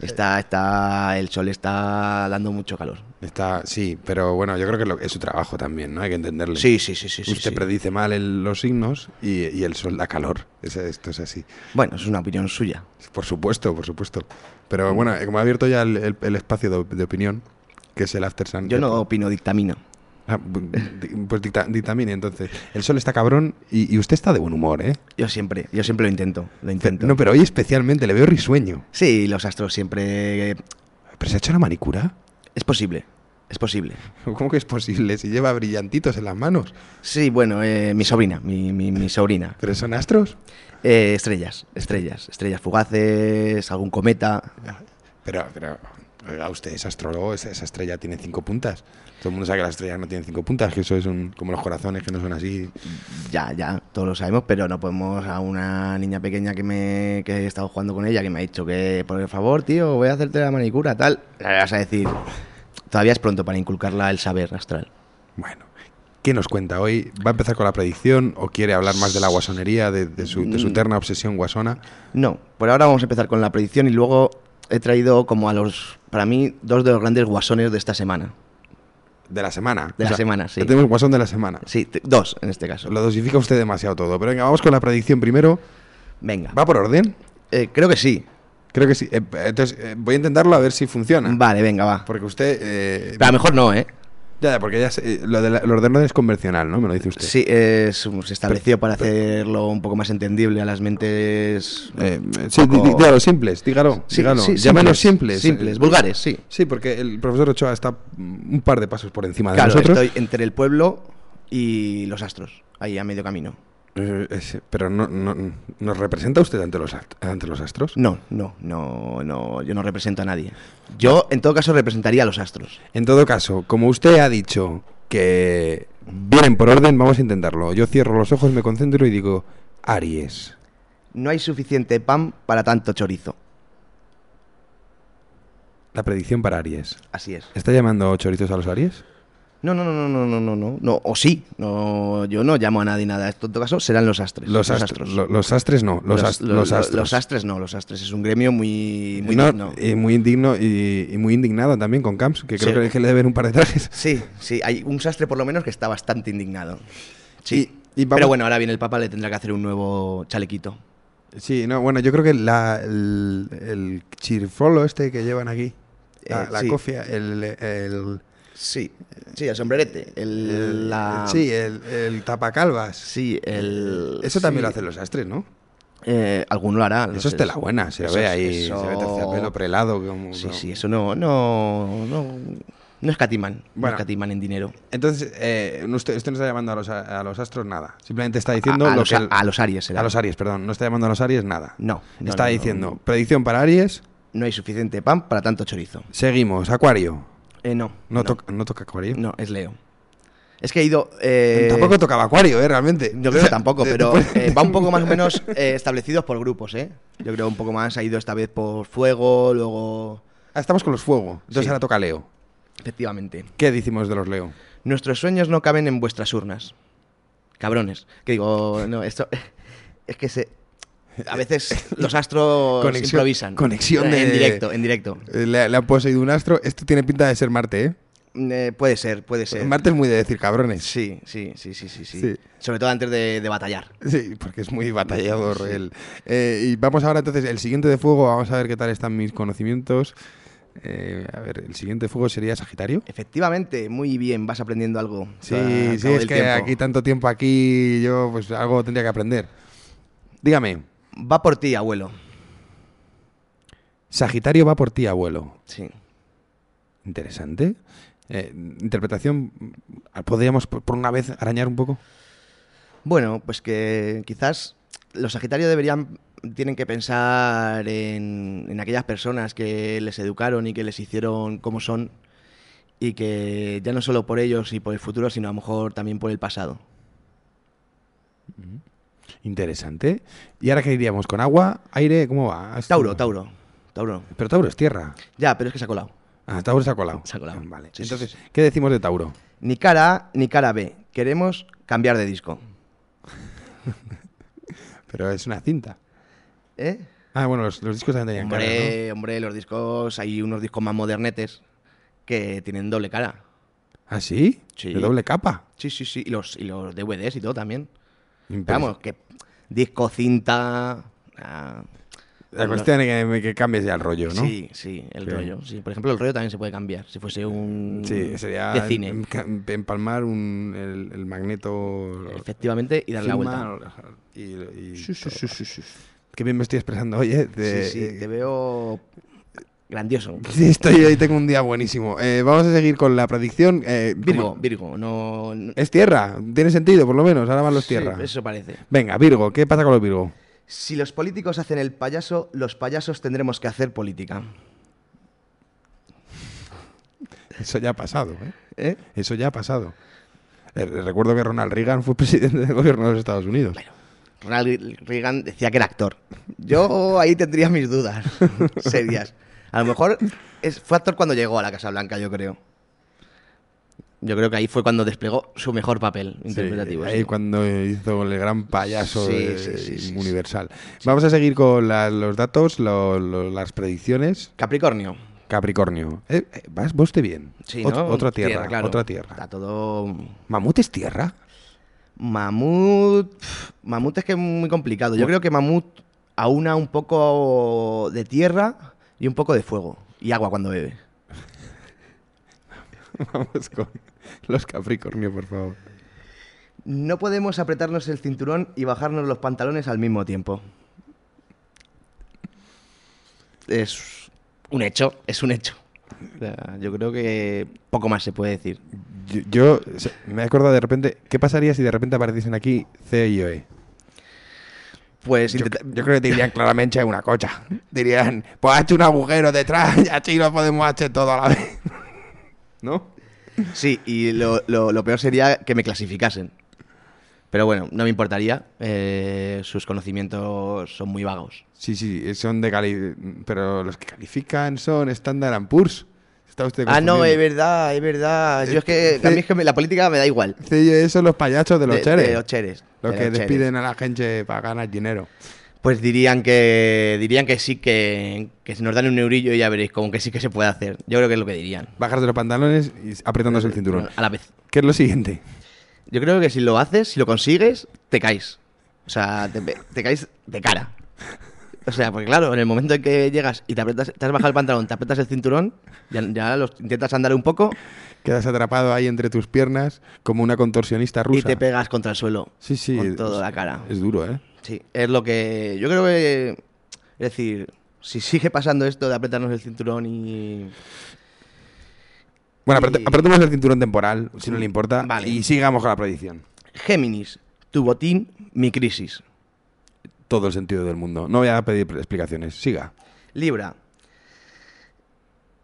está, está, el sol está dando mucho calor. Está, sí, pero bueno, yo creo que lo- es su trabajo también, ¿no? Hay que entenderle. Sí, sí, sí, sí, Usted sí. predice mal el- los signos y, y el sol da calor. Es- esto es así. Bueno, es una opinión suya. Por supuesto, por supuesto. Pero bueno, como ha abierto ya el, el- el espacio de, de opinión, que es el After Sun. Yo no opino, dictamino. Ah, pues dicta- dictamine entonces. El sol está cabrón y, y usted está de buen humor, ¿eh? Yo siempre, yo siempre lo intento, lo intento. No, pero hoy especialmente le veo risueño. Sí, los astros siempre... ¿Pero se ha hecho la manicura? Es posible. Es posible. ¿Cómo que es posible? Si lleva brillantitos en las manos. Sí, bueno, eh, mi sobrina, mi, mi, mi sobrina. ¿Pero son astros? Eh, estrellas, estrellas, estrellas fugaces, algún cometa. Pero, pero, oiga, usted es astrólogo, esa, esa estrella tiene cinco puntas. Todo el mundo sabe que las estrellas no tienen cinco puntas, que eso es un, como los corazones que no son así. Ya, ya, todos lo sabemos, pero no podemos a una niña pequeña que me que he estado jugando con ella, que me ha dicho que, por favor, tío, voy a hacerte la manicura, tal. Le vas a decir, todavía es pronto para inculcarla el saber astral. Bueno, ¿qué nos cuenta hoy? ¿Va a empezar con la predicción o quiere hablar más de la guasonería, de, de su, de su Mm. eterna obsesión guasona? No, por ahora vamos a empezar con la predicción y luego he traído como a los, para mí, dos de los grandes guasones de esta semana. De la semana. De O la sea, semana, sí. Tenemos guasón de la semana. Sí, dos en este caso. Lo dosifica usted demasiado todo. Pero venga, vamos con la predicción primero. Venga. ¿Va por orden? Eh, creo que sí. Creo que sí. Eh, entonces, eh, voy a intentarlo a ver si funciona. Vale, venga, va. Porque usted... Pero a lo mejor no, ¿eh? Ya, ya, porque ya sé, eh, lo, de la- lo orden es convencional, ¿no? Me lo dice usted. Sí, es, se estableció para hacerlo un poco más entendible a las mentes. Eh, sí, dígalo, simples, dígalo. Sí, dígalo. sí, Llámenos simples. Simples, Eh, vulgares, sí. Sí, porque el profesor Ochoa está un par de pasos por encima de Claro, nosotros. estoy entre el pueblo y los astros, ahí a medio camino. Eh, pero no, no- ¿nos representa usted ante los, ante los astros? No, no, no, no, yo no represento a nadie. Yo, en todo caso, representaría a los astros. En todo caso, como usted ha dicho que vienen por orden, vamos a intentarlo. Yo cierro los ojos, me concentro y digo Aries. No hay suficiente pan para tanto chorizo. La predicción para Aries. Así es. ¿Está llamando chorizos a los Aries? No, no, no, no, no, no, no, no, no o sí, no, yo no llamo a nadie nada, en todo caso serán los astres. Los, los los astres no, los, los, los astros. Los astres no, los astres, es un gremio muy, muy digno. Y muy indigno y, muy indignado también con Camps, que creo sí. que, es que le un par de trajes. Sí, sí, hay un sastre por lo menos que está bastante indignado. Sí. Pero bueno, ahora viene el Papa le tendrá que hacer un nuevo chalequito. Sí, no, bueno, yo creo que el, el, chirfolo este que llevan aquí, la, eh, cofia, el Sí, sí, el sombrerete, el, el- la... sí, el, el tapacalvas. Sí, el... Eso también sí. lo hacen los astres, ¿no? Eh, alguno lo hará. no Eso es tela buena, se eso ve ahí, eso- se ve terciopelo prelado. Como, Sí, como- sí, eso no, no, no, no escatiman, no Bueno. escatiman en dinero. Entonces, eh, usted, usted no está llamando a los, a los astros nada. Simplemente está diciendo a lo los que a- el- a los Aries será. A los Aries, perdón. No está llamando a los Aries nada. No, no, está no, no, diciendo, no. predicción para Aries, No hay suficiente pan para tanto chorizo. seguimos. Acuario. Eh, no, No, no, toca, no toca Acuario. no, es Leo. Es que he ido... eh, Tampoco tocaba Acuario, ¿eh? Realmente. Yo creo O que sea, tampoco, pero eh, va un poco más o menos eh, establecidos por grupos, ¿eh? Yo creo un poco más ha ido esta vez por fuego, luego... Ah, estamos con los fuego. Entonces Sí. ahora toca Leo. Efectivamente. ¿Qué decimos de los Leo? Nuestros sueños no caben en vuestras urnas. Cabrones. Que digo, no, esto... Es que se... A veces los astros Conexión- improvisan. conexión En de- directo, en directo. Eh, Le, le han poseído un astro. Esto tiene pinta de ser Marte, ¿eh? Eh, puede ser, puede ser. Marte es muy de decir cabrones. Sí, sí, sí, sí, sí, sí. Sí. Sobre todo antes de, de batallar. Sí, porque es muy batallador él. Eh, y vamos ahora entonces, el siguiente de fuego, vamos a ver qué tal están mis conocimientos. Eh, a ver, el siguiente de fuego sería Sagitario. Efectivamente, muy bien, vas aprendiendo algo. Sí, sí, es que tiempo. aquí tanto tiempo aquí, yo pues algo tendría que aprender. Dígame, Va por ti, abuelo. Sagitario va por ti, abuelo. Sí. Interesante. Eh, interpretación, ¿podríamos por una vez arañar un poco? Bueno, pues que quizás los Sagitarios deberían, tienen que pensar en, en aquellas personas que les educaron y que les hicieron como son y que ya no solo por ellos y por el futuro, sino a lo mejor también por el pasado. Interesante. ¿Y ahora qué iríamos? ¿Con agua? ¿Aire? ¿Cómo va? Tauro, Tauro, Tauro. Pero Tauro es tierra. Ya, pero es que se ha colado. Ah, Tauro se ha colado. Se ha colado. Vale. Sí, sí, Entonces, sí. ¿qué decimos de Tauro? Ni cara A ni cara B. Queremos cambiar de disco. Pero es una cinta. ¿Eh? Ah, bueno, los, los discos también tenían cara, Hombre, hombre, los discos, hay unos discos más modernetes que tienen doble cara. ¿no? ¿Ah, sí? Sí. ¿De doble capa? Sí, sí, sí. Y los, y los DVDs y todo también. Impresionante. Vamos, que disco, cinta. ah, La cuestión es que, que cambies ya el rollo, ¿no? Sí, sí, el Sí. rollo. Sí. Por ejemplo, el rollo también se puede cambiar. Si fuese un. Sí, sería De cine. em- em- empalmar un- el, el magneto. Efectivamente, y darle la vuelta. Y, y Sí, sí, todo. sí, sí, sí. Qué bien me estoy expresando hoy, ¿eh? De- sí, sí, te veo. Grandioso. Sí, estoy hoy tengo un día buenísimo. Eh, vamos a seguir con la predicción. eh, Virgo, ¿cómo? Virgo, no... no- Es tierra, tiene sentido, por lo menos. Ahora van los Sí, tierra. eso parece. Venga, Virgo, ¿qué pasa con los Virgo? Si los políticos hacen el payaso, los payasos tendremos que hacer política. Eso ya ha pasado, ¿eh? ¿Eh? Eso ya ha pasado. Eh, recuerdo que Ronald Reagan fue presidente del gobierno de los Estados Unidos. Ronald Reagan decía que era actor. Yo ahí tendría mis dudas serias. A lo mejor es- fue actor cuando llegó a la Casa Blanca, yo creo. Yo creo que ahí fue cuando desplegó su mejor papel interpretativo. Sí, ahí sí. cuando hizo el gran payaso Sí, de- universal. Vamos a seguir con la- los datos, lo- lo- las predicciones. Capricornio. Capricornio. Eh, eh, vas, vos te bien. Sí, Ot- ¿no? Otra tierra, Tierra, claro. otra tierra. Está todo... ¿Mamut es tierra? Mamut... Mamut es que es muy complicado. Yo creo que Mamut aúna un poco de tierra y un poco de fuego. Y agua cuando bebe. Vamos con los Capricornio, por favor. No podemos apretarnos el cinturón y bajarnos los pantalones al mismo tiempo. Es un hecho, es un hecho. O sea, yo creo que poco más se puede decir. Yo, yo me he acordado de repente, ¿qué pasaría si de repente apareciesen aquí C y OE? Pues Yo, intenta- yo creo que dirían claramente una cocha. Dirían, pues ha hecho un agujero detrás y así lo podemos hacer todo a la vez. ¿No? Sí, y lo, lo- lo peor sería que me clasificasen. Pero bueno, no me importaría. eh, sus conocimientos son muy vagos. Sí, sí, son de cali... Pero los que califican son Standard Poor's. Está usted Ah, no, es verdad, es verdad. Yo es que, Eh, a mí es que me- la política me da igual. Y OE son los payasos de los De- cheres. de los cheres, Los de que los cheres. despiden a la gente para ganar dinero. Pues dirían que dirían que sí, que, que si nos dan un eurillo ya veréis, como que sí que se puede hacer. Yo creo que es lo que dirían. Bajar de los pantalones y apretándose el cinturón. A la vez. ¿Qué es lo siguiente? Yo creo que si lo haces, si lo consigues, te caes. O sea, te, te caes de cara. O sea, porque claro, en el momento en que llegas y te apretas, te has bajado el pantalón, te apretas el cinturón, ya, ya los, intentas andar un poco Quedas atrapado ahí entre tus piernas como una contorsionista rusa. y te pegas contra el suelo. Sí, sí. Con toda la cara. Es duro, ¿eh? Sí, es lo que. Yo creo que. Es decir, si sigue pasando esto de apretarnos el cinturón y. Bueno, Y- apretemos el cinturón temporal, si no le importa, Vale. y sigamos con la predicción. Géminis, tu botín, mi crisis. Todo el sentido del mundo. No voy a pedir explicaciones. Siga. Libra.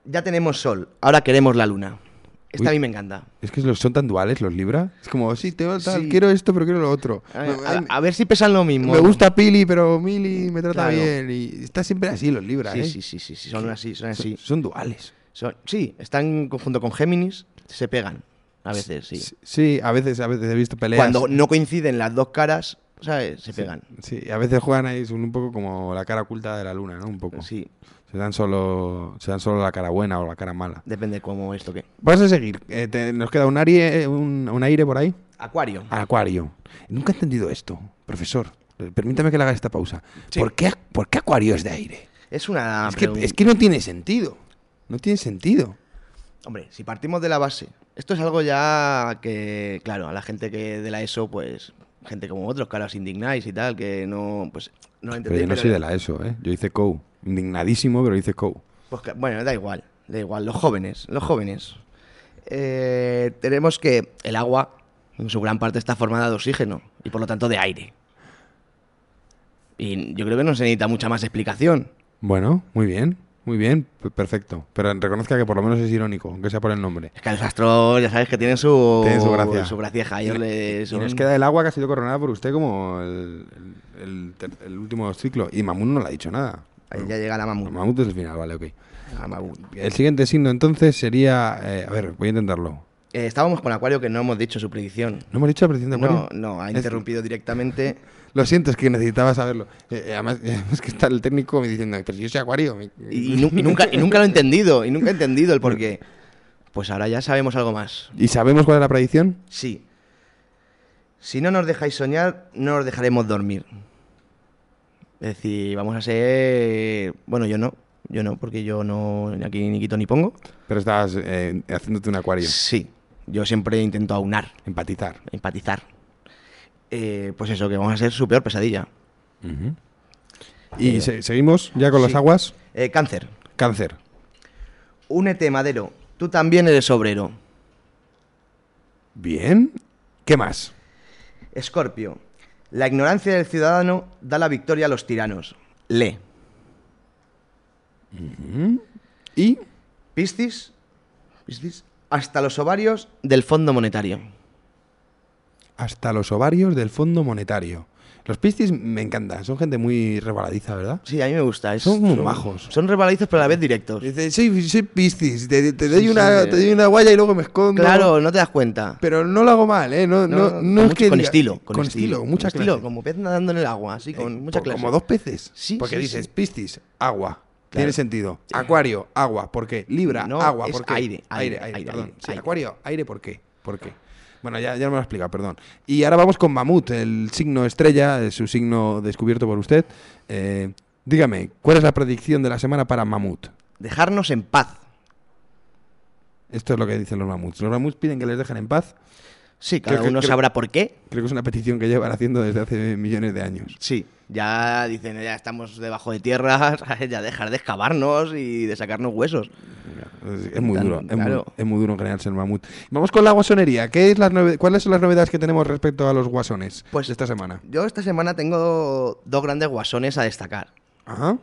Ya tenemos sol, ahora queremos la luna. Esta Uy. a mí me encanta. Es que los- son tan duales los Libra. Es como, sí, te tal, Sí. quiero esto, pero quiero lo otro. A, a- a ver si pesan lo mismo. Me gusta Pili, pero Mili me trata Claro. bien. Y está siempre así los Libra, Sí, ¿eh? sí, sí, sí, sí, son así, son así. Son, son duales. Son- sí, están junto con Géminis, se pegan. A veces, sí. Sí, a veces, a veces he visto peleas. Cuando no coinciden las dos caras, ¿sabes? Se pegan. Sí, a veces juegan ahí, son un poco como la cara oculta de la luna, ¿no? Un poco. Sí, Se dan solo, se dan solo la cara buena o la cara mala. depende cómo esto que. Vamos a seguir. Eh, te- nos queda un aire, un, un aire por ahí. Acuario. Acuario. Nunca he entendido esto, profesor. Eh, Permítame que le haga esta pausa. Sí. ¿Por, qué, ¿Por qué Acuario es de aire? Es una. Es que, es que no tiene sentido. No tiene sentido. Hombre, si partimos de la base, esto es algo ya que, claro, a la gente que de la ESO, pues, gente como otros, que ahora os indignáis y tal, que no, pues, no lo Pero entendéis. yo no soy de la ESO, ¿eh? Yo hice COU. Indignadísimo, pero hice COU. Pues que- bueno, da igual, da igual. Los jóvenes, los jóvenes. Eh, tenemos que el agua, en su gran parte, está formada de oxígeno y por lo tanto de aire. Y yo creo que no se necesita mucha más explicación. Bueno, muy bien. Muy bien, perfecto. Pero reconozca que por lo menos es irónico, aunque sea por el nombre. Es que los astros, ya sabes que tienen su, Tienen su gracia. Su gracieja. Y son- nos queda el agua que ha sido coronada por usted como el, el- el el último ciclo. Y Mamut no le ha dicho nada. Ahí ya llega la mamut. Mamut es el final, vale, ok. El siguiente signo entonces sería... eh, a ver, voy a intentarlo. Eh, estábamos con Acuario que no hemos dicho su predicción. ¿No hemos dicho la predicción de No, Acuario? no, ha Es- interrumpido directamente. Lo siento, es que necesitaba saberlo. Eh, eh, además, es que está el técnico me diciendo, pero yo soy Acuario. Y, y nu- y nunca, y nunca lo he entendido. Y nunca he entendido el porqué. Pues ahora ya sabemos algo más. ¿Y sabemos cuál es la predicción? Sí. Si no nos dejáis soñar, no os dejaremos dormir. Es decir, vamos a ser... Bueno, yo no. Yo no, porque yo no aquí ni quito ni pongo. Pero estás eh, haciéndote un Acuario. Sí. Yo siempre intento aunar, Empatizar. empatizar. Eh, pues eso, que vamos a ser su peor pesadilla. ¿Y Eh, se- seguimos ya con las aguas? Eh, cáncer. Cáncer. Únete, Madero. Tú también eres obrero. Bien. ¿Qué más? Escorpio. La ignorancia del ciudadano da la victoria a los tiranos. Lee. ¿Y? Piscis. Piscis. Hasta los ovarios del Fondo Monetario. Hasta los ovarios del Fondo Monetario. Los Piscis me encantan, son gente muy rebaladiza, ¿verdad? Sí, a mí me gusta. es- Son muy majos. Son rebaladizos, pero a la vez directos. Dice, soy, soy Piscis, te, te doy Sí, una, sí. te doy una guaya y luego me escondo. Claro, no te das cuenta. Pero no lo hago mal, ¿eh? No, no, no, con es mucho- que con diga- estilo, con, con estilo, estilo, mucha con estilo, como pez nadando en el agua, así con mucha Por- clase. Como dos peces. Sí, Porque sí, dices, sí. Piscis, agua. Claro. Tiene sentido. Acuario, agua. ¿Por qué? Libra, No, agua. es ¿Por qué? aire, aire, aire, aire. acuario, aire, ¿por qué? ¿Por qué? Bueno, ya, ya me lo he explicado, perdón. Y ahora vamos con Mamut, el signo estrella, su signo descubierto por usted. Eh, dígame, ¿cuál es la predicción de la semana para Mamut? Dejarnos en paz. Esto es lo que dicen los mamuts. Los mamuts piden que les dejen en paz. Sí, cada uno sabrá por qué. Creo que es una petición que llevan haciendo desde hace millones de años. Sí, ya dicen, ya estamos debajo de tierra, ya dejar de excavarnos y de sacarnos huesos. Es, es muy Tan- duro, es, muy, es muy duro en general ser mamut. Vamos con la guasonería. ¿Qué es las nove- ¿Cuáles son las novedades que tenemos respecto a los guasones Pues esta semana? Yo esta semana tengo dos grandes guasones a destacar. Ajá.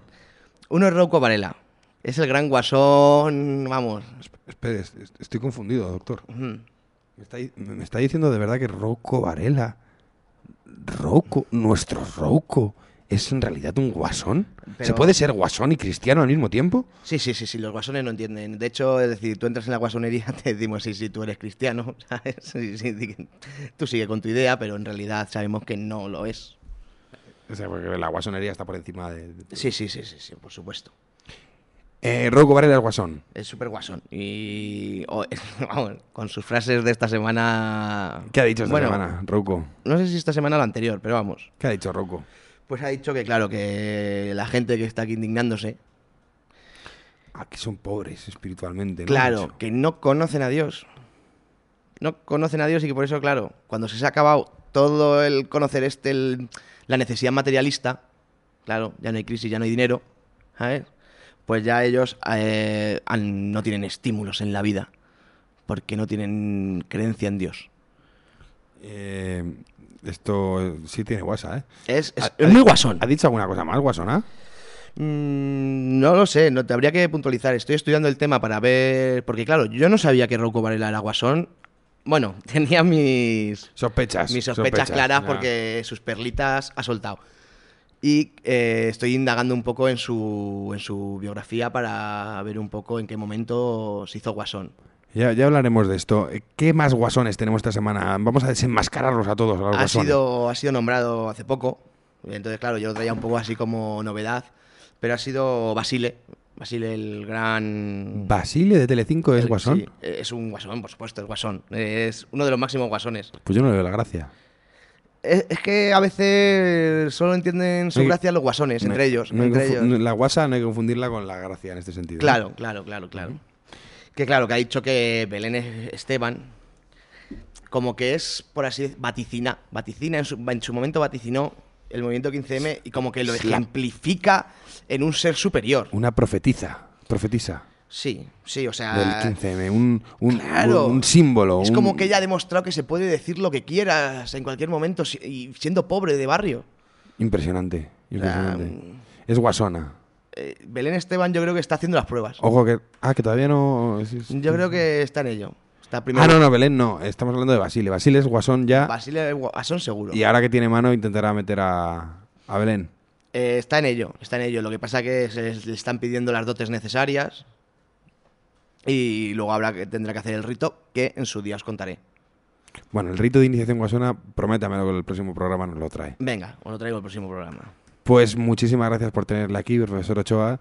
Uno es Rocco Varela. Es el gran guasón, vamos. Espere, es- es- estoy confundido, doctor. Me está, me está diciendo de verdad que Rocco Varela, Rocco, nuestro Rocco, es en realidad un guasón. ¿Se puede ser guasón y cristiano al mismo tiempo? Sí, sí, sí, sí, los guasones no entienden. De hecho, es decir, tú entras en la guasonería, te decimos, sí, sí, tú eres cristiano, ¿sabes? Sí, sí, tú sigue con tu idea, pero en realidad sabemos que no lo es. O sea, porque la guasonería está por encima de... de- Sí, sí, sí, sí, sí, por supuesto. Eh, Rocco Varela es guasón. Es súper guasón. Y vamos, con sus frases de esta semana... ¿Qué ha dicho esta Bueno, semana, Rocco? No sé si esta semana o la anterior, pero vamos. ¿Qué ha dicho Rocco? Pues ha dicho que, claro, que la gente que está aquí indignándose, Ah, que son pobres espiritualmente, ¿no? claro, que no conocen a Dios. No conocen a Dios y que por eso, claro, cuando se ha acabado todo el conocer este, el- la necesidad materialista, claro, ya no hay crisis, ya no hay dinero, ¿sabes? Pues ya ellos eh, han- no tienen estímulos en la vida, porque no tienen creencia en Dios. Eh, esto eh, sí tiene guasa, ¿eh? Es, es- ¿Ha- es ha- muy guasón. ¿Ha dicho alguna cosa más, guasona? Mm, no lo sé, no te habría que puntualizar. Estoy estudiando el tema para ver. Porque, claro, yo no sabía que Rocco Varela era guasón. Bueno, tenía mis. Sospechas. Mis sospechas, claras ya. porque sus perlitas ha soltado. Y eh, estoy indagando un poco en su, en su biografía para ver un poco en qué momento se hizo guasón. Ya, ya hablaremos de esto. Eh, ¿Qué más guasones tenemos esta semana? Vamos a desenmascararlos a todos. a los Ha guasones. sido, ha sido nombrado hace poco. Entonces, claro, yo lo traía un poco así como novedad. Pero ha sido Basile. Basile, el gran. ¿Basile de Telecinco es el- guasón? sí, es un guasón, por supuesto, es guasón. Es uno de los máximos guasones. Pues yo no le veo la gracia. Es, es que a veces solo entienden su gracia los guasones, No- entre ellos. no entre ellos. La guasa no hay que confundirla con la gracia en este sentido. Claro, claro, claro, claro. Que claro, que ha dicho que Belén Esteban, como que es, por así decir, vaticina, vaticina, en su, en su momento vaticinó el movimiento 15M y como que lo ejemplifica en un ser superior. Una profetiza. Profetisa. Sí, sí, o sea... del 15M. Un, un, Claro. un, un símbolo. Es como que ella ha demostrado que se puede decir lo que quieras en cualquier momento y siendo pobre de barrio. Impresionante. Impresionante. es guasona. Eh, Belén Esteban yo creo que está haciendo las pruebas. Ojo que. Ah, que todavía no. es- es- Yo creo que está en ello. Está primero Ah, no, no, Belén no. Estamos hablando de Basile. Basile es guasón ya. Basile Guasón seguro. Y ahora que tiene mano intentará meter a, a Belén. Eh, está en ello, está en ello. Lo que pasa es que se le están pidiendo las dotes necesarias y luego habrá que tendrá que hacer el rito que en su día os contaré. Bueno, el rito de iniciación guasona, prométamelo que el próximo programa nos lo trae. Venga, os lo traigo el próximo programa. Pues muchísimas gracias por tenerla aquí, profesor Ochoa.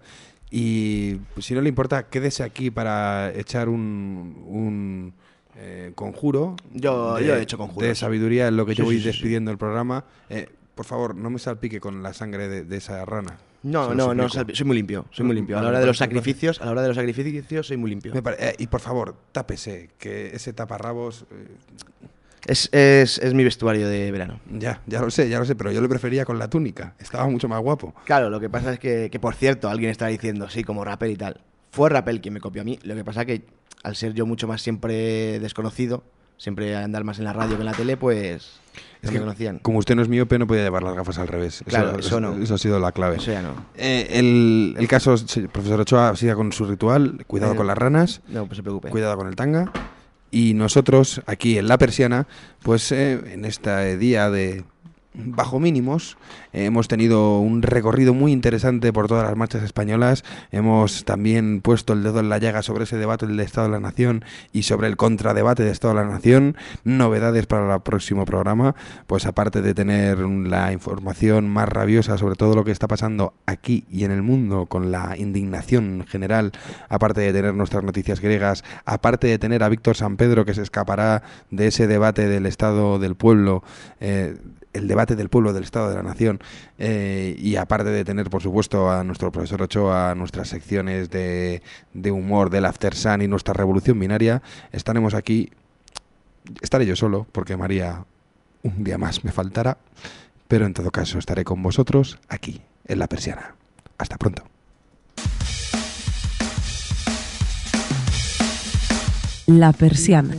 Y pues, si no le importa, quédese aquí para echar un, un, eh, conjuro. Yo- yo he hecho conjuros. De sabiduría en lo que Sí, yo voy sí, sí, sí. despidiendo el programa. Eh, por favor, no me salpique con la sangre de, de esa rana. No, Se no, no, soy muy limpio, soy muy limpio. A la hora de los sacrificios, a la hora de los sacrificios soy muy limpio. Pare- eh, y por favor, tápese, que ese taparrabos... eh, Es, es, es mi vestuario de verano. ya, ya lo sé, ya lo sé, pero yo lo prefería con la túnica. Estaba mucho más guapo. Claro, lo que pasa es que, que, por cierto, alguien está diciendo, sí, como rapper y tal. Fue Rappel quien me copió a mí. Lo que pasa que al ser yo mucho más siempre desconocido, siempre andar más en la radio que en la tele, pues Es que conocían. como usted no es míope, no podía llevar las gafas al revés. Claro, eso no. Eso ha sido la clave. Eso ya no. Eh, el, el caso, profesor Ochoa, siga con su ritual. Cuidado Eh, con las ranas. No, pues se preocupe. Cuidado con el tanga. Y nosotros, aquí en La Persiana, pues eh, en este día de bajo mínimos, eh, hemos tenido un recorrido muy interesante por todas las marchas españolas. Hemos también puesto el dedo en la llaga sobre ese debate del Estado de la Nación y sobre el contradebate de Estado de la Nación. Novedades para el próximo programa, pues aparte de tener la información más rabiosa sobre todo lo que está pasando aquí y en el mundo con la indignación general, aparte de tener nuestras noticias griegas, aparte de tener a Víctor San Pedro que se escapará de ese debate del Estado del pueblo, eh, el debate del pueblo del Estado de la Nación, eh, y aparte de tener, por supuesto, a nuestro profesor Ochoa, nuestras secciones de, humor del After Sun y nuestra revolución binaria, estaremos aquí. Estaré yo solo, porque María un día más me faltará, pero en todo caso estaré con vosotros aquí, en La Persiana. Hasta pronto. La persiana.